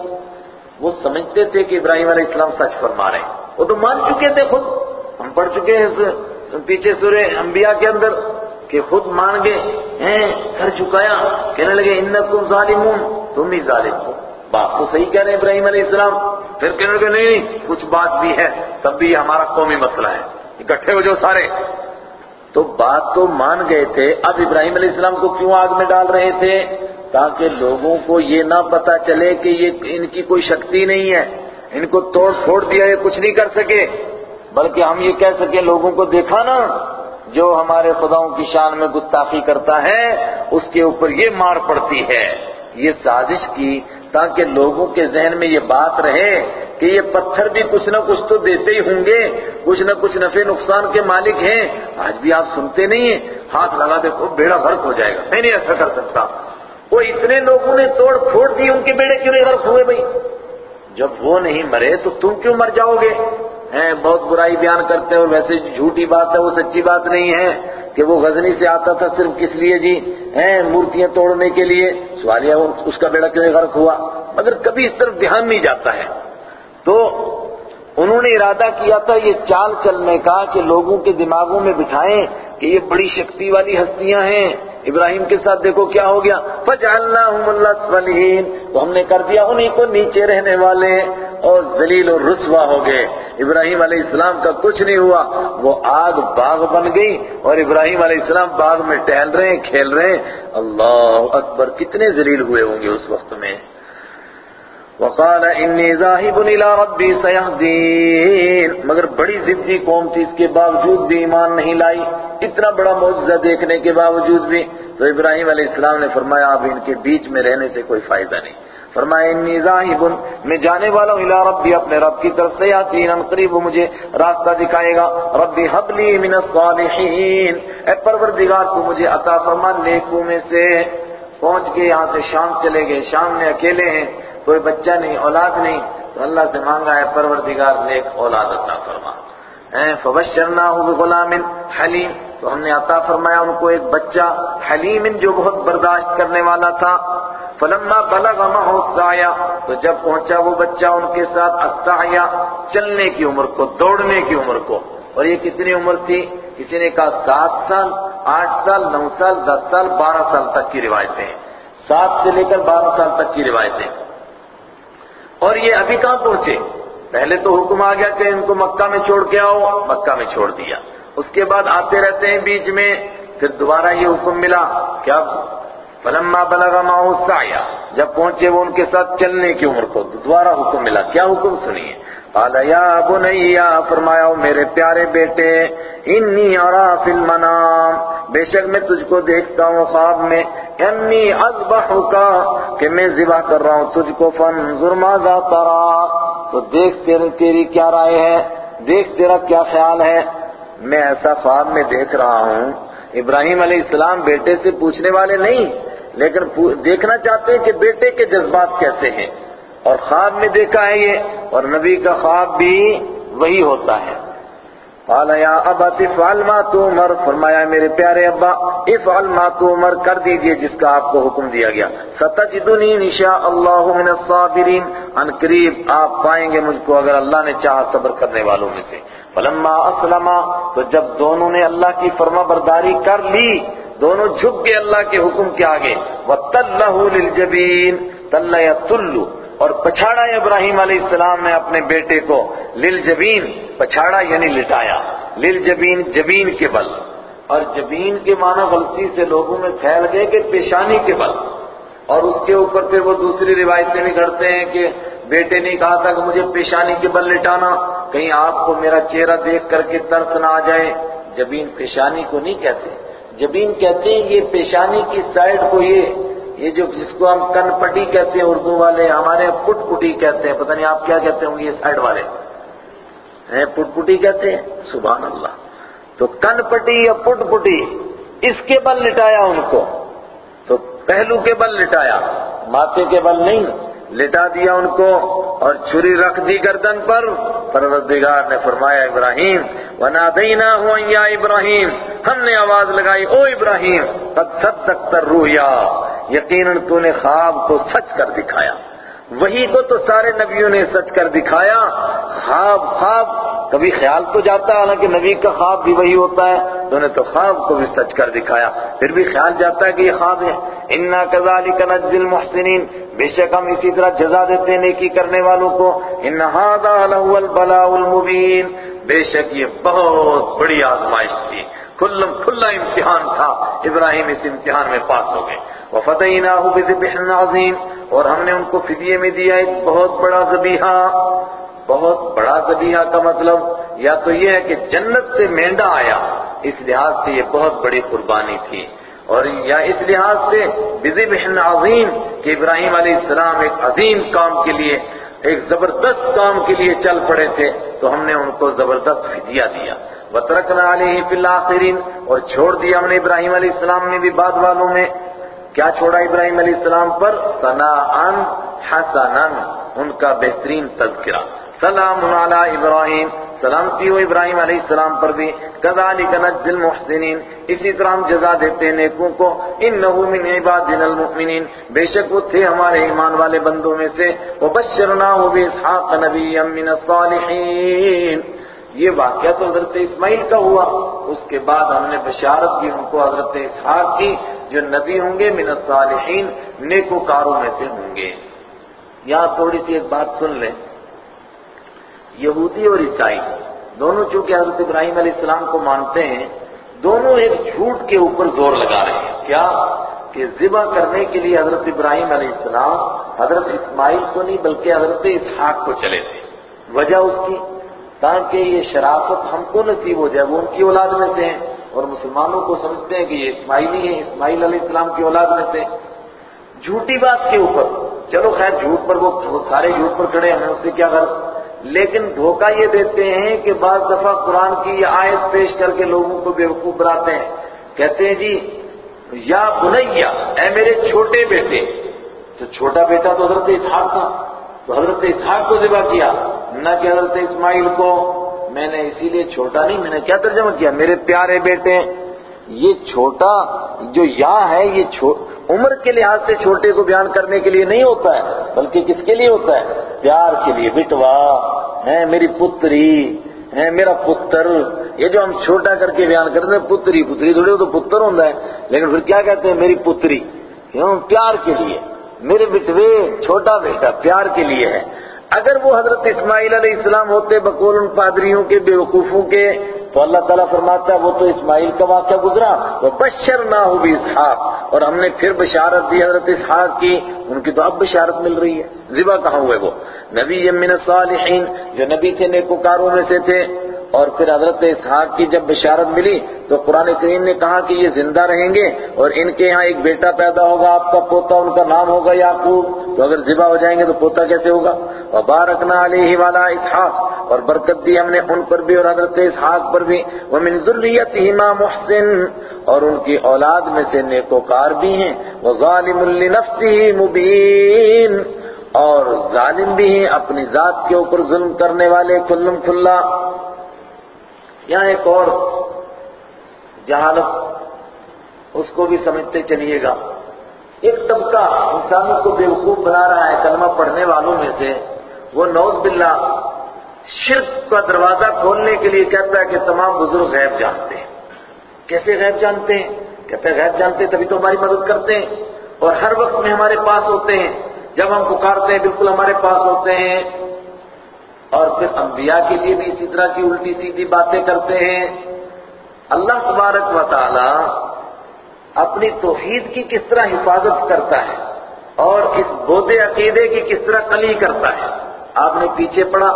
وہ سمجھتے تھے کہ ابراہیم علیہ السلام سچ فرما رہے ہیں۔ وہ تو مان چکے تھے خود۔ ہم پڑھ چکے ہیں پیچھے سورہ انبیاء کے اندر۔ کہ خود مان گئے، ہیں گھر چکایا۔ کہنے لگے، انکم ظالمون، تم ہی ظالم ہو۔ بات تو صحیح کہہ رہے ہیں ابراہیم علیہ السلام۔ پھر کہنے لگے، نہیں نہیں، کچھ بات بھی ہے۔ تب بھی ہمارا قومی مسئلہ ہے۔ اکٹھے ہو جو سارے۔ تو بات تو مان گئے تھے۔ اب ابراہیم علیہ السلام کو کیوں آگ میں ڈال رہے تھے؟ تاکہ لوگوں کو یہ نہ پتا چلے کہ یہ ان کی کوئی شکتی نہیں ہے۔ ان کو توڑ پھوڑ دیا، یہ کچھ نہیں کر سکے۔ بلکہ ہم یہ کہہ سکے لوگوں کو دیکھا نا۔ جو ہمارے خداؤں کی شان میں گستاخی کرتا ہے، اس کے اوپر یہ مار پڑتی ہے۔ یہ سازش کی تاکہ لوگوں کے ذہن میں یہ بات رہے کہ یہ پتھر بھی کچھ نہ کچھ تو دیتے ہی ہوں گے، کچھ نہ کچھ نفع نقصان کے مالک ہیں۔ آج بھی آپ سنتے نہیں ہیں۔ ہاتھ لگا دیکھو بیڑا غرق ہو جائے گا۔ میں نہیں ایسا کر سکتا۔ وہ اتنے لوگوں نے توڑ پھوڑ دی، ان کے بیڑے کیوں نہیں غرق ہوئے بھائی؟ جب وہ نہیں مرے تو تم کیوں مر جاؤ گے؟ ہیں، بہت برائی بیان کرتے ہیں اور ویسے جھوٹی بات ہے، وہ سچی بات نہیں ہے کہ وہ غزنی سے آتا تھا صرف کس لیے جی؟ ہیں مورتیاں توڑنے کے لیے؟ سوالیہ اس کا بیڑا کیوں غرق ہوا؟ مگر کبھی اس طرف دھیان نہیں جاتا ہے۔ تو انہوں نے ارادہ کیا تھا یہ چال چلنے کا کہ لوگوں کے دماغوں میں بٹھائیں کہ یہ بڑی شکتی والی ہستیاں ہیں۔ ابراہیم کے ساتھ دیکھو کیا ہو گیا۔ فجعلناہم الاسفلین تو ہم نے کر دیا، انہی کو نیچے رہنے والے اور ذلیل اور رسوا ہو گئے۔ ابراہیم علیہ السلام کا کچھ نہیں ہوا۔ وہ آگ باغ بن گئی اور ابراہیم علیہ السلام باغ میں ٹہل رہے ہیں، کھیل رہے ہیں۔ اللہ اکبر، کتنے ذلیل ہوئے ہوں گے اس وقت میں۔ وقال انی ذاہب الى ربی سیہدین۔ مگر بڑی ضدی قوم تھی، اس کے باوجود بھی ایمان نہیں لائی۔ اتنا بڑا معجزہ دیکھنے کے باوجود بھی۔ تو ابراہیم علیہ السلام نے فرمایا، اب ان کے بیچ میں رہنے سے کوئی فائدہ نہیں۔ فرمایا، انی ذاہب. میں جانے والا ہوں، الى ربی، اپنے رب کی طرف سے یاتین ان قریب مجھے راستہ دکھائے گا، ربی حب لی من الصالحین. اے پروردگار، تو مجھے عطا فرما، نیکوں میں سے پہنچ کے یہاں سے شام چلے گئے، شام میں اکیلے ہیں، کوئی بچہ نہیں، اولاد نہیں، تو اللہ سے مانگا ہے، پروردگار نیک اولاد عطا فرما۔ فبشرناہ بغلام حلیم، تو ہم نے عطا فرمایا ان کو ایک بچہ حلیم جو بہت برداشت کرنے والا تھا۔ فلما بلغ معه السعي، تو جب پہنچا وہ بچہ ان کے ساتھ السعي، چلنے کی عمر کو، دوڑنے کی عمر کو۔ اور یہ کتنی عمر تھی؟ کسی نے کہا سات سال، آٹھ سال، نو سال، دس سال، بارہ سال تک کی روایتیں سات سے لے کر بارہ سال تک کی روایتیں اور یہ ابھی کہاں پہنچے؟ پہلے تو حکم آ گیا کہ ان کو مکہ میں چھوڑ کے آؤ، مکہ میں چھوڑ دیا۔ اس کے بعد آتے رہتے ہیں بیچ میں، پھر دوبارہ یہ حکم ملا کیا فلما بلغ معه السعي، جب پہنچے وہ ان کے ساتھ چلنے کی عمر کو دوبارہ حکم ملا، کیا حکم سنیے؟ قال، یا بنیا فرمایا میرے پیارے بیٹے، انی ارا فی المنام، بے شک میں تجھ کو دیکھتا ہوں خواب میں، انی اذبحک، کہ میں ذبح کر رہا ہوں، تجھ کو فانظر ماذا ترى تو دیکھ تیری کیا رائے ہے؟ دیکھ تیرا کیا خیال ہے؟ میں ایسا خواب میں دیکھ رہا ہوں۔ ابراہیم علیہ السلام بیٹے سے پوچھنے والے نہیں لیکن دیکھنا چاہتے ہیں کہ بیٹے کے جذبات کیسے ہیں۔ اور خواب میں دیکھا ہے یہ، اور نبی کا خواب بھی وہی ہوتا ہے۔ قال یا ابا، افعل ما تؤمر، فرمایا میرے پیارے ابا، افعل ما تؤمر، کر دیجیے جس کا آپ کو حکم دیا گیا۔ ستجدنی انشاء اللہ من الصابرین، ان قریب آپ پائیں گے مجھ کو اگر اللہ نے چاہا صبر کرنے والوں میں سے۔ فلما اسلما، تو جب دونوں نے اللہ کی فرما برداری کر لی دونوں جھک گئے اللہ کے حکم کے آگے. وَتَلَّهُ لِلْجَبِينَ، تَلَّ يَتُلُّ. اور پچھاڑا ابراہیم علیہ السلام نے اپنے بیٹے کو. للجبین پچھاڑا یعنی لٹایا. للجبین جبین کے بل. اور جبین کے معنی غلطی سے لوگوں میں پھیل گئے کہ پیشانی کے بل. اور اس کے اوپر پھر وہ دوسری روایتیں بھی کرتے ہیں کہ بیٹے نے کہا تھا کہ مجھے پیشانی کے بل لٹانا. کہیں آپ کو میرا چہرہ دیکھ کر کے ترس نہ آ جائے. جبین پیشانی کو نہیں کہتے. جبین کہتے ہیں یہ پیشانی کی سائڈ کو یہ یہ جو جس کو ہم کن پٹی کہتے ہیں، اردو والے ہمارے پٹ پٹی کہتے ہیں، پتہ نہیں آپ کیا کہتے ہوں گے یہ سائڈ والے؟ ہیں پٹ پٹی کہتے ہیں؟ سبحان اللہ۔ تو کن پٹی یا پٹ پٹی، اس کے بل لٹایا ان کو۔ تو پہلو کے بل لٹایا، ماتھے کے بل نہیں، لٹا دیا ان کو اور چھری رکھ دی گردن پر۔ پروردگار نے فرمایا، ابراہیم وَنَادَيْنَاهُ نہ يَا ابراہیم۔ ہم نے آواز لگائی، او ابراہیم، قد صدقت الرؤيا یقیناً تو نے خواب کو سچ کر دکھایا۔ وہی کو تو سارے نبیوں نے سچ کر دکھایا۔ خواب خواب کبھی خیال تو جاتا ہے، حالانکہ نبی کا خواب بھی وہی ہوتا ہے۔ تو نے تو خواب کو بھی سچ کر دکھایا۔ پھر بھی خیال جاتا ہے کہ یہ خواب ہے۔ انا كذلك نجزي المحسنين۔ بے شک ہم اسی طرح جزا دیتے نیکی کرنے والوں کو۔ ان هذا له البلاء المبين۔ بے شک یہ بہت بڑی آزمائش تھی۔ کلم کھلا امتحان تھا۔ ابراہیم اس امتحان میں پاس ہو گئے۔ وَفَدَيْنَاهُ بِذِبِحٍ عَظِيمٍ۔ اور ہم نے ان کو فدیے میں دیا ایک بہت بڑا ذبیحہ۔ بہت بڑا ذبیحہ کا مطلب یا تو یہ ہے کہ جنت سے مینڈا آیا، اس لحاظ سے یہ بہت بڑی قربانی تھی۔ اور یا اس لحاظ سے بذبح عظیم کہ ابراہیم علیہ السلام ایک عظیم کام کے لیے، ایک زبردست کام کے لیے چل پڑے تھے، تو ہم نے ان کو زبردست فدیہ دیا۔ وَتَرَكْنَا عَلَيْهِ فِي الْآخِرِينَ، اور چھوڑ دیا ہم نے ابراہیم علیہ السلام نے بھی بعد والوں میں۔ کیا چھوڑا ابراہیم علیہ السلام پر؟ ثناء حسنا، ان کا بہترین تذکرہ۔ سلام علی ابراہیم۔ سلامتی ہو ابراہیم علیہ السلام پر بھی۔ كذلك نجزي المحسنین۔ اسی طرح ہم جزا دیتے نیکوں کو۔ انه من عبادنا المؤمنین۔ بے شک وہ تھے ہمارے ایمان والے بندوں میں سے۔ وبشرناه باسحاق نبيا من الصالحین۔ یہ واقعہ تو حضرت اسماعیل کا ہوا۔ اس کے بعد ہم نے بشارت دی ان کو حضرت اسحاق کی۔ جو نبی ہوں گے من الصالحین، نیکوکاروں میں سے ہوں گے۔ یہاں تھوڑی سی ایک بات سن لیں۔ یہودی اور عیسائی، دونوں چونکہ حضرت ابراہیم علیہ السلام کو مانتے ہیں، دونوں ایک جھوٹ کے اوپر زور لگا رہے ہیں۔ کیا؟ کہ ذبح کرنے کے لیے حضرت ابراہیم علیہ السلام حضرت اسماعیل کو نہیں بلکہ حضرت اسحاق کو چلے تھے۔ وجہ اس کی، تاکہ یہ شرافت ہم کو نصیب ہو جائے، وہ ان کی اولاد میں سے ہیں۔ اور مسلمانوں کو سمجھتے ہیں کہ یہ اسماعیلی ہیں، اسماعیل علیہ السلام کی اولاد میں سے۔ جھوٹی بات کے اوپر۔ چلو خیر، جھوٹ پر وہ سارے جھوٹ پر کھڑے ہمیں اس سے کیا غلط لیکن دھوکہ یہ دیتے ہیں کہ بعض دفعہ قرآن کی یہ آیت پیش کر کے لوگوں کو بیوقوف بناتے ہیں۔ کہتے ہیں جی یا بنیا، اے میرے چھوٹے بیٹے۔ تو چھوٹا بیٹا تو حضرت اسحاق تھا۔ تو حضرت اسحاق کو ذبح کیا۔ نہ کہ حضرت اسماعیل کو۔ میں نے اسی لیے چھوٹا نہیں، میں نے کیا ترجمہ کیا؟ میرے پیارے بیٹے، یہ چھوٹا، جو یا ہے، یہ عمر کے لحاظ سے چھوٹے کو بیان کرنے کے لیے نہیں ہوتا ہے، بلکہ کس کے لیے ہوتا ہے؟ پیار کے لیے بٹوا ہے میری پتری ہے میرا پتر، یہ جو ہم چھوٹا کر کے بیان کرتے ہیں، پتری پتری تھوڑی تو پتر ہوتا ہے، لیکن پھر کیا کہتے ہیں؟ میری پتری، کیوں؟ پیار کے لیے۔ میرے بٹوے، چھوٹا بیٹا، پیار کے لیے ہے۔ اگر وہ حضرت اسماعیل علیہ السلام ہوتے بقول ان پادریوں کے، بے وقوفوں کے تو اللہ تعالیٰ فرماتا ہے، وہ تو اسماعیل کا واقعہ گزرا، وہ بشر نہ ہو بھی اسحاق اور ہم نے پھر بشارت دی حضرت اسحاق کی، ان کی تو اب بشارت مل رہی ہے۔ ذبح کہاں ہوئے وہ؟ نبی من الصالحین، جو نبی تھے نیکوکاروں میں سے تھے اور پھر حضرت اسحاق کی جب بشارت ملی تو قرآن کریم نے کہا کہ یہ زندہ رہیں گے اور ان کے ہاں ایک بیٹا پیدا ہوگا، آپ کا پوتا، ان کا نام ہوگا یعقوب۔ تو اگر ذبح ہو جائیں گے تو پوتا کیسے ہوگا؟ اور بارکنا علیہ والا اسحاق۔ اور برکت دی ہم نے ان پر بھی اور حضرت اسحاق پر بھی۔ ومن ذریتہما محسن۔ اور ان کی اولاد میں سے نیکوکار بھی ہیں۔ وہ ظالم لنفسہ مبین۔ اور ظالم بھی ہیں اپنی ذات کے اوپر ظلم کرنے والے کلم کھلا۔ یہاں ایک اور جہالت اس کو بھی سمجھتے چلیے گا۔ ایک طبقہ انسانوں کو بیوقوف بنا رہا ہے کلمہ پڑھنے والوں میں سے۔ وہ نوز باللہ شرک کا دروازہ کھولنے کے لیے کہتا ہے کہ تمام بزرگ غیب جانتے ہیں۔ کیسے غیب جانتے ہیں؟ کہتے ہیں غیب جانتے ہیں تبھی تو ہماری مدد کرتے ہیں۔ اور ہر وقت میں ہمارے پاس ہوتے ہیں۔ جب ہم پکارتے ہیں، بالکل ہمارے پاس ہوتے ہیں۔ اور پھر انبیاء کے لیے بھی اسی طرح کی الٹی سیدھی باتیں کرتے ہیں۔ اللہ تبارک و تعالی اپنی توحید کی کس طرح حفاظت کرتا ہے اور اس بودے عقیدے کی کس طرح کلی کرتا ہے۔ آپ نے پیچھے پڑا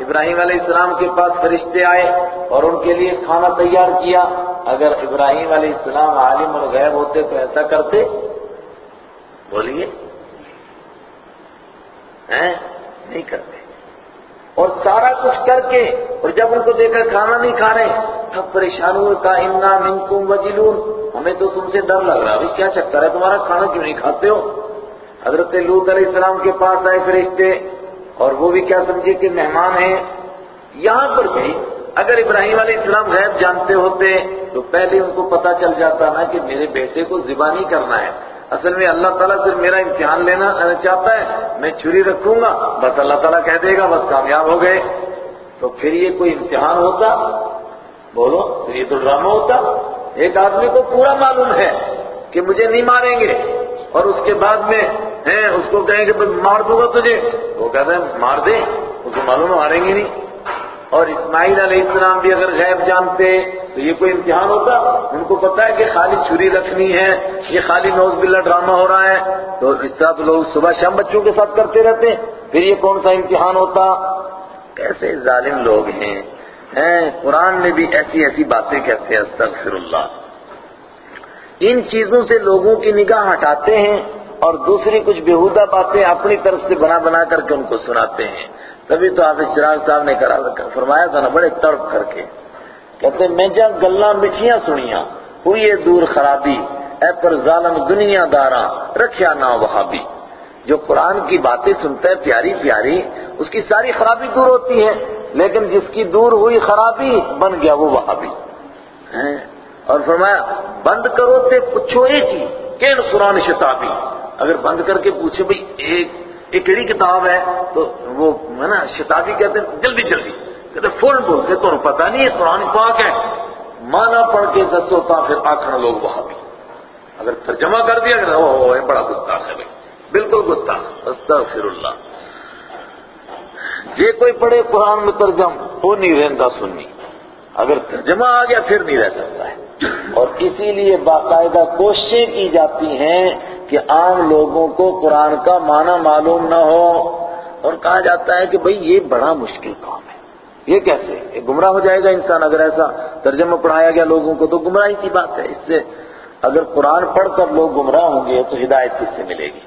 ابراہیم علیہ السلام کے پاس فرشتے آئے اور ان کے لیے کھانا تیار کیا۔ اگر ابراہیم علیہ السلام عالم اور غیب ہوتے تو ایسا کرتے؟ بولیے۔ نہیں کرتے۔ اور سارا کچھ کر کے اور جب ان کو دیکھا کھانا نہیں کھا رہے، تب پریشان ہوئے کا امنا منکم وجلون. ہمیں تو تم سے ڈر لگ رہا کیا چکر ہے؟ تمہارا کھانا کیوں نہیں کھاتے ہو؟ حضرت لوت علیہ السلام کے پاس آئے فرشتے، اور وہ بھی کیا سمجھے کہ مہمان ہیں، یہاں پر بھی اگر ابراہیم علیہ السلام غیب جانتے ہوتے، تو پہلے ان کو پتا چل جاتا نا کہ میرے بیٹے کو زبانی کرنا ہے۔ اصل میں اللہ تعالیٰ صرف میرا امتحان لینا چاہتا ہے، میں چھری رکھوں گا، بس اللہ تعالیٰ کہہ دے گا، بس کامیاب ہو گئے۔ تو پھر یہ کوئی امتحان ہوتا، بولو، پھر یہ تو ڈرامہ ہوتا۔ ایک آدمی کو پورا معلوم ہے کہ مجھے نہیں ماریں گے، اور اس کے بعد میں، ہیں، اس کو کہیں گے مار دوں گا تجھے۔ وہ کہتے ہیں مار دیں، اس کو معلوم ماریں گے نہیں۔ اور اسماعیل علیہ السلام بھی اگر غیب جانتے تو یہ کوئی امتحان ہوتا؟ ان کو پتا ہے کہ خالی چھری رکھنی ہے، یہ خالی نوز باللہ ڈرامہ ہو رہا ہے۔ تو اس طرح تو لوگ صبح شام بچوں کے ساتھ کرتے رہتے ہیں۔ پھر یہ کون سا امتحان ہوتا؟ کیسے ظالم لوگ ہیں، قرآن میں بھی ایسی ایسی باتیں کہتے ہیں، استغفر اللہ۔ ان چیزوں سے لوگوں کی نگاہ ہٹاتے ہیں۔ اور دوسری کچھ بےحودہ باتیں اپنی طرف سے بنا بنا کر کے ان کو سناتے ہیں۔ تبھی تو حافظ چراغ صاحب نے کرا فرمایا تھا نا، بڑے تڑپ کر کے۔ کہتے میں جا گلا مٹھیاں سنیاں، ہوئی دور خرابی، اے پر ظالم دنیا داراں رکھیا نا وہابی۔ جو قرآن کی باتیں سنتا ہے، پیاری پیاری، اس کی ساری خرابی دور ہوتی ہے۔ لیکن جس کی دور ہوئی خرابی، بن گیا وہ وہابی۔ اور فرمایا، بند کرو تے پوچھو ایک ہی کین قرآن شتابی؟ اگر بند کر کے پوچھے بھئی ایک ایک کیڑی کتاب ہے، تو وہ ہے نا، شتابی کہتے ہیں، جلدی جلدی۔ کہتے فون بولتے تو پتہ نہیں ہے، قرآن پاک ہے۔ مانا پڑھ کے دسو تا پھر آخر لوگ وہاں بھی۔ اگر ترجمہ کر دیا کہ وہ بڑا گستاخ ہے بھائی بالکل گستاخ۔ استغفر اللہ جے کوئی پڑھے قرآن میں ترجم وہ نہیں رہندا سننی اگر ترجمہ آ گیا پھر نہیں رہ سکتا ہے۔ اور اسی لیے باقاعدہ کوششیں کی جاتی ہیں کہ عام لوگوں کو قرآن کا معنی معلوم نہ ہو اور کہا جاتا ہے کہ بھئی یہ بڑا مشکل کام ہے۔ یہ کیسے؟ یہ گمراہ ہو جائے گا انسان اگر ایسا ترجمہ پڑھایا گیا لوگوں کو تو گمراہی کی بات ہے۔ اس سے اگر قرآن پڑھ کر لوگ گمراہ ہوں گے تو ہدایت کس سے ملے گی؟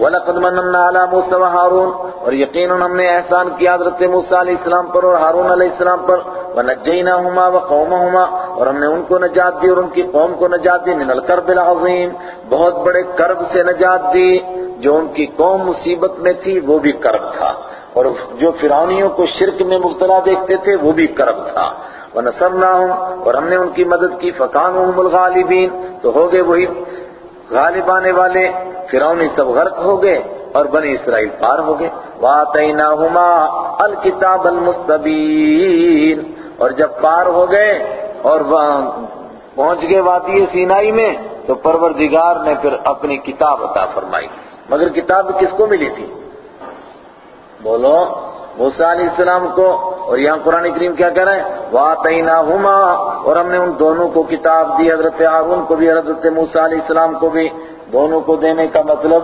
وَلَقَدْ مَنَنَّا عَلَى مُوسَى وَهَارُونَ اور یقیناً ہم نے احسان کیا حضرت موسیٰ علیہ السلام پر اور ہارون علیہ السلام پر۔ وَنَجَّيْنَاهُمَا وَقَوْمَهُمَا اور ہم نے ان کو نجات دی اور ان کی قوم کو نجات دی۔ من الکرب العظیم بہت بڑے کرب سے نجات دی۔ جو ان کی قوم مصیبت میں تھی وہ بھی کرب تھا۔ اور جو فرعونیوں کو شرک میں مبتلا دیکھتے تھے وہ بھی کرب تھا۔ وَنَصَرْنَاهُمْ اور ہم نے ان کی مدد کی۔ فَكَانُهُمُ الْغَالِبِينَ تو ہو گئے وہی۔ غالب آنے والے فرعونی سب غرق ہو گئے اور بنی اسرائیل پار ہو گئے۔ وَآتَيْنَاهُمَا الْكِتَابَ الْمُسْتَبِينَ۔ اور جب پار ہو گئے اور پہنچ گئے وادی سینائی میں، تو پروردگار نے پھر اپنی کتاب عطا فرمائی۔ مگر کتاب کس کو ملی تھی؟ بولو موسیٰ علیہ السلام کو اور یہاں قرآن کریم کیا کہہ رہا ہے وَآتَيْنَاهُمَا اور ہم نے ان دونوں کو کتاب دی، حضرت ہارون کو بھی، حضرت موسیٰ علیہ السلام کو بھی۔ دونوں کو دینے کا مطلب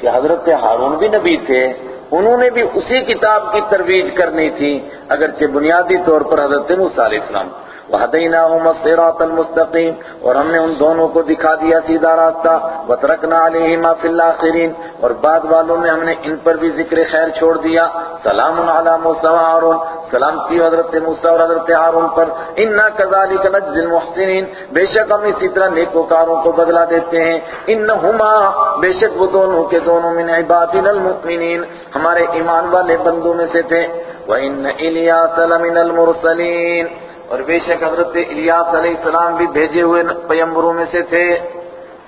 کہ حضرت ہارون بھی نبی تھے، انہوں نے بھی اسی کتاب کی ترویج کرنی تھی، اگرچہ بنیادی طور پر حضرت موسیٰ علیہ السلام۔ وَهَدَيْنَاهُمَ الصِّرَاطَ الْمُسْتَقِيمَ اور ہم نے ان دونوں کو دکھا دیا سیدھا راستہ، وَتَرَكْنَا عَلَيْهِمَا فِي الْآخِرِينَ اور بعد والوں میں ہم نے ان پر بھی ذکر خیر چھوڑ دیا۔ سلام علی موسیٰ و ہارون سلامتی حضرت موسیٰ اور حضرت ہارون پر۔ اِنَّا كَذَلِكَ نَجْزِي الْمُحْسِنِينَ۔ بے شک ہم اسی طرح نیکوکاروں کو بدلہ دیتے ہیں۔ انہما بے شک وہ دونوں کے دونوں من عبادنا المؤمنین۔ ہمارے ایمان والے بندوں میں سے تھے۔ وَإِنَّ إِلْيَاسَ لَمِنَ الْمُرْسَلِينَ۔ اور بے شک حضرت الیاس علیہ السلام بھی بھیجے ہوئے پیمبروں میں سے تھے۔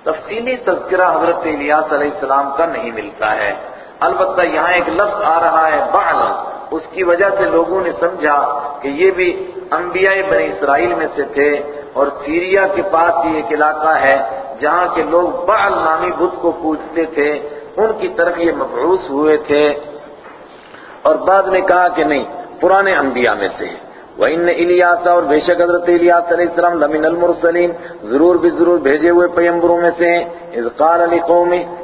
تفصیلی تذکرہ حضرت الیاس علیہ السلام کا نہیں ملتا ہے۔ البتہ یہاں ایک لفظ آ رہا ہے، بعل۔ اس کی وجہ سے لوگوں نے سمجھا کہ یہ بھی انبیاء بنی اسرائیل میں سے تھے۔ اور سیریا کے پاس ہی ایک علاقہ ہے جہاں کے لوگ بعل نامی بت کو پوجتے تھے۔ ان کی طرف یہ مبعوث ہوئے تھے۔ اور بعد نے کہا کہ نہیں، پرانے انبیاء میں سے۔ وَإِنَّ إِلْيَاسَ اور بے شک حضرت الیاس علیہ السلام لمن المرسلین ضرور بھی ضرور بھیجے ہوئے پیمبروں میں سے ہیں۔ اذ قال لقومه،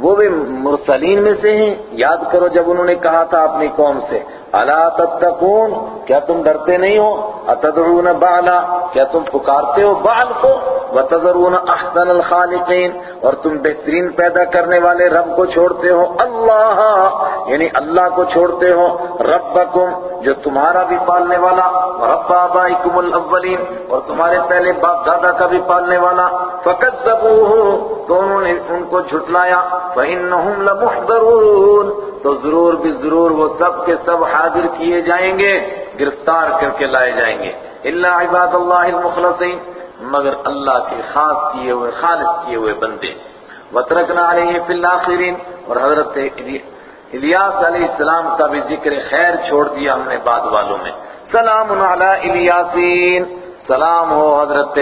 وہ بھی مرسلین میں سے ہیں۔ یاد کرو جب انہوں نے کہا تھا اپنی قوم سے الا تتقون، کیا تم ڈرتے نہیں ہو؟ اتدعون بعلا، کیا تم پکارتے ہو بعل کو؟ وتذرون احسن الخالقین، اور تم بہترین پیدا کرنے والے رب کو چھوڑتے ہو، اللہ یعنی اللہ کو چھوڑتے ہو، ربکم، جو تمہارا بھی پالنے والا، رب آبائکم الاولین، اور تمہارے پہلے باپ دادا کا بھی پالنے والا فکذبوہ تو انہوں نے ان کو جھٹلایا فإنہم لمحضرون۔ تو ضرور بھی ضرور وہ سب کے سب حاضر کیے جائیں گے، گرفتار کر کے لائے جائیں گے۔ اللہ عباد اللہ المخلصین، مگر اللہ کے خاص کیے ہوئے، خالص کیے ہوئے بندے۔ وَتَرَكْنَا عَلَيْهِ فِي الْآخِرِينَ، اور حضرت الیاس علیہ السلام کا بھی ذکر خیر چھوڑ دیا ہم نے بعد والوں میں۔ سلام علی الیاسین۔ سلام ہو حضرت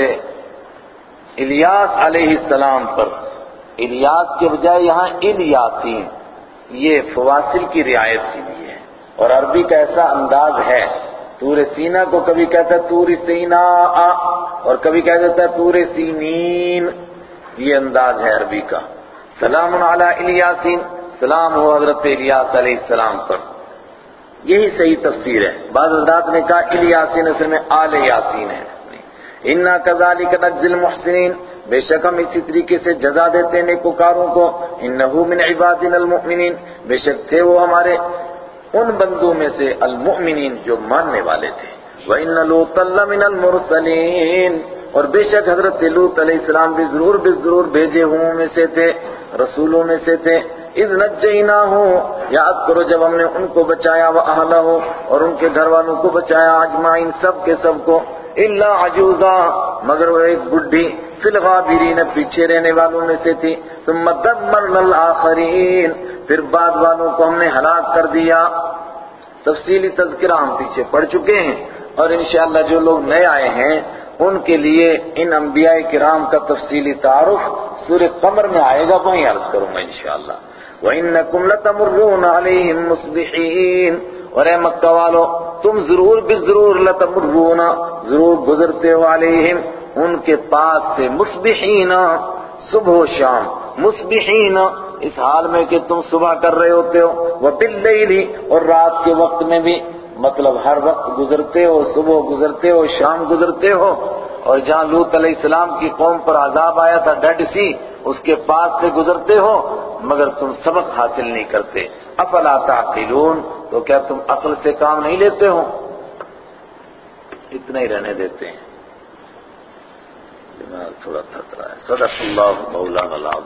الیاس علیہ السلام پر۔ الیاس کے بجائے یہاں الیاسین۔ یہ فواصل کی رعایت کی بھی ہے۔ اور عربی کا ایسا انداز ہے تور سینا کو کبھی کہتا ہے تور سینا اور کبھی کہہ دیتا ہے تور سینین۔ یہ انداز ہے عربی کا۔ سلام علی الیاسین۔ سلام ہو حضرت الیاس علیہ السلام پر۔ یہی صحیح تفسیر ہے۔ بعض حضرات نے کہا الیاسین، اصل میں آل یاسین ہے۔ انا کذالک نجزی المحسنین بے شک ہم اسی طریقے سے جزا دیتے ہیں نیکوکاروں کو۔ انہو من عبادنا المؤمنین بے شک تھے وہ ہمارے ان بندوں میں سے المؤمنین جو ماننے والے تھے۔ وَإِنَّ لُوطًا لَّمِنَ الْمُرْسَلِينَ۔ اور بے شک حضرت لوط علیہ السلام بھی ضرور بھی ضرور بھیجے ہوں میں سے تھے، رسولوں میں سے تھے۔ اذ نجیناہم یاد کرو جب ہم نے ان کو بچایا، وَأَهْلَهُ اور ان کے گھر والوں کو بچایا، اجمعین سب کے سب کو۔ الا عجوزا، مگر وہ ایک بڈھی فی الغابرین پیچھے رہنے والوں میں سے تھی۔ ثم دمرنا الاخرین پھر بعد والوں کو ہم نے ہلاک کر دیا۔ تفصیلی تذکرہ ہم پیچھے پڑھ چکے ہیں۔ اور انشاءاللہ جو لوگ نئے آئے ہیں، ان کے لیے ان انبیاء کرام کا تفصیلی تعارف سورہ قمر میں آئے گا، وہیں عرض کروں گا انشاءاللہ۔ وَإِنَّكُمْ لَتَمُرُّونَ عَلَيْهِمْ مُصْبِحِينَ۔ اور اے مکہ والو، تم ضرور بھی ضرور لتمرون ضرور گزرتے علیہم، ان کے پاس سے مصبحین، صبح و شام، مصبحین، اس حال میں کہ تم صبح کر رہے ہوتے ہو وہ باللیل اور رات کے وقت میں بھی مطلب ہر وقت گزرتے ہو، صبح گزرتے ہو، شام گزرتے ہو، اور جہاں لوط علیہ السلام کی قوم پر عذاب آیا تھا، ڈڈ سی، اس کے پاس سے گزرتے ہو، مگر تم سبق حاصل نہیں کرتے۔ افلا تعقلون؟ تو کیا تم عقل سے کام نہیں لیتے ہو؟ اتنا ہی رہنے دیتے ہیں۔ دماغ تھوڑا تھک رہا ہے۔ صدق اللہ مولانا العظیم۔